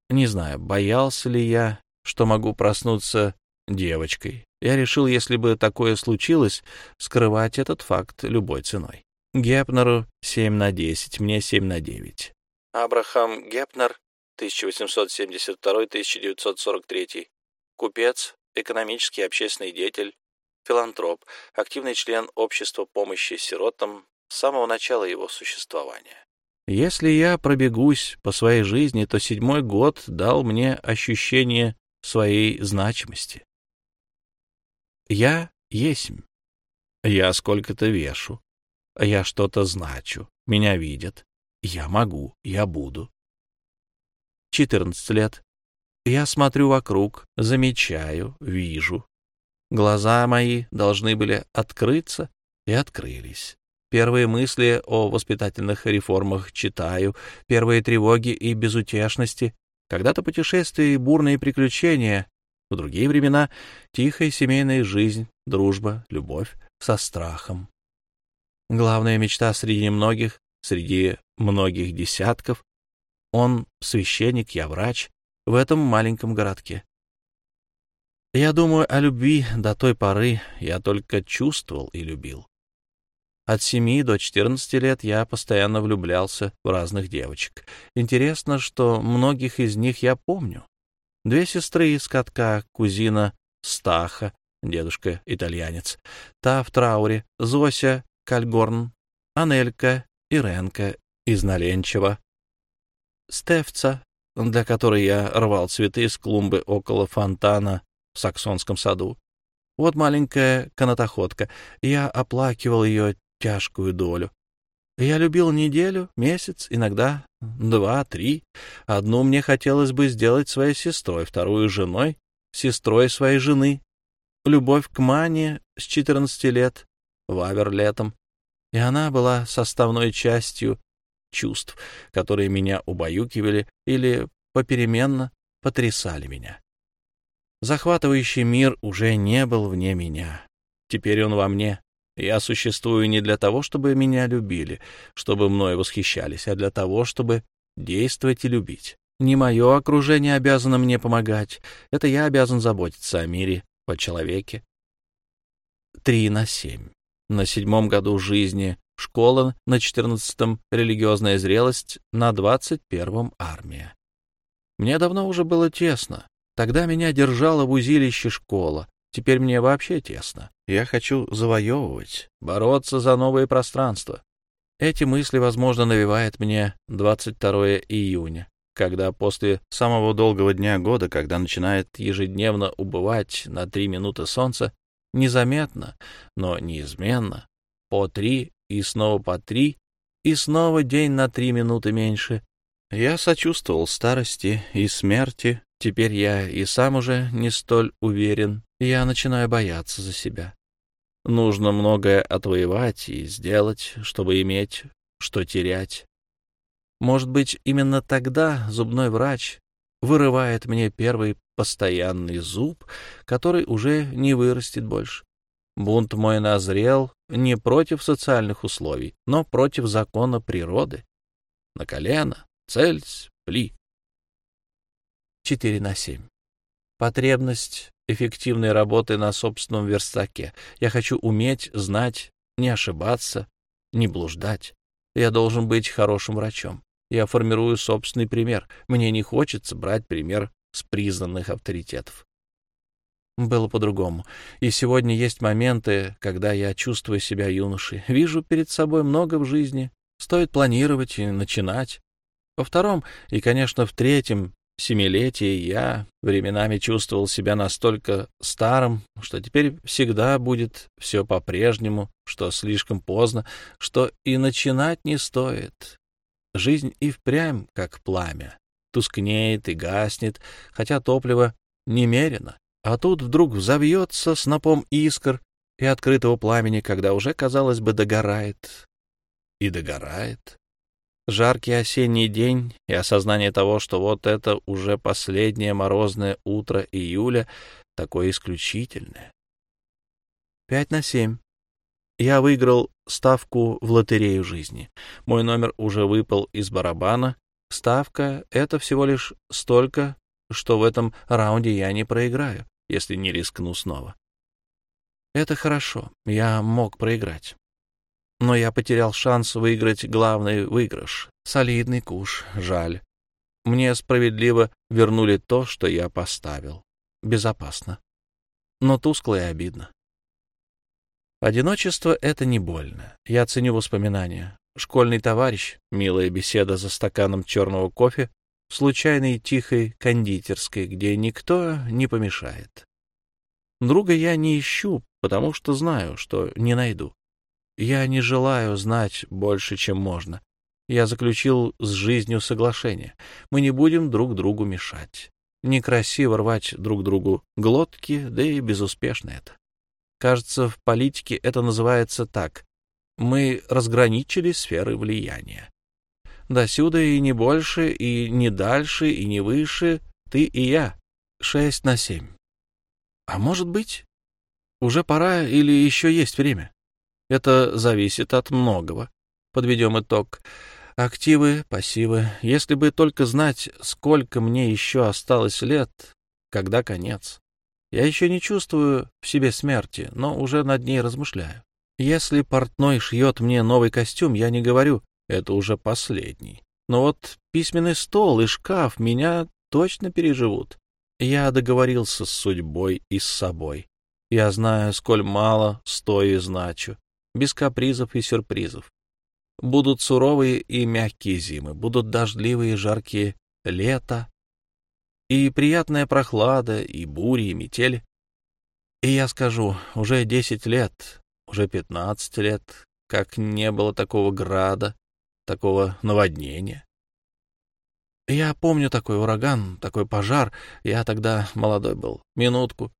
Не знаю, боялся ли я, что могу проснуться девочкой. Я решил, если бы такое случилось, скрывать этот факт любой ценой. Гепнеру 7 на 10, мне 7 на 9. Абрахам Гепнер, 1872-1943. Купец, экономический и общественный деятель, филантроп, активный член общества помощи сиротам с самого начала его существования. Если я пробегусь по своей жизни, то седьмой год дал мне ощущение своей значимости. Я есмь. Я сколько-то вешу. Я что-то значу. Меня видят. Я могу. Я буду. 14 лет. Я смотрю вокруг, замечаю, вижу. Глаза мои должны были открыться и открылись. Первые мысли о воспитательных реформах читаю, первые тревоги и безутешности. Когда-то путешествия и бурные приключения, в другие времена тихая семейная жизнь, дружба, любовь со страхом. Главная мечта среди многих, среди многих десятков. Он священник, я врач в этом маленьком городке. Я думаю о любви до той поры, я только чувствовал и любил. От семи до четырнадцати лет я постоянно влюблялся в разных девочек. Интересно, что многих из них я помню. Две сестры из катка, кузина Стаха, дедушка итальянец, та в трауре, Зося Кальгорн, Анелька Иренка из Наленчева, Стефца, для которой я рвал цветы с клумбы около фонтана в Саксонском саду. Вот маленькая канатоходка. Я оплакивал ее тяжкую долю. Я любил неделю, месяц, иногда два, три. Одну мне хотелось бы сделать своей сестрой, вторую — женой, сестрой своей жены. Любовь к Мане с четырнадцати лет, Вавер летом. И она была составной частью чувств, которые меня убаюкивали или попеременно потрясали меня. Захватывающий мир уже не был вне меня. Теперь он во мне, я существую не для того, чтобы меня любили, чтобы мной восхищались, а для того, чтобы действовать и любить. Не мое окружение обязано мне помогать, это я обязан заботиться о мире, о человеке. Три на семь. На седьмом году жизни школа, на четырнадцатом религиозная зрелость, на двадцать первом армия. Мне давно уже было тесно. Тогда меня держала в узилище школа. Теперь мне вообще тесно. Я хочу завоевывать, бороться за новые пространства. Эти мысли, возможно, навевает мне 22 июня, когда после самого долгого дня года, когда начинает ежедневно убывать на три минуты солнца, незаметно, но неизменно, по три и снова по три, и снова день на три минуты меньше, я сочувствовал старости и смерти, теперь я и сам уже не столь уверен я начинаю бояться за себя. Нужно многое отвоевать и сделать, чтобы иметь, что терять. Может быть, именно тогда зубной врач вырывает мне первый постоянный зуб, который уже не вырастет больше. Бунт мой назрел не против социальных условий, но против закона природы. На колено, цельсь, пли. 4 на 7. Потребность эффективной работы на собственном верстаке. Я хочу уметь, знать, не ошибаться, не блуждать. Я должен быть хорошим врачом. Я формирую собственный пример. Мне не хочется брать пример с признанных авторитетов. Было по-другому. И сегодня есть моменты, когда я чувствую себя юношей. Вижу перед собой много в жизни. Стоит планировать и начинать. Во втором и, конечно, в третьем семилетии я временами чувствовал себя настолько старым, что теперь всегда будет все по-прежнему, что слишком поздно, что и начинать не стоит. Жизнь и впрямь как пламя, тускнеет и гаснет, хотя топливо немерено, А тут вдруг взовьется снопом искр и открытого пламени, когда уже, казалось бы, догорает. И догорает. Жаркий осенний день и осознание того, что вот это уже последнее морозное утро июля, такое исключительное. Пять на семь. Я выиграл ставку в лотерею жизни. Мой номер уже выпал из барабана. Ставка — это всего лишь столько, что в этом раунде я не проиграю, если не рискну снова. Это хорошо, я мог проиграть. Но я потерял шанс выиграть главный выигрыш. Солидный куш, жаль. Мне справедливо вернули то, что я поставил. Безопасно. Но тускло и обидно. Одиночество — это не больно. Я ценю воспоминания. Школьный товарищ, милая беседа за стаканом черного кофе, случайной тихой кондитерской, где никто не помешает. Друга я не ищу, потому что знаю, что не найду. Я не желаю знать больше, чем можно. Я заключил с жизнью соглашение. Мы не будем друг другу мешать. Некрасиво рвать друг другу глотки, да и безуспешно это. Кажется, в политике это называется так. Мы разграничили сферы влияния. Досюда и не больше, и не дальше, и не выше, ты и я. Шесть на семь. А может быть, уже пора или еще есть время? Это зависит от многого. Подведем итог. Активы, пассивы. Если бы только знать, сколько мне еще осталось лет, когда конец. Я еще не чувствую в себе смерти, но уже над ней размышляю. Если портной шьет мне новый костюм, я не говорю, это уже последний. Но вот письменный стол и шкаф меня точно переживут. Я договорился с судьбой и с собой. Я знаю, сколь мало стою и значу, без капризов и сюрпризов. Будут суровые и мягкие зимы, будут дождливые и жаркие лета, и приятная прохлада, и бури, и метели. И я скажу, уже десять лет, уже пятнадцать лет, как не было такого града, такого наводнения. Я помню такой ураган, такой пожар. Я тогда молодой был. Минутку.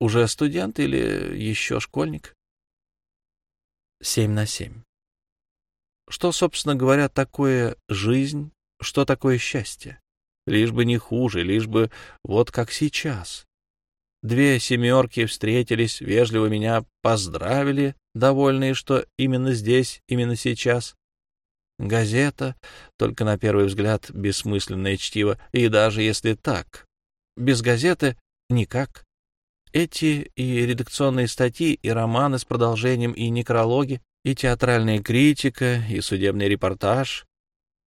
Уже студент или еще школьник? Семь на семь. Что, собственно говоря, такое жизнь, что такое счастье? Лишь бы не хуже, лишь бы вот как сейчас. Две семерки встретились, вежливо меня поздравили, довольные, что именно здесь, именно сейчас. Газета, только на первый взгляд бессмысленное чтиво, и даже если так, без газеты никак. Эти и редакционные статьи, и романы с продолжением, и некрологи, и театральная критика, и судебный репортаж,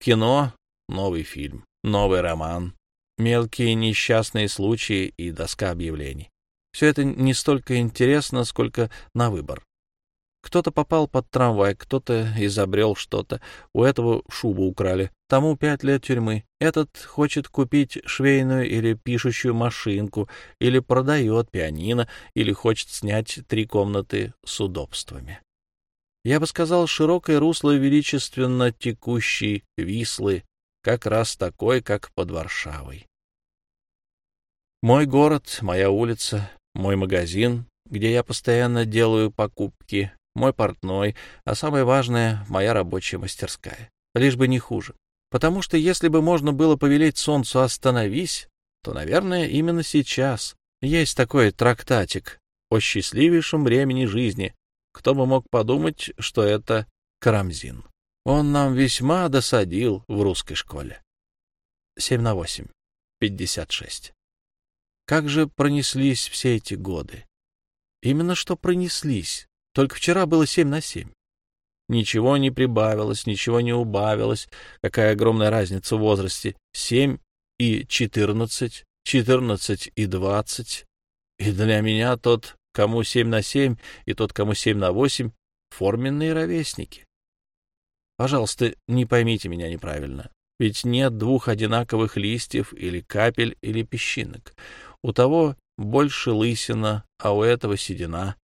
кино, новый фильм. Новый роман, мелкие несчастные случаи и доска объявлений. Все это не столько интересно, сколько на выбор. Кто-то попал под трамвай, кто-то изобрел что-то. У этого шубу украли. Тому пять лет тюрьмы. Этот хочет купить швейную или пишущую машинку, или продает пианино, или хочет снять три комнаты с удобствами. Я бы сказал, широкое русло величественно текущей Вислы как раз такой, как под Варшавой. Мой город, моя улица, мой магазин, где я постоянно делаю покупки, мой портной, а самое важное — моя рабочая мастерская. Лишь бы не хуже. Потому что если бы можно было повелеть солнцу «остановись», то, наверное, именно сейчас есть такой трактатик о счастливейшем времени жизни. Кто бы мог подумать, что это Карамзин. Он нам весьма досадил в русской школе. 7 на 8. 56. Как же пронеслись все эти годы? Именно что пронеслись. Только вчера было 7 на 7. Ничего не прибавилось, ничего не убавилось. Какая огромная разница в возрасте. 7 и 14, 14 и 20. И для меня тот, кому 7 на 7, и тот, кому 7 на 8, форменные ровесники. Пожалуйста, не поймите меня неправильно. Ведь нет двух одинаковых листьев или капель или песчинок. У того больше лысина, а у этого седина.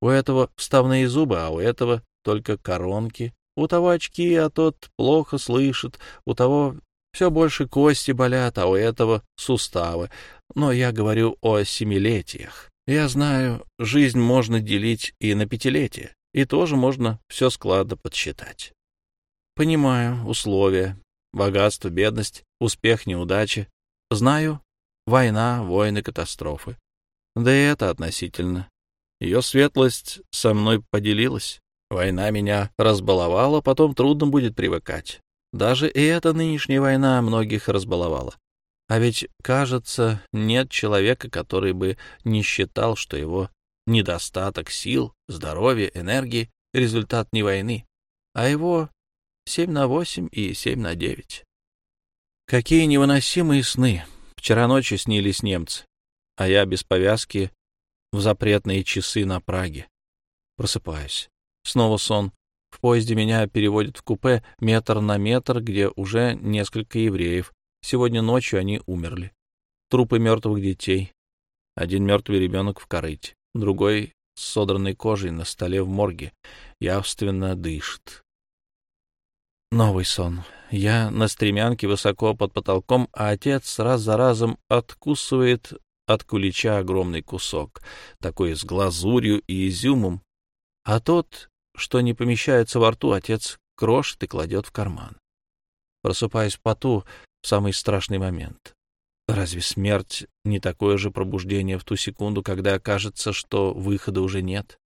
У этого вставные зубы, а у этого только коронки. У того очки, а тот плохо слышит. У того все больше кости болят, а у этого суставы. но я говорю о семилетиях. Я знаю, жизнь можно делить и на пятилетия, и тоже можно все складно подсчитать. Понимаю условия, богатство, бедность, успех, неудачи. Знаю война, войны, катастрофы. Да и это относительно. Ее светлость со мной поделилась. Война меня разбаловала, потом трудно будет привыкать. Даже и эта нынешняя война многих разбаловала. А ведь, кажется, нет человека, который бы не считал, что его недостаток сил, здоровья, энергии — результат не войны, а его семь на восемь и семь на девять. Какие невыносимые сны! Вчера ночью снились немцы, а я без повязки в запретные часы на Праге. Просыпаюсь. Снова сон. В поезде меня переводят в купе метр на метр, где уже несколько евреев. Сегодня ночью они умерли. Трупы мертвых детей. Один мертвый ребенок в корыте, другой с содранной кожей на столе в морге. Явственно дышит. Новый сон. Я на стремянке высоко под потолком, а отец раз за разом откусывает от кулича огромный кусок, такой с глазурью и изюмом, а тот, что не помещается во рту, отец крошит и кладет в карман. Просыпаюсь в поту в самый страшный момент. Разве смерть не такое же пробуждение в ту секунду, когда кажется, что выхода уже нет?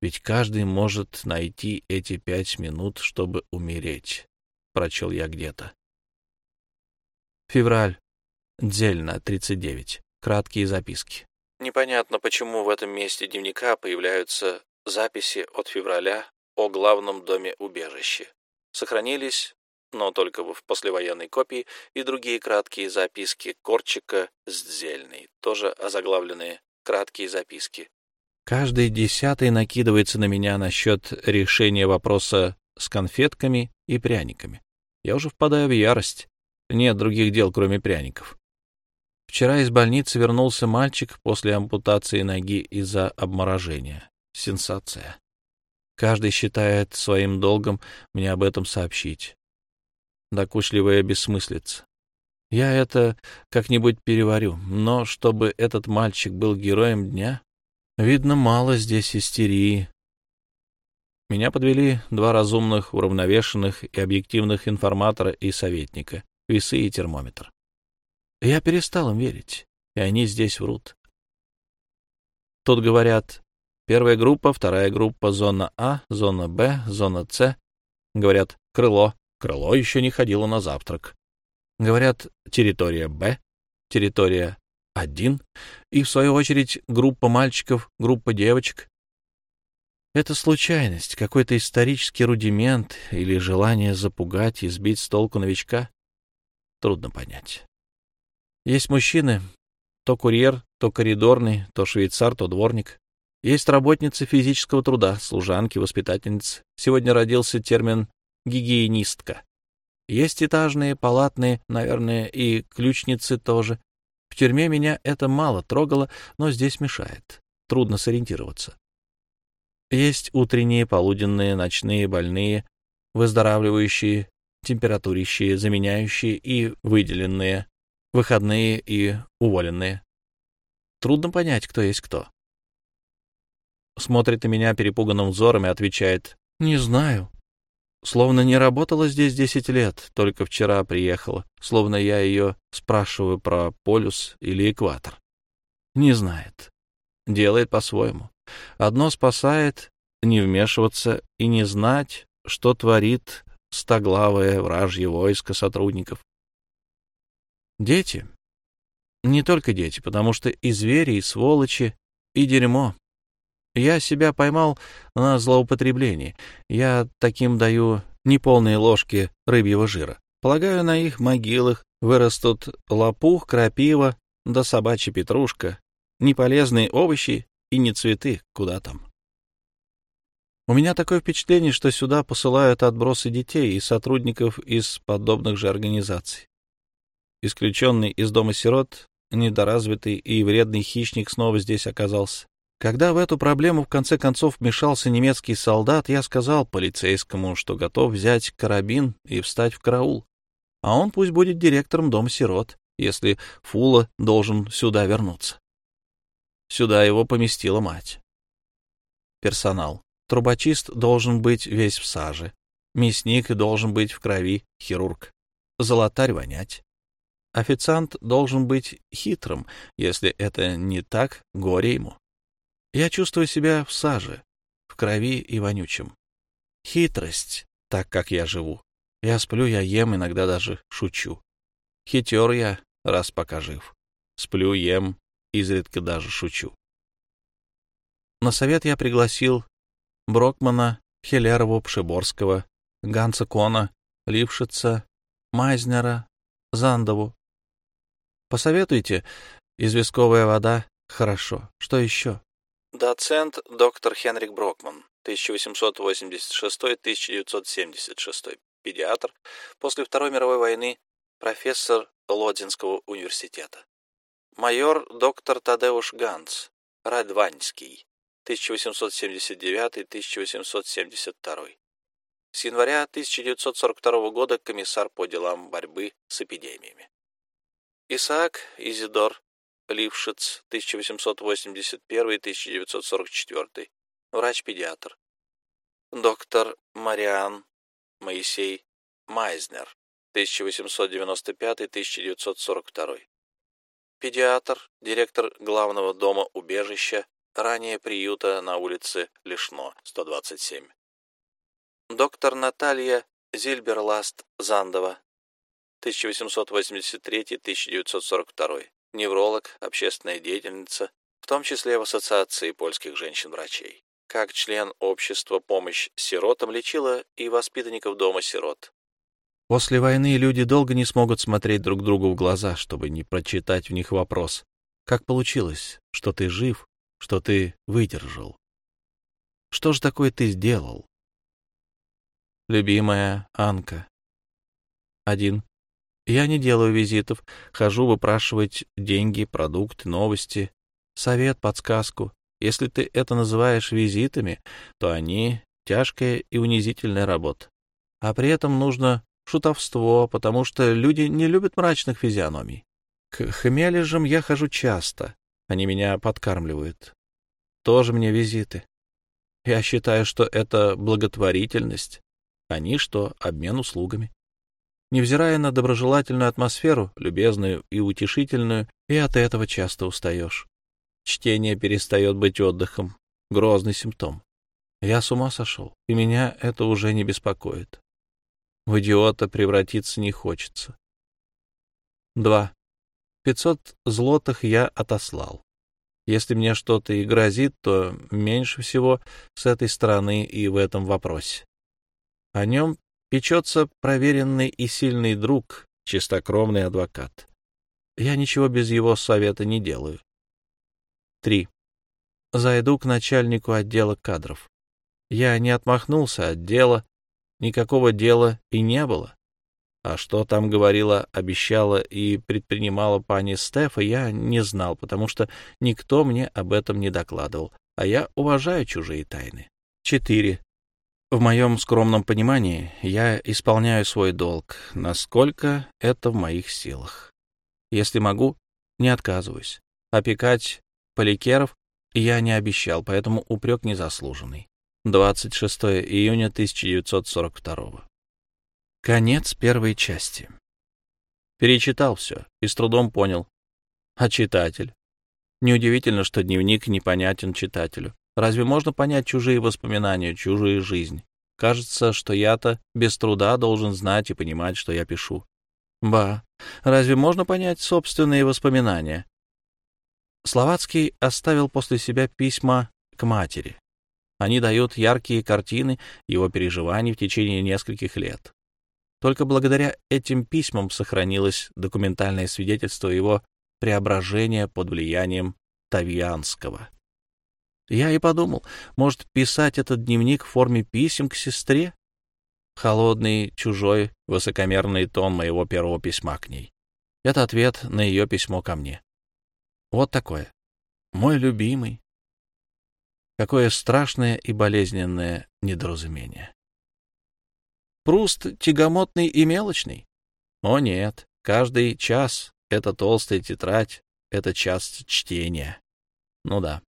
Ведь каждый может найти эти пять минут, чтобы умереть, — прочел я где-то. Февраль. Дзельна, 39. Краткие записки. Непонятно, почему в этом месте дневника появляются записи от февраля о главном доме убежища. Сохранились, но только в послевоенной копии, и другие краткие записки Корчика с Дзельной, тоже озаглавленные «Краткие записки». Каждый десятый накидывается на меня насчет решения вопроса с конфетками и пряниками. Я уже впадаю в ярость. Нет других дел, кроме пряников. Вчера из больницы вернулся мальчик после ампутации ноги из-за обморожения. Сенсация. Каждый считает своим долгом мне об этом сообщить. Докучливая бессмыслица. Я это как-нибудь переварю, но чтобы этот мальчик был героем дня, видно, мало здесь истерии. Меня подвели два разумных, уравновешенных и объективных информатора и советника, весы и термометр. Я перестал им верить, и они здесь врут. Тут говорят, первая группа, вторая группа, зона А, зона Б, зона С. Говорят, крыло. Крыло еще не ходило на завтрак. Говорят, территория Б, территория 1, и, в свою очередь, группа мальчиков, группа девочек. Это случайность, какой-то исторический рудимент или желание запугать и сбить с толку новичка? Трудно понять. Есть мужчины, то курьер, то коридорный, то швейцар, то дворник. Есть работницы физического труда, служанки, воспитательницы. Сегодня родился термин «гигиенистка». Есть этажные, палатные, наверное, и ключницы тоже. В тюрьме меня это мало трогало, но здесь мешает. Трудно сориентироваться. Есть утренние, полуденные, ночные, больные, выздоравливающие, температурящие, заменяющие и выделенные, выходные и уволенные. Трудно понять, кто есть кто. Смотрит на меня перепуганным взором и отвечает «Не знаю». Словно не работала здесь десять лет, только вчера приехала, словно я ее спрашиваю про полюс или экватор. Не знает. Делает по-своему. Одно спасает — не вмешиваться и не знать, что творит стоглавое вражье войско сотрудников. Дети. Не только дети, потому что и звери, и сволочи, и дерьмо. Я себя поймал на злоупотреблении. Я таким даю неполные ложки рыбьего жира. Полагаю, на их могилах вырастут лопух, крапива да собачья петрушка, неполезные овощи и не цветы, куда там. У меня такое впечатление, что сюда посылают отбросы детей и сотрудников из подобных же организаций. Исключенный из дома сирот, недоразвитый и вредный хищник снова здесь оказался. Когда в эту проблему в конце концов вмешался немецкий солдат, я сказал полицейскому, что готов взять карабин и встать в караул, а он пусть будет директором дома сирот если Фула должен сюда вернуться. Сюда его поместила мать. Персонал. Трубочист должен быть весь в саже. Мясник должен быть в крови, хирург. Золотарь вонять. Официант должен быть хитрым. Если это не так, горе ему. Я чувствую себя в саже, в крови и вонючем. Хитрость, так как я живу. Я сплю, я ем, иногда даже шучу. Хитер я, раз пока жив. Сплю, ем, изредка даже шучу. На совет я пригласил Брокмана, Хелерову, Пшеборского, Ганса Кона, Лившица, Майзнера, Зандову. Посоветуйте, известковая вода — хорошо. Что еще? Доцент доктор Хенрик Брокман, 1886-1976, педиатр, после Второй мировой войны профессор Лодзинского университета. Майор доктор Тадеуш Ганц, Радванский, 1879-1872. С января 1942 года комиссар по делам борьбы с эпидемиями. Исаак Изидор Лившиц, 1881-1944, врач-педиатр. Доктор Мариан Моисей Майзнер, 1895-1942. Педиатр, директор главного дома убежища, ранее приюта на улице Лишно, 127. Доктор Наталья Зильберласт-Зандова, 1883-1942. Невролог, общественная деятельница, в том числе в Ассоциации польских женщин-врачей. Как член общества «Помощь сиротам» лечила и воспитанников дома сирот. После войны люди долго не смогут смотреть друг другу в глаза, чтобы не прочитать в них вопрос. Как получилось, что ты жив, что ты выдержал? Что же такое ты сделал? Любимая Анка. Один. Я не делаю визитов, хожу выпрашивать деньги, продукты, новости, совет, подсказку. Если ты это называешь визитами, то они тяжкая и унизительная работа. А при этом нужно шутовство, потому что люди не любят мрачных физиономий. К хмележам я хожу часто, они меня подкармливают. Тоже мне визиты. Я считаю, что это благотворительность, они что обмен услугами. Невзирая на доброжелательную атмосферу, любезную и утешительную, и от этого часто устаешь. Чтение перестает быть отдыхом. Грозный симптом. Я с ума сошел, и меня это уже не беспокоит. В идиота превратиться не хочется. 2. Пятьсот злотых я отослал. Если мне что-то и грозит, то меньше всего с этой стороны и в этом вопросе. О нем печется проверенный и сильный друг, чистокровный адвокат. Я ничего без его совета не делаю. 3. Зайду к начальнику отдела кадров. Я не отмахнулся от дела, никакого дела и не было. А что там говорила, обещала и предпринимала пани Стефа, я не знал, потому что никто мне об этом не докладывал, а я уважаю чужие тайны. 4. В моем скромном понимании я исполняю свой долг, насколько это в моих силах. Если могу, не отказываюсь. Опекать поликеров я не обещал, поэтому упрек незаслуженный. 26 июня 1942. Конец первой части. Перечитал все и с трудом понял. А читатель? Неудивительно, что дневник непонятен читателю. Разве можно понять чужие воспоминания, чужую жизнь? Кажется, что я-то без труда должен знать и понимать, что я пишу. Ба, разве можно понять собственные воспоминания? Словацкий оставил после себя письма к матери. Они дают яркие картины его переживаний в течение нескольких лет. Только благодаря этим письмам сохранилось документальное свидетельство его преображения под влиянием Тавьянского. Я и подумал, может, писать этот дневник в форме писем к сестре? Холодный, чужой, высокомерный тон моего первого письма к ней. Это ответ на ее письмо ко мне. Вот такое. Мой любимый. Какое страшное и болезненное недоразумение. Пруст тягомотный и мелочный? О нет, каждый час эта толстая тетрадь — это час чтения. Ну да.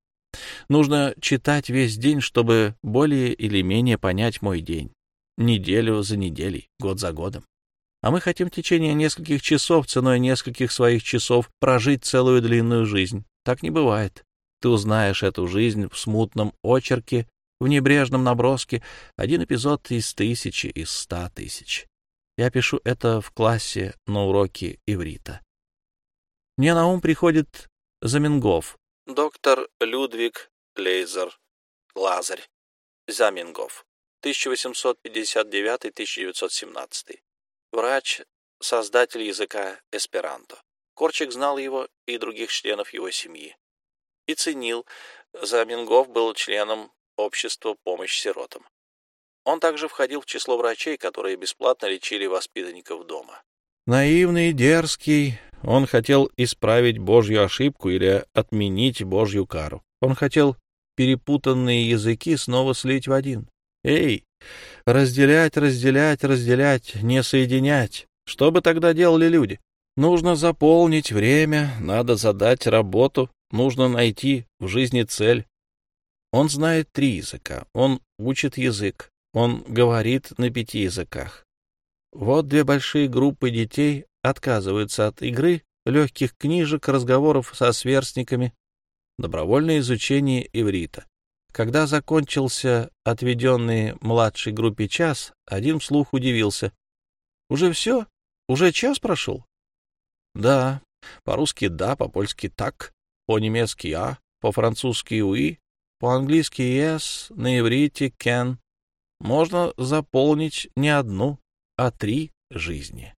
Нужно читать весь день, чтобы более или менее понять мой день. Неделю за неделей, год за годом. А мы хотим в течение нескольких часов, ценой нескольких своих часов, прожить целую длинную жизнь. Так не бывает. Ты узнаешь эту жизнь в смутном очерке, в небрежном наброске, один эпизод из тысячи, из ста тысяч. Я пишу это в классе на уроке иврита. Мне на ум приходит Замингов, доктор Людвиг Лейзер, Лазарь, Замингов, 1859-1917. Врач, создатель языка эсперанто. Корчик знал его и других членов его семьи. И ценил. Замингов был членом общества помощи сиротам. Он также входил в число врачей, которые бесплатно лечили воспитанников дома. Наивный и дерзкий, он хотел исправить Божью ошибку или отменить Божью кару. Он хотел перепутанные языки снова слить в один. Эй, разделять, разделять, разделять, не соединять. Что бы тогда делали люди? Нужно заполнить время, надо задать работу, нужно найти в жизни цель. Он знает три языка, он учит язык, он говорит на пяти языках. Вот две большие группы детей отказываются от игры, легких книжек, разговоров со сверстниками, добровольное изучение иврита. Когда закончился отведенный младшей группе час, один вслух удивился. «Уже все? Уже час прошел?» «Да. По-русски «да», по-польски «так», по-немецки «а», по-французски «уи», по-английски «yes», на иврите «can». Можно заполнить не одну, а три жизни.